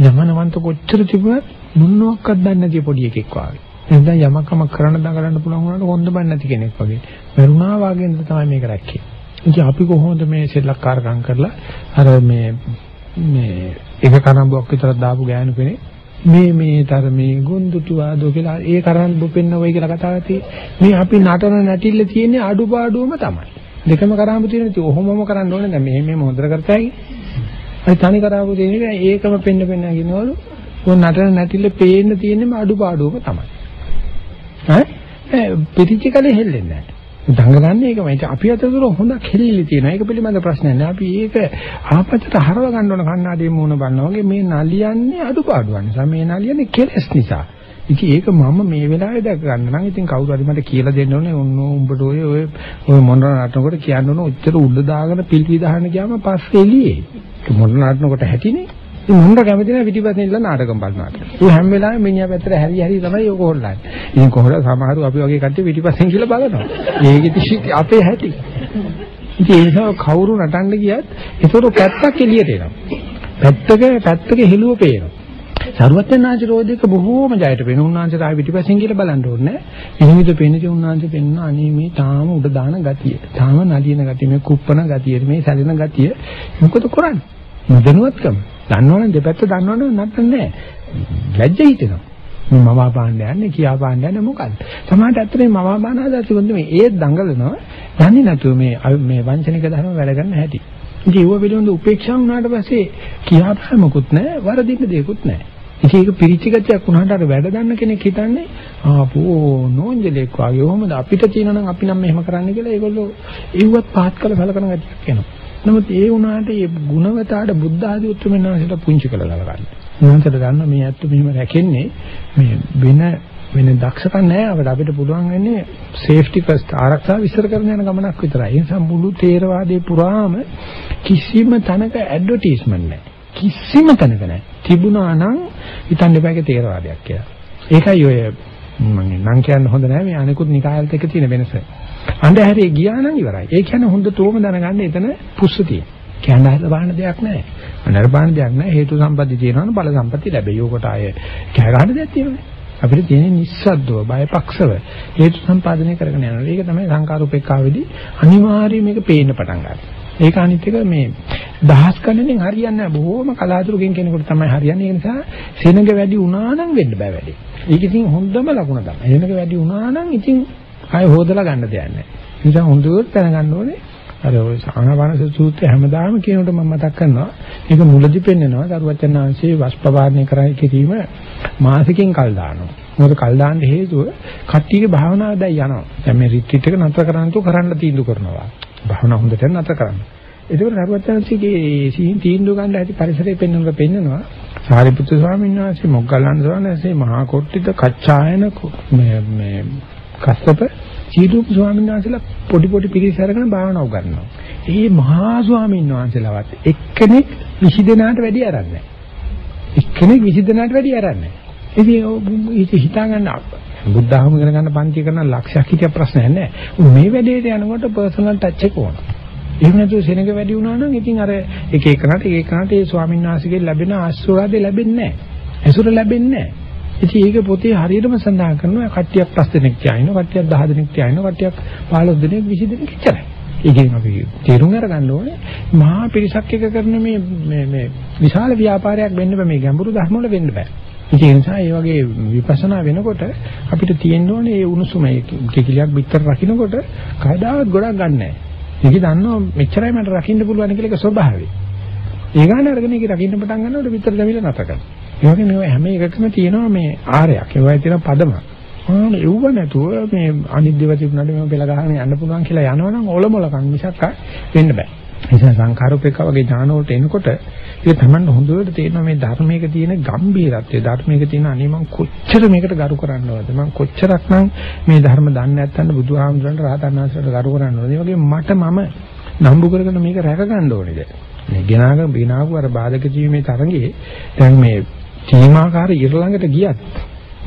යමනවන්ත කොච්චර තිබුණත් මොනවාක්වත් දන්නේ නැති පොඩි එකෙක් වාගේ. නැත්නම් යමකම කරන්න දඟලන්න පුළුවන් වුණාට හොඳ බන් නැති කෙනෙක් වගේ. මරුණා වගේ නේද තමයි මේක රැක්කේ. ඉතින් අපි කොහොමද මේ සෙල්ලක්කාරකම් කරලා අර මේ මේ එක කරඹුවක් විතර දාපු ගෑනු කෙනෙක් මේ මේ තර මේ ගොන්දුතු ආදෝ කියලා ඒ කරඹු පෙන්නවයි කියලා කතාවක් තියෙන්නේ. මේ අපි නටන නැටිල්ල තියෙන්නේ අඩුපාඩුවම තමයි. දෙකම කරාඹු තියෙන ඉතින් ඔහොමම කරන්න ඕනේ දැන් මෙහෙම මෙහෙම හොඳට කරතයි. අයි තනි කරාඹු තියෙන ඒකම පෙන්න පෙන්න කියනවලු. ඔය නටන නැටිල්ල පේන්න තියෙන්නේම අඩුපාඩුවම තමයි. ඈ පිටිච්ච කලේ හෙල්ලෙන්නේ නැහැ. දඟලන්නේ ඒකමයි. ඉතින් අපි අතතුර හොඳක් හෙල්ලෙලි තියෙනවා. ඒක පිළිබඳ ප්‍රශ්නයක් නෑ. අපි ඒක ආපස්සට හරව ගන්න ඕන කන්නාඩියේ මූණ බලනවා වගේ මේ නලියන්නේ අඩුපාඩුවක් නිසා. මේ නලියන්නේ කෙලස් නිසා. ඉතින් ඒක මම මේ වෙලාවේ දැක ගන්න නම් ඉතින් කවුරු හරි මට කියලා දෙන්න ඕනේ. ඔන්න උඹට ඔය ඔය ඔය මොනර නටනකොට කියන්න ඕන ඔච්චර උඩ දාගෙන පිල්වි දාන්න ගියාම පස්සේ එළියේ. මොනර නටනකොට හැටිනේ. ඉතින් මොන්ට කැමති නැහැ පිටිපස්සෙන් ඉන්න නාටකම් බලනවාට. ඌ හැම වෙලාවෙම මිනිහා පැත්තට හැරි හැරි තමයි ඔක හොල්ලන්නේ. ඉතින් කොහොමද සමහරව අපි වගේ කට්ටිය පිටිපස්සෙන් කියලා බලනවා. ඒක ඉතින් අපේ හැටි. ඉතින් ඒ නිසා කවුරු නටන්න ගියත් ඒතකොට පැත්තක් එළියට එනවා. පැත්තක පැත්තක හෙළුව පේනවා. සරුවත්නාංශ රෝධික බොහෝම ජයට වෙන උන්වංශ තායි පිටිපස්සෙන් කියලා බලන්න ඕනේ. එහෙමද පෙන්නේ උන්වංශ පෙන්න අනේ මේ තාම උඩ දාන ගතිය. තාම නලියන ගතිය මේ කුප්පන ගතිය මේ සැලෙන ගතිය. මොකද කරන්නේ? නොදැනුවත්කම. දන්නවනේ දෙපැත්ත දන්නවනේ නැත්නම් නෑ. ලැජ්ජ හිතෙනවා. මම පාන්න යන්නේ කියා පාන්න යන්නේ මොකද්ද? සමහරට ඇත්තටම මම පාන හදාච්ච කොන්ද මේ ඒත් දඟලනවා. දන්නේ නැතුව මේ මේ වංචනික ධර්ම වැඩ ගන්න හැටි. ඉතින් ඒව පිළිබඳ උපේක්ෂා වුණාට පස්සේ කියාපෑමකුත් නැහැ, වරදින්න දෙයක්කුත් නැහැ. ඉතින් ඒක පිරිච්ච ගතියක් වුණාට අර වැඩ දන්න කෙනෙක් හිතන්නේ ආපෝ නෝන්ජලෙක් වගේ කොහොමද අපිට තියෙනවා නම් අපි නම් මෙහෙම කරන්න කියලා ඒගොල්ලෝ ඒවත් පහත් කළ සලකන ගතියක් එනවා. නමුත් ඒ වුණාට මේ ගුණවතාට බුද්ධ ආදී උතුම්මන් වහන්සේලා පුංචි කළා ගන්න. උන්වහන්සේට ගන්න මේ ඇත්ත මෙහෙම රැකෙන්නේ මේ වෙන වෙන දක්ෂකම් නැහැ අපිට අපිට පුළුවන් වෙන්නේ සේෆ්ටි ෆස්ට් ආරක්ෂාව විස්තර කරන යන ගමනක් විතරයි. ඒ නිසා මුළු තේරවාදයේ පුරාම කිසිම තැනක ඇඩ්වර්ටයිස්මන්ට් නැහැ. කිසිම තැනක නැහැ. තිබුණා නම් හිතන්න එපා ඒක තේරවාදයක් කියලා. ඒකයි ඔය මම නම් කියන්න හොඳ නැහැ මේ අනිකුත් නිකායලත් එක්ක තියෙන වෙනස. අන්ධහැරේ ගියා නම් ඉවරයි. ඒ කියන්නේ හොඳටම දැනගන්න එතන පුස්ස තියෙන. කියන්න හද බාහන දෙයක් නැහැ. අනර බාහන දෙයක් නැහැ. හේතු සම්පatti තියෙනවනම් බල සම්පatti ලැබෙයි. ඕකට ආයේ කෑ ගන්න දෙයක් තියෙනවනේ. අපිට තියෙන නිස්සද්දව බයපක්ෂව හේතු සම්පාදනය කරගෙන යනවා. ඒක තමයි සංකාරූපේක්ඛාවේදී අනිවාර්යයෙන් මේක පේන්න පටන් ගන්නවා. ඒක අනිත් එක මේ දහස් ගණනෙන් හරියන්නේ නැහැ. බොහෝම කලාතුරකින් කෙනෙකුට තමයි හරියන්නේ. ඒ නිසා සෙනඟ වැඩි වුණා නම් වෙන්න බෑ වැඩි. ඒක ඉතින් හොඳම ලකුණ තමයි. සෙනඟ වැඩි වුණා නම් ඉතින් ආය හොදලා ගන්න දෙයක් නැහැ. ඒ නිසා හොඳට දැනගන්න ඕනේ අර ඔය ආනාපාන සූත්‍රය හැමදාම කියනකොට මම මතක් කරනවා. මේක මුලදි පෙන්නනවා. දරුවචනාංශයේ වස්පවාරණය කරයි කිරීම මාසිකින් කල් දානවා. මොකද කල් දාන්න හේතුව කට්ටියගේ භාවනාව දැන් යනවා. දැන් මේ රිට්‍රීට් එක නතර කරන්න තු කරන්න තීන්දුව කරනවා. භාවනාව හොඳට නතර කරන්න. ඒකවල දරුවචනාංශයේ සීන් තීන්දුව ගන්න ඇති පරිසරය පෙන්වනවා පෙන්වනවා සාරිපුත්‍ර ස්වාමීන් වහන්සේ මොග්ගල්ලාන ස්වාමීන් වහන්සේ මහා කොට්ටිත කච්චායන මේ මේ කස්සප සීදුප් ස්වාමීන් වහන්සේලා පොඩි පොඩි පිරිස අරගෙන භාවනා උගන්වනවා. ඒ මහා ස්වාමීන් වහන්සේලාවත් එක්කෙනෙක් 20 දෙනාට වැඩි අරන්නේ එක්කෙනෙක් 20 දෙනාට වැඩි අරන්නේ ඉතින් හිතා ගන්න බුද්ධ ධර්ම ඉගෙන ගන්න පන්ති කරන ලක්ෂයක් හිටිය ප්‍රශ්නයක් නැහැ. මේ වැඩේට යනකොට පර්සනල් ටච් එක ඕන. එහෙම නැතුව සෙනඟ වැඩි වුණා නම් ඉතින් අර එක එකනට එක එකනට ඒ ස්වාමීන් වහන්සේගෙන් ලැබෙන ආශිර්වාදේ ලැබෙන්නේ නැහැ. ඇසුර ලැබෙන්නේ නැහැ. ඉතින් ඒක පොතේ හරියටම සඳහන් කරනවා කට්ටියක් 5 දෙනෙක් කියනවා කට්ටියක් 10 දෙනෙක් කියනවා කට්ටියක් 15 දෙනෙක් 20 දෙනෙක් ඉච්චරයි. ඒකෙන් අපි තේරුම් අරගන්න ඕනේ මහා පිරිසක් එක කරන මේ මේ මේ විශාල ව්‍යාපාරයක් වෙන්න බෑ මේ ගැඹුරු ධර්ම වල වෙන්න බෑ. ඒ නිසා ඒ වගේ විපස්සනා වෙනකොට අපිට තියෙන්න ඕනේ ඒ උණුසුම ඒ කිකිලියක් පිටර රකින්නකොට කවදාවත් ගොඩක් ගන්න නැහැ. ඒක දන්නවා මෙච්චරයි මට රකින්න පුළුවන් කියලා ඒක ස්වභාවය. ඒ ගන්න අරගෙන ඒක රකින්න පටන් ගන්නකොට පිටර දැවිලා නැත කරනවා. ඒ වගේ මේ හැම එකකම තියෙනවා මේ ආරයක්. ඒවයි තියෙන පදම. ආන එව්ව නැතුව මේ අනිත් දේවල් තිබුණාට මේ පෙළ ගහගෙන යන්න පුළුවන් කියලා යනවනම් ඔලොමලකම් මිසක් වෙන්න බෑ. නිසා සංඛාරූපේක වගේ ඥාන වලට එනකොට ඒක තමයි හොඳට තේරෙනවා මේ ධර්මයක තියෙන ගැඹීරත්වය ධර්මයක තියෙන අනේ මං කොච්චර මේකට ගරු කරන්නවද මං කොච්චරක්නම් මේ ධර්ම දන්නේ නැත්නම් බුදුහාමුදුරන්ට රහතන් වහන්සේට ගරු කරන්නවද ඒ වගේ මට මම නම්බු කරගෙන මේක රැක ගන්න ඕනේද මේ ගෙනාගෙන බිනාවු අර බාධක ජීවීමේ තරංගේ දැන් මේ සීමාකාර ඉර ළඟට ගියත්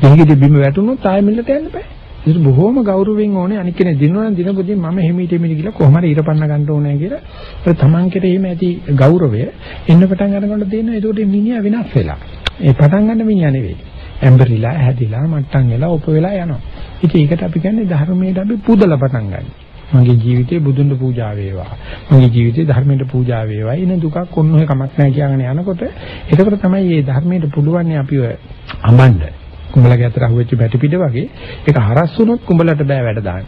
දෙහිගෙදි බිම වැටුනොත් ආයෙ මෙල්ලට යන්න බෑ. ඒක බොහොම ගෞරවයෙන් ඕනේ අනික් කෙනෙක් දිනවනම් දිනපොදී මම හිමීට හිමීට ගිහලා කොහොම හරි ඉරපන්න ගන්න ඕනේ කියලා. ඒ තමන් කෙරෙහිම ඇති ගෞරවය එන්න පටන් ගන්නකොට තියෙනවා ඒකට මිනිහා වෙනස් වෙලා. ඒ පටන් ගන්න මිනිහා නෙවෙයි. ඇම්බරිලා හැදිලා මට්ටම් වෙලා උප වෙලා යනවා. ඉතින් ඒකට අපි කියන්නේ ධර්මයට අපි පුදලා පටන් ගන්නවා. මගේ ජීවිතේ බුදුන්ට පූජා වේවා. මගේ ජීවිතේ ධර්මයට පූජා වේවා. ඉන දුකක් කොන්න ඔය කමක් නැහැ කියලාගෙන යනකොට එතකොට තමයි මේ ධර්මයට පුළුවන් අපිව අමන්න. කුඹලගේ අතර අහුවෙච්ච බැටි පිට වගේ ඒක හරස් වුණොත් කුඹලට බෑ වැඩ දාන්න.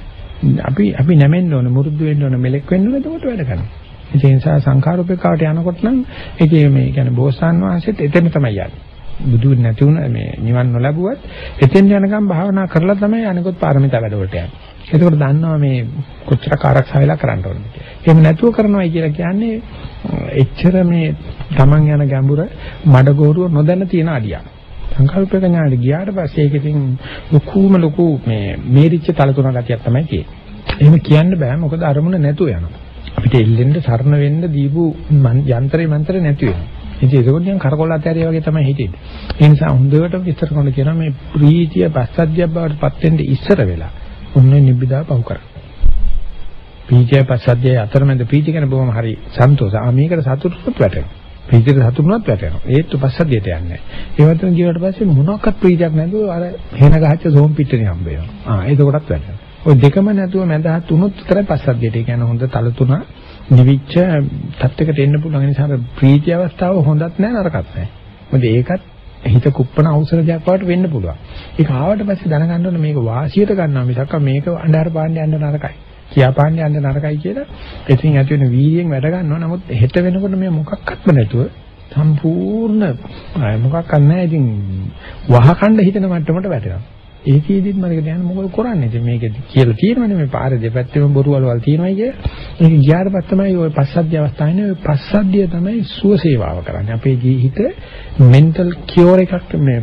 අපි අපි නැමෙන්න ඕන, මුරුදු වෙන්න ඕන, මෙලෙක් වෙන්න ඕන එතකොට වැඩ කරනවා. ඒ නිසා සංඛාරූපේකාවට යනකොට නම් ඒකේ මේ කියන්නේ බෝසතාන් වහන්සේත් එතන තමයි යන්නේ. බුදු නැති වුණ මේ නිවන් නොලැබුවත් එතෙන් යනකම් භාවනා කරලා තමයි අනිකොත් පාරමිතා වැඩවලට යන්නේ. එතකොට දන්නවා මේ කොච්චර ආරක්ෂා වෙලා කරන්න ඕනද කියලා. එහෙම නැතුව කරනවායි කියලා කියන්නේ එච්චර මේ Taman යන ගැඹුර මඩගෝරුව නොදැන තියෙන අඩියක්. සංකල්පක ඥානෙ ගියාට පස්සේ ඒක ඉතින් ලොකුම ලොකු මේ මේරිච්ච තලතුණ ගතියක් තමයි තියෙන්නේ. එහෙම කියන්න බෑ මොකද අරමුණ නැතුව යනවා. අපිට එල්ලෙන්න සරණ වෙන්න දීපු යන්ත්‍රේ මන්ත්‍රේ නැති වෙනවා. ඉතින් ඒකෝට නිකන් කරකොල්ල අතෑරියා වගේ තමයි හිතෙන්නේ. ඒ නිසා හොඳට විස්තර කරන කියනවා මේ ප්‍රීතිය පස්සද්ධිය බවට පත් වෙන්න ඉස්සර වෙලා ඔන්න නිබ්බිදා පහු කරා. පීතිය පස්සද්ධිය අතරමැද පීති කියන බොහොම හරි සන්තෝෂ. ආ මේකට සතුටුත් වැටෙනවා. පීතියට සතුටුනොත් වැටෙනවා. ඒත් පස්සද්ධියට යන්නේ. ඒ වතුන ජීවිතයට පස්සේ මොනවාක්වත් ප්‍රීතියක් නැතුව අර හේන ගහච්ච සෝම් පිටනේ හම්බ වෙනවා. ආ ඒකකටත් වැටෙනවා. ඔය දෙකම නැතුව මැදහත් වුණොත් විතරයි පස්සද්ධියට. ඒ කියන්නේ හොඳ තල තුන නිවිච්ච තත්යකට එන්න පුළුවන් නිසා ප්‍රීති අවස්ථාව හොඳත් නැහැ නරකත් නැහැ. මොකද ඒකත් හිත කුප්පන ඖෂධයක් වලට වෙන්න පුළුවන්. ඒක ආවට පස්සේ දැනගන්න ඕනේ මේක වාසියට ගන්නවා මිසක් මේක අnder පාණ්ඩ යන්න නරකයි. කියාපාන්න යන්න නරකයි කියලා ඉතින් ඇති වෙන වීර්යයෙන් වැඩ ගන්නවා. නමුත් හෙට වෙනකොට මේ මොකක්වත්ම නැතුව සම්පූර්ණ මොකක්වත් නැහැ. ඉතින් වහකණ්ඩ හිතන මට්ටමට වැටෙනවා. ඒකෙදිත් මම කියන්නේ මොකද කරන්නේ ඉතින් මේකෙදි කියලා තියෙනවනේ මේ පාර දෙපැත්තෙම බොරු වලවල් තියෙනවයි කිය. ඒක ගියාට පස්සේ තමයි ওই පස්සද්ධිය අවස්ථාවේ ওই පස්සද්ධිය තමයි සුව සේවාව කරන්නේ. අපේ ජීවිත මෙන්ටල් කියෝර් එකක් මේ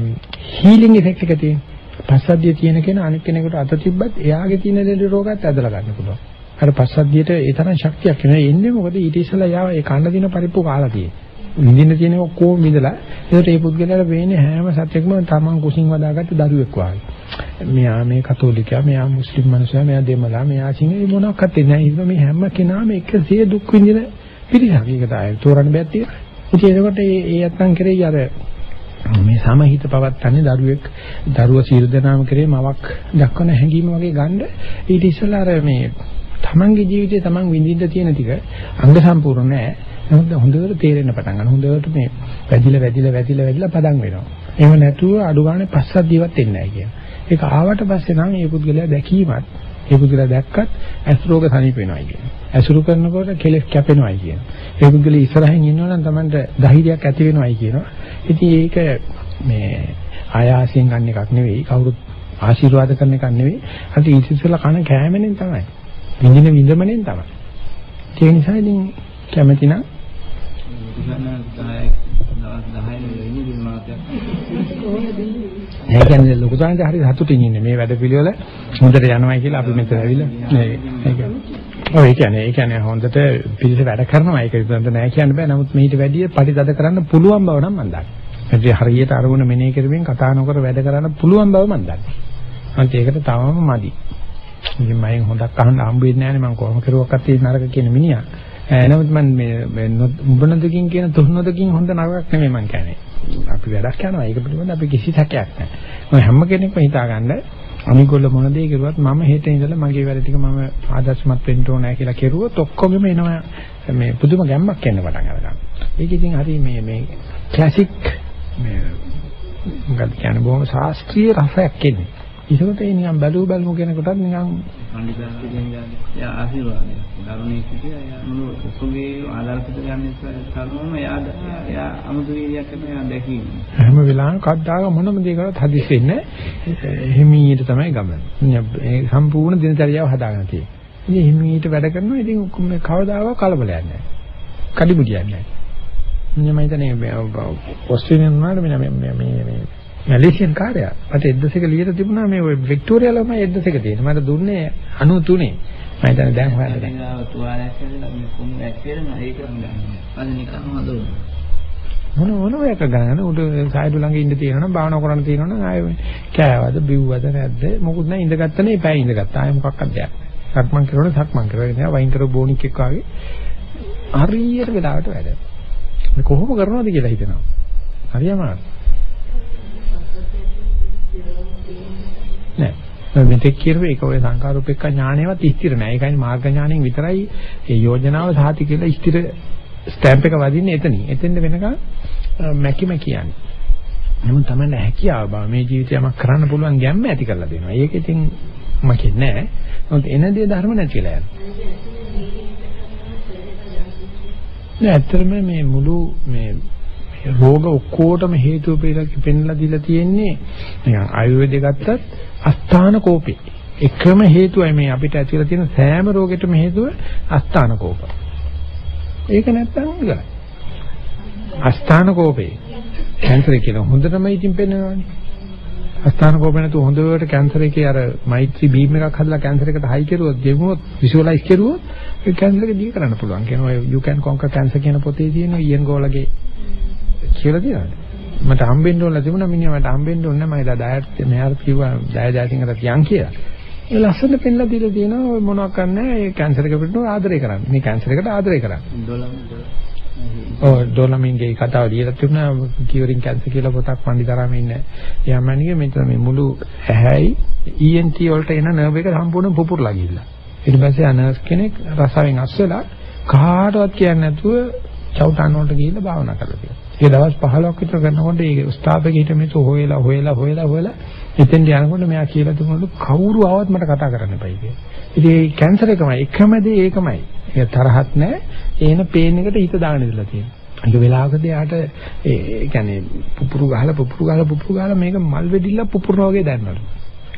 හීලින් ඉෆෙක්ට් එක තියෙන. පස්සද්ධිය තියෙන කෙනා අනිත් කෙනෙකුට අත තිබ්බත් එයාගේ තියෙන දෙලි රෝගات ඇදලා ගන්න පුළුවන්. අර පස්සද්ධියට ඒ තරම් ශක්තියක් එනවා. එන්නේ මොකද ඊට ඉස්සෙල්ලා යාව ඒ කන්න දින පරිප්පු කාලා තියෙන්නේ. විඳින්න තියෙන ඔක්කොම විඳලා ඒකට ඒ පුද්ගලයාට වෙන්නේ හැම සත්‍යයක්ම තමන් කුසින් වදාගත්ත දරුවෙක් වගේ. මෙයා මේ කතෝලිකයා, මෙයා මුස්ලිම් මිනිසයා, මෙයා දෙමළා, මෙයා සිංහල මොනක්වත් නැහැ. ඒක මේ හැම කෙනාම එකසේ දුක් විඳින පිරිසක්. ඒක තමයි තෝරන්න බෑ තියෙනවා. ඉතින් ඒකට ඒ ඒ අත්තන් කරේ අර මේ සමහිත පවත්තන්නේ දරුවෙක් දරුවා සියලු දෙනාම කරේ මවක් දක්වන හැඟීම වගේ ගන්න ඊට ඉස්සෙල්ලා අර මේ තමන්ගේ ජීවිතේ තමන් විඳින්න තියෙන ටික අංග සම්පූර්ණ නැහැ නමුත් හොඳට තේරෙන්න පටන් ගන්න. හොඳට මේ වැඩිලා වැඩිලා වැඩිලා වැඩිලා පදම් වෙනවා. එහෙම නැතුව අඩු ගානේ පස්සක් දිවත් එන්නේ නැහැ කියන. ඒක ආවට පස්සේ නම් මේ පුද්ගලයා දැකීමත් ඒ පුද්ගලයා දැක්කත් ඇස් රෝග සනීප වෙනවා කියන. ඇසුරු කරනකොට කෙලෙස් කැපෙනවායි කියන. ඒ පුද්ගලයා ඉස්සරහින් ඉන්නවා නම් Tamanට ධෛර්යයක් ඇති වෙනවායි කියනවා. ඉතින් ඒක මේ ආයාසයෙන් ගන්න එකක් නෙවෙයි. කවුරුත් ආශිර්වාද කරන එකක් නෙවෙයි. අර ඉතිසලා කන කෑමෙන් තමයි. විඳින විඳමනෙන් තමයි. ඒ නිසා ඉතින් කැමැති නම් ඒ කියන්නේ ලොකු දානට හරි සතුටින් ඉන්නේ මේ වැඩ පිළිවෙල හොඳට යනවායි කියලා අපි මෙතන ඇවිල්ලා ඒක ඔව් ඒ කියන්නේ ඒ කියන්නේ හොඳට පිළිස වැඩ කරනවා. ඒක විතරක් නෑ කියන්න බෑ. නමුත් මීට වැඩිය පරිදද කරන්න පුළුවන් බව නම් මම දන්නවා ඒ හරියට අරමුණ මෙනෙහි කරමින් කතා නොකර වැඩ කරන්න පුළුවන් බව මම දන්නවා අන්ත ඒකට තවම මදි. ඉතින් මම හොඳක් අහන්න හම්බ වෙන්නේ නෑනේ. මම කොහොම කරුවක්වත් ඒ නරක කියන මිනිහා. නමුත් මම මේ උඹනදකින් කියන තුනදකින් හොඳ නරකක් නෙමෙයි මම කියන්නේ. අපි වැඩක් යනවා. ඒක පිළිබඳව අපි කිසි සැකයක් නැහැ. මම හැම කෙනෙක්ම හිතාගන්න අනිගොල්ල මොන දේ කරුවත් මම හෙට ඉඳලා මගේ වැඩ ටික මම ආදර්ශමත් වෙන්න ඕනෑ කියලා කෙරුවොත් ඔක්කොගෙම එනවා මේ පුදුම ගැම්මක් එන්න පටන් ගන්නවා. ඒක ඉතින් හරි මේ මේ ක්ලාසික් මේ මොකක්ද කියන්නේ බොහොම ශාස්ත්‍රීය රසයක් එන්නේ. ඒකට ඒ නිකන් බැලුව බැලමු කෙනෙකුටත් නිකන් පඬිතුන් යා ආශිර්වාදය. ධර්මයේ සිටිය යා මොන ඔසුගේ ආදර්ශයට ගන්න තරමම යා යා අමුතු වීර්යයක් කරන යා දැකීම. හැම වෙලාවෙම කද්දාක මොනම දෙයකට හදිස් වෙන්නේ හිමීට තමයි ගමන. ඒ සම්පූර්ණ දිනචරියාව හදාගෙන තියෙන්නේ. ඉතින් හිමීට වැඩ කරනවා ඉතින් මේ කවදාවත් කලබලයක් නැහැ. කඩිමුඩියක් නැහැ. මම හිතන්නේ ඔස්ට්‍රේලියානු වල මේ මේ මේ මැලේසියන් කාර්යය. මට එද්දසක ලියලා තිබුණා මේ ඔය වික්ටෝරියා ළමයි එද්දසක තියෙන. මට දුන්නේ 93. මම හිතන්නේ දැන් හොයන්න දැන්. තුවාලයක් කියලා මේ කුණු ඇක්කේරන ඒක ගන්න. අද නිකන් හදවන. මොන මොන එක ගන්න උඩ සායදු ළඟ ඉන්න තියෙනවනම් භාවනා කරන්න තියෙනවනම් ආයෙ කෑවද බිව්වද නැද්ද මොකුත් නැහැ ඉඳගත්තනේ එපා ඉඳගත්තා ආයෙ මොකක්වත් දෙයක් නැහැ සක්මන් කරනකොට සක්මන් කරගෙන ඉඳලා වයින් කරපු බෝනික් එක්ක ආවේ හරියට වෙලාවට වැඩ මේ කොහොම කරනවද කියලා හිතනවා හරියම නෑ. මෙතෙක් කියරුව ඒක ඔය සංකාරූපෙක්ක ඥානයවත් ස්ථිර නෑ. ඒකයි මාර්ග ඥාණයෙන් විතරයි ඒ යෝජනාව සාති කියලා ස්ථිර ස්ටැම්ප් එක වදින්නේ එතනින්. එතෙන්ද වෙනකන් මැකිම කියන්නේ. නමුත් තමයි හැකියාව බව මේ ජීවිතයම කරන්න පුළුවන් ගැම්ම ඇති කරලා දෙනවා. ඒක ඉතින් මකින්නේ නෑ. නමුත් එන දේ ධර්ම නැතිලා යනවා. නෑ ඇත්තටම මේ මුළු මේ රෝග ඔක්කොටම හේතුව පෙන්නලා දීලා තියෙන්නේ නිකන් ආයුර්වේදය ගත්තත් අස්ථාන කෝපේ. එකම හේතුවයි මේ අපිට ඇතිලා තියෙන සෑම රෝගෙටම හේතුව අස්ථාන කෝප. ඒක නැත්තම් ඉවරයි. අස්ථාන කෝපේ. කැන්සර් කියලා හොඳටම ඉතින් පෙන්නනවානේ. අස්ථාන කෝපේ නැතු හොඳට කැන්සර් එකේ අර මෛත්‍රී බීම් එකක් හදලා කැන්සර් එකට හයි කරුවොත් ගෙවුනොත් විෂුවලයිස් කරුවොත් ඒ කැන්සර් එක දී කරන්න පුළුවන්. කියනවා you can conquer cancer කියන පොතේ තියෙන ඉයන් ගෝලගේ කියලා තියෙනවා. මට හම්බෙන්න ඕන තිබුණා මිනිහා මට හම්බෙන්න ඕන නැහැ මම ඩයට් මෙයාට කිව්වා ඩය ජාතින්කට තියන් කියලා. ඒ ලස්සන පෙන්ලා දීලා තියෙනවා මොනවක් කරන්නේ ඒ කැන්සර් එක පිටු ආදරය කරන්න. මේ කැන්සර් එකට ආදරය කරන්න. ඔව් ඩොලමින්ගේ කතාව ලියලා තිබුණා කියවරින් කැන්සර් කියලා පොතක් පඬිතරාම ඉන්නේ. යමනිගේ මෙතන මේ මුළු ඇහැයි ENT වලට එන නර්ව් එක සම්පූර්ණ පුපුරලා ගිහිල්ලා. ඊට පස්සේ ආ නර්ස් කෙනෙක් රසාවෙන් අස්සලා කාටවත් කියන්නේ නැතුව චවුටන් වලට ගිහිල්ලා භාවනා කරලා තියෙනවා. ඒ දවස් 15ක් විතර කරනකොට ඒ ස්ථාපකේ හිට මිනිස්සු හොයලා හොයලා හොයලා හොයලා එතෙන් යනකොට මෙයා කියලා දුන්නලු කවුරු ආවත් මට කතා කරන්න එපයි කියලා. ඉතින් ඒ කැන්සර් එකමයි එකම දේ ඒකමයි. ඒක තරහක් නැහැ. ඒන පේන එකට හිත දාගෙන ඉඳලා තියෙනවා. ඒක වෙලාවකදී යාට ඒ කියන්නේ පුපුරු ගහලා පුපුරු ගහලා පුපුරු ගහලා මේක මල් වෙඩිල්ල පුපුරන වගේ දැනනලු.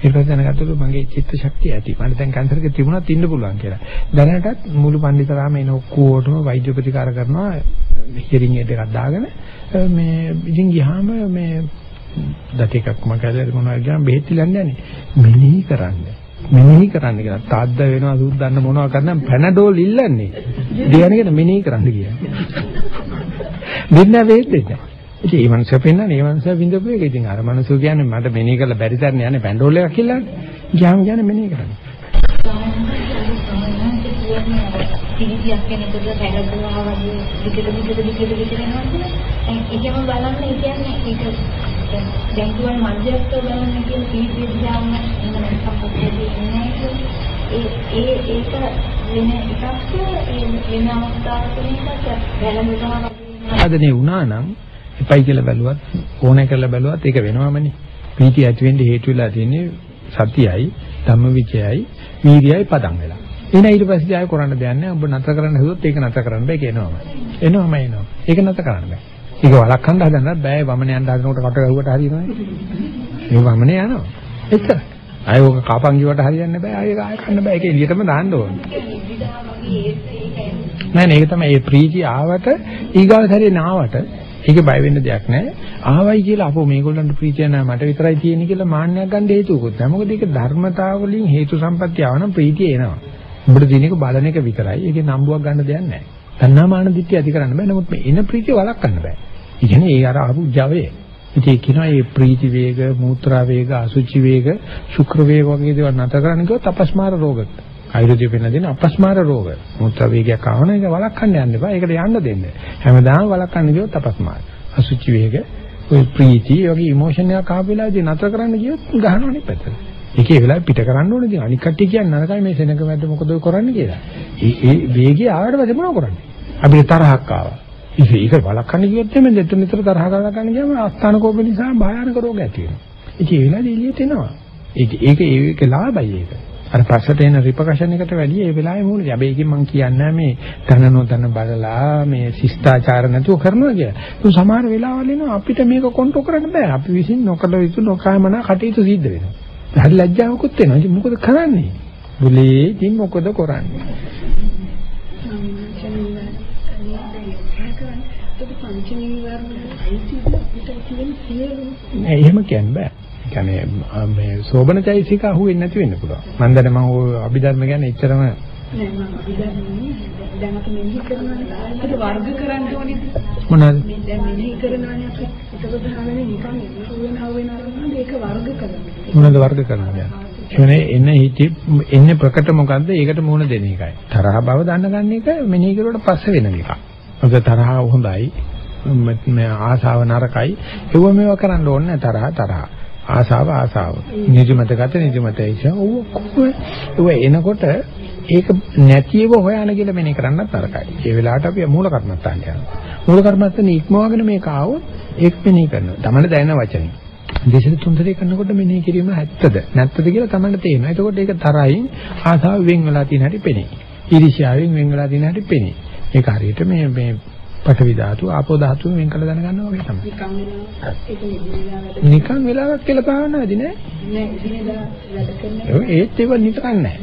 ඊට පස්සේ දැනගත්තලු මගේ චිත්ත ශක්තිය ඇති. මට දැන් කැන්සර් එක තිබුණත් ඉන්න පුළුවන් කියලා. දැනටත් මුළු පඬිතරාම එන ඔක්කොටම වෛද්‍ය ප්‍රතිකාර කරනවා හියරින් එඩ් එකක් දාගෙන මේ ඉතින් ගියාම මේ දත එකක් මකලා මොනවද කියන බෙහෙත් ඉලන්නේ නැහැ. මෙනෙහි කරන්නේ. මෙනෙහි කරන්න කියලා. තාද්ද වෙනවා සුද්දන්න මොනවා කරන්න පැනඩෝල් ඉල්ලන්නේ. දියණගෙන මෙනෙහි කරන්න කියලා. දෙන්න වේද දෙන්න. ඉතින් මේ මනුස්සය පෙන්නන්නේ මේ මනුස්සය විඳපු එක. ඉතින් අර මනුස්සය කියන්නේ මට මෙනෙහි කරලා බැරි තරණ යන්නේ පැනඩෝල් එකක් කියලා. ගියාම කියන්නේ මෙනෙහි කරන්න. පිළිතියක් කෙනෙකුට හැරදුවා වගේ විකට විකට විකට විකට යනවා කියනවා. ඒකම බලන්න ඒ කියන්නේ ඒක දැන් කියන මධ්‍යස්ථ බලන්න කියන පිළිතිය දිහාම ඉන්න සම්පූර්ණදී ඉන්නේ ඒ ඒ ඒක වෙන එකක් වෙන අවස්ථාවක මේකට වැළඳුනා වගේ ආදනේ වුණා නම් එපයි කියලා බැලුවත් ඕනේ කරලා බැලුවත් ඒක වෙනවමනේ. පීටි ඇති වෙන්න හේතු වෙලා තියෙන්නේ සතියයි, ධම්මවිචයයි, වීර්යයයි පදම් වෙලා. එන ඊට පස්සේ ආයෙ කරන්න දෙයක් නැහැ. ඔබ නතර කරන්න හදුවොත් ඒක නතර කරන්න බෑ කියනවාම. එනවාම එනවා. ඒක නතර කරන්න බෑ. ඒක වළක්වන්න හදන්නත් බෑ. වමන යන්න හදනකොට කට ගැහුවට හරියනවනේ. ඒ වමනේ යනවා. එච්චර. ආයෙ ඔක කපන් කිව්වට හරියන්නේ බෑ. ආයෙ ආයෙ කන්න බෑ. ඒක එළියටම දාන්න ඕනේ. නෑ නෑ ඒක තමයි මේ ප්‍රීතිය ආවට ඊගාව සැරේ නාවට ඒක බය වෙන්න දෙයක් නෑ. ආවයි කියලා අපෝ මේගොල්ලන්ට ප්‍රීතිය නෑ මට විතරයි තියෙන්නේ කියලා මාන්නයක් ගන්න හේතුවකුත් නෑ. මොකද ඒක ධර්මතාවලින් හේතු සම්පත්‍ය ආවනම් ප්‍රීතිය එනවා. උඹට දින එක බලන එක විතරයි. ඒකේ නම්බුවක් ගන්න දෙයක් නෑ. තණ්හාමාන දිට්ඨිය ඇති කරන්න බෑ. නමුත් මේ එන ප්‍රීතිය වළක්වන්න බෑ. ඒ කියන්නේ ඒ අර ආපු ජවය. ඉතින් කියනවා මේ ප්‍රීති වේග, මූත්‍රා වේග, අසුචි වේග, ශුක්‍ර වේග වගේ දේවල් නැතර කරන්න කිව්වොත් අපස්මාර රෝගත්. ආයුර්වේදයේ පෙන්න දෙන අපස්මාර රෝග. මූත්‍රා වේගයක් ආවම ඒක වළක්වන්න යන්න බෑ. ඒකට යන්න දෙන්න. හැමදාම වළක්වන්න ගියොත් අපස්මාර. අසුචි වේග, ඔය ප්‍රීති වගේ ඉමෝෂන් එකක් ආව වෙලාවේදී නැතර කරන්න ගියොත් ගහනවනේ පැත්තට. ඒකේ වෙලාවෙ පිට කරන්න ඕනේ. ඉතින් අනික් කට්ටිය කියන්නේ නරකයි මේ සෙනඟ මැද්ද මොකද ඔය කරන්නේ කියලා. ඒ ඒ වේගය ආවට පස්සේ මොනව කරන්නේ? අපිට තරහක් ආවා. ඉතින් ඒක බලකන්න කිව්වොත් එමෙ දෙත නිතර තරහ කරලා ගන්න ගියාම අස්ථාන කෝප නිසා භයානක රෝග ඇති වෙනවා. ඉතින් ඒ වෙලාවේ එළියට එනවා. ඒක ඒක ඒක ලාභයි ඒක. අර පස්සට එන රිපකෂන් එකට වැඩිය ඒ වෙලාවේ මොකද? හැබැයි මම කියන්නේ මේ තන නොතන බලලා මේ ශිෂ්ටාචාර නැතුව කරනවා කියලා. ඒ සමහර වෙලාවල් එනවා අපිට මේක කොන්ට්‍රෝල් කරන්න බෑ. අපි විසින් නොකළ යුතු නොකෑමන කටයුතු සිද්ධ වෙනවා. හරි ලැජ්ජාවකුත් වෙනවා. ඉතින් මොකද කරන්නේ? බුලේ ඉතින් මොකද කරන්නේ? නෑ එහෙම කියන්න බෑ. කියන්නේ මේ සෝබනචෛසික අහුවෙන්නේ නැති වෙන්න පුළුවන්. මම දැන් මම ඔය අභිධර්ම ගැන එච්චරම නෑ මම අභිධර්මනේ දැන් අපි මෙනෙහි කරනවානේ ඒක වර්ග කරන්න ඕනේ. මොනවාද? මේ දැන් මෙනෙහි කරනවානේ අපි ඒකද හරන්නේ නිකන් වෙන හව වෙන අරමුණ ඒක වර්ග කරනවා. මොනවද වර්ග කරනවා කියන්නේ එන හිතේ එන්නේ ප්‍රකට මොකද්ද? ඒකට මුණ දෙන එකයි. තරහ බව දැනගන්න එක මෙනෙහි කරුවට පස්සේ වෙන එකක්. මොකද තරහ හොඳයි. මේ ආසාව නරකයි. ඒව මේවා කරන්න ඕනේ තරහ තරහ. ආසාව ආසාව. නිදිමත ගත නිදිමත ඉච්ච. ඔව් එනකොට ඒක නැතිව හොයන කියලා මෙනේ කරන්නත් තරකයි. ඒ වෙලාවට අපි මූල කර්මස්ථාන යනවා. මූල කර්මස්ථාන ඉක්මවගෙන මේක ආවොත් ඒක මෙනේ කරනවා. තමන්න දැනෙන වචනේ. දෙසට තුන්තරේ කරනකොට මෙනේ කිරීම ඇත්තද නැත්තද කියලා තමන්න තේරෙනවා. එතකොට ඒක තරහින් ආසාව වෙන් වෙලා තියෙන හැටි පෙනේ. ඊර්ෂ්‍යාවෙන් වෙන් වෙලා තියෙන හැටි පෙනේ. ඒක හරියට මේ මේ පඨවි ධාතු ආපෝ ධාතු වෙන් කළ දැනගන්නවා වගේ තමයි. නිකන් වෙනවා ඒක නිදිලා වැඩ නිකන් වෙලාවක් කියලා පාවන්නවද නෑ? නෑ ඉදිරියදා වැඩ කරන ඒත් ඒව නිකන් නෑ.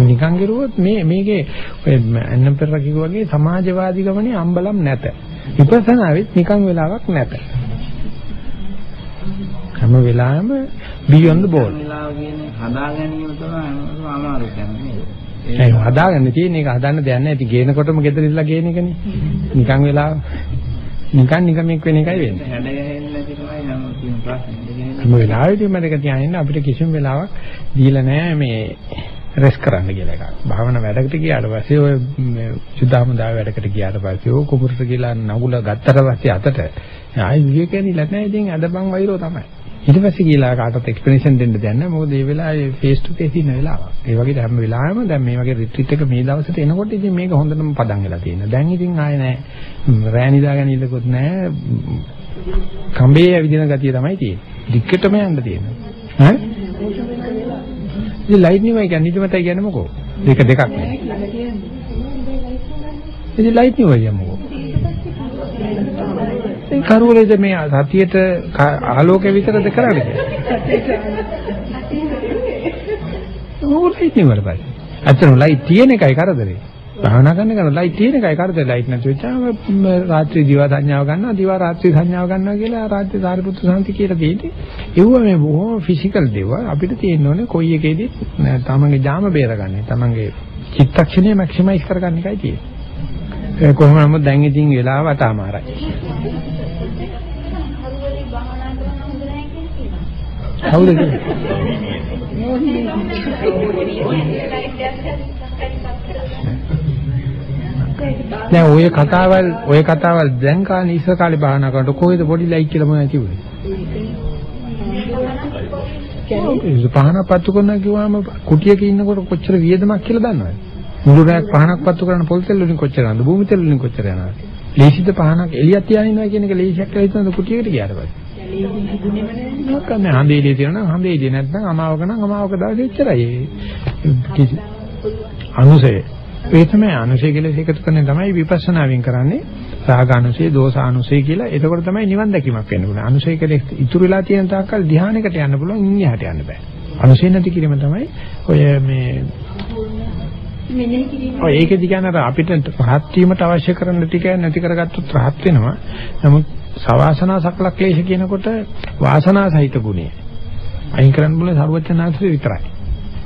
නිකන් ගිරුවොත් මේ මේකේ ඔය අන්නම් පෙර කිව්වා වගේ සමාජවාදී ගමනේ අම්බලම් නැත. විපස්සනාවෙත් නිකන් වෙලාවක් නැත. හැම වෙලාවෙම beyond the ball. වෙලාව කියන්නේ හදා ගැනීම තමයි අමාරු කියන්නේ. ඒ හදාගන්න තියෙන එක හදන්න දෙයක් නැහැ. ඉතින් ගේනකොටම ගෙදර ඉඳලා ගේන එකනේ. නිකන් වෙලාව නිකන් නිකමෙක් වෙන එකයි වෙන්නේ. හැම තියෙන ප්‍රශ්නේ. හැම වෙලාවෙදීම මේක තියාගෙන අපිට කිසිම වෙලාවක් දීලා නැහැ මේ රෙස් කරන්න කියලා එකක්. භාවනා වැඩකට ගියාට පස්සේ ඔය සුද්ධාමදා වැඩකට ගියාට පස්සේ ඔය කුඹුරට ගිහලා නගුල ගත්තට පස්සේ අතට ආයි විවේකයෙන් ඉලක් නැහැ. ඉතින් අදපන් වෛරෝ තමයි. ඊට පස්සේ ගිහලා කාටවත් එක්ස්ප්ලනේෂන් දෙන්න දෙයක් නැහැ. මොකද මේ වෙලාවේ ෆේස් ટુ ෆේස් ඉන්න වෙලාවක්. ඒ වගේ හැම වෙලාවෙම දැන් මේ වගේ රිට්‍රීට් එක මේ දවස්වලට එනකොට ඉතින් මේක හොඳටම පදන් වෙලා තියෙනවා. දැන් ඉතින් ආයේ නැහැ. රෑ නිදාගෙන ඉන්නකොත් නැහැ. කම්බේ ඇවිදින ගතිය තමයි තියෙන්නේ. දික්කටම යන්න තියෙනවා. ඈ? ඉතින් ලයිට් නිවයි කියන්නේ නිදිමතයි කියන්නේ මොකෝ? ඒක දෙකක් නේ. කියලා කියන්නේ. ඉතින් ලයිට් නිවයි කියන්නේ මොකෝ? ඒ කරුවලේද මේ සතියේට ආලෝකය විතරද කරන්නේ? ඕක ලයිට් නිවල පස්සේ. අතන ලයිට් තියෙන එකයි කරදරේ. භාවනා කරන කෙනා ලයිට් තියෙන එකයි කරදරේ. ලයිට් නැති වෙච්චාම රාත්‍රී දිවා සංඥාව ගන්නවා, දිවා රාත්‍රී සංඥාව ගන්නවා කියලා රාත්‍රී සාරිපුත්‍ර සාන්ති කියලා තියෙන්නේ. ඒව මේ බොහොම ෆිසිකල් දේවල් අපිට තියෙන්න ඕනේ කොයි එකේදී තමන්ගේ ජාම බේරගන්නේ. තමන්ගේ චිත්තක්ෂණය මැක්සිමයිස් කරගන්න එකයි තියෙන්නේ. කොහොම නමුත් දැන් ඉතින් වෙලාව අතමාරයි. කවුද කියන්නේ? දැන් ඔය කතාවල් ඔය කතාවල් දැන් කාලේ ඉස්සර කාලේ භාවනා කරනකොට කොහෙද පොඩි ලයිට් කියලා මොනවද කිව්වේ? ඒ පහනක් පත්තු කරනවා කිව්වම කුටියක ඉන්නකොට කොච්චර වියදමක් කියලා දන්නවද? මුළු රැයක් පහනක් පත්තු කරන පොල් තෙල් වලින් කොච්චර යනවද? භූමි තෙල් වලින් කොච්චර යනවද? ලේසිද පහනක් එළියක් තියාගෙන ඉන්නවා කියන එක ලේසියක් කියලා හිතනද කුටියකට ගියාට පස්සේ? මොකක්ද හඳේ එළිය තියෙනවා නම් හඳේ එළිය නැත්නම් අමාවක නම් අමාවක දවසේ එච්චරයි. ඒ කිසි අනුසය. ඒ තමයි අනුසය කියලා එකතු කරන්නේ තමයි විපස්සනාවෙන් කරන්නේ. රාගානුසය, දෝසානුසය කියලා. එතකොට තමයි නිවන් දැකීමක් වෙන්න පුළුවන්. අනුසය කියලා ඉතුරු වෙලා තියෙන තාක්කල් ධානයකට යන්න පුළුවන්, ඉන්නහට යන්න බෑ. අනුසය නැති කිරීම තමයි ඔය මේ මෙනෙහි කිරීම. ඔය ඒකෙදි කියන්නේ අර අපිට රහත් වීමට අවශ්‍ය කරන ටික නැති කරගත්තොත් රහත් වෙනවා. නමුත් සවාසනා සකල ක්ලේශ කියනකොට වාසනා සහිත ගුණය. අයින් කරන්න බුල සර්වඥාන්සේ විතරයි.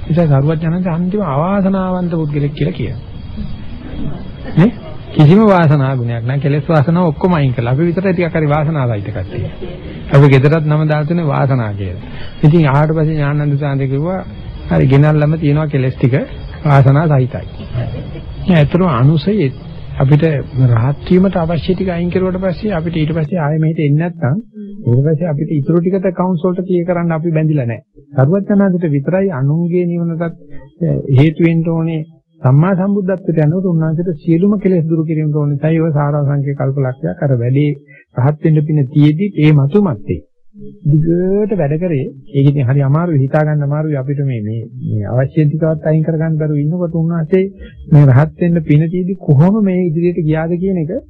නිසා සර්වඥාන්සේ අන්තිම අවාසනාවන්ත පුද්ගලෙක් කියලා කියනවා. නේ? කිසිම වාසනා ගුණයක් නැහැ. කෙලෙස් වාසනාව ඔක්කොම අයින් කළා. අපි විතරයි ටිකක් හරි වාසනාවයිත කට්ටිය. අපි ගෙදරත් නම දාලා තියෙන වාසනා කියලා. ඉතින් ආවට පස්සේ ඥානන්ද සාන්ද කිව්වා හරි ගෙනල්ලම තියෙනවා කෙලෙස් ටික වාසනා සහිතයි. මේ ඇත්තටම අනුසයේ අපිට රහත් වීමට අවශ්‍ය ටික අයින් කරුවට පස්සේ අපිට ඊට පස්සේ ආයෙ මෙහෙට එන්නේ නැත්නම් ඊට පස්සේ අපිට ඊටු ටිකට කවුන්ස් වලට ක්ලියර් කරන්න අපි බැඳිලා නැහැ. සරුවචනාදිට විතරයි අනුන්ගේ නිවනටත් හේතු වෙන්න ඕනේ සම්මා සම්බුද්ධත්වයට යනකොට උන්වහන්සේට සියලුම කෙලෙස් දුරු කිරීමට ඕනේ. ඒයි ඔය සාරාංශික කල්පලක්ෂයක් අර වැඩි රහත් වෙන්න පින තියේදී ඒ මතුමත්තේ. දිගට වැඩ කරේ. ඒක ඉතින් හරි අමාරුයි. හිතා ගන්න අමාරුයි අපිට මේ මේ මේ අවශ්‍ය ටිකවත් අයින් කරගන්න බැරුව ඉන්නකොට උන්වහන්සේ මේ රහත් වෙන්න පින තියේදී කොහොම මේ ඉදිරියට ගියාද කියන එක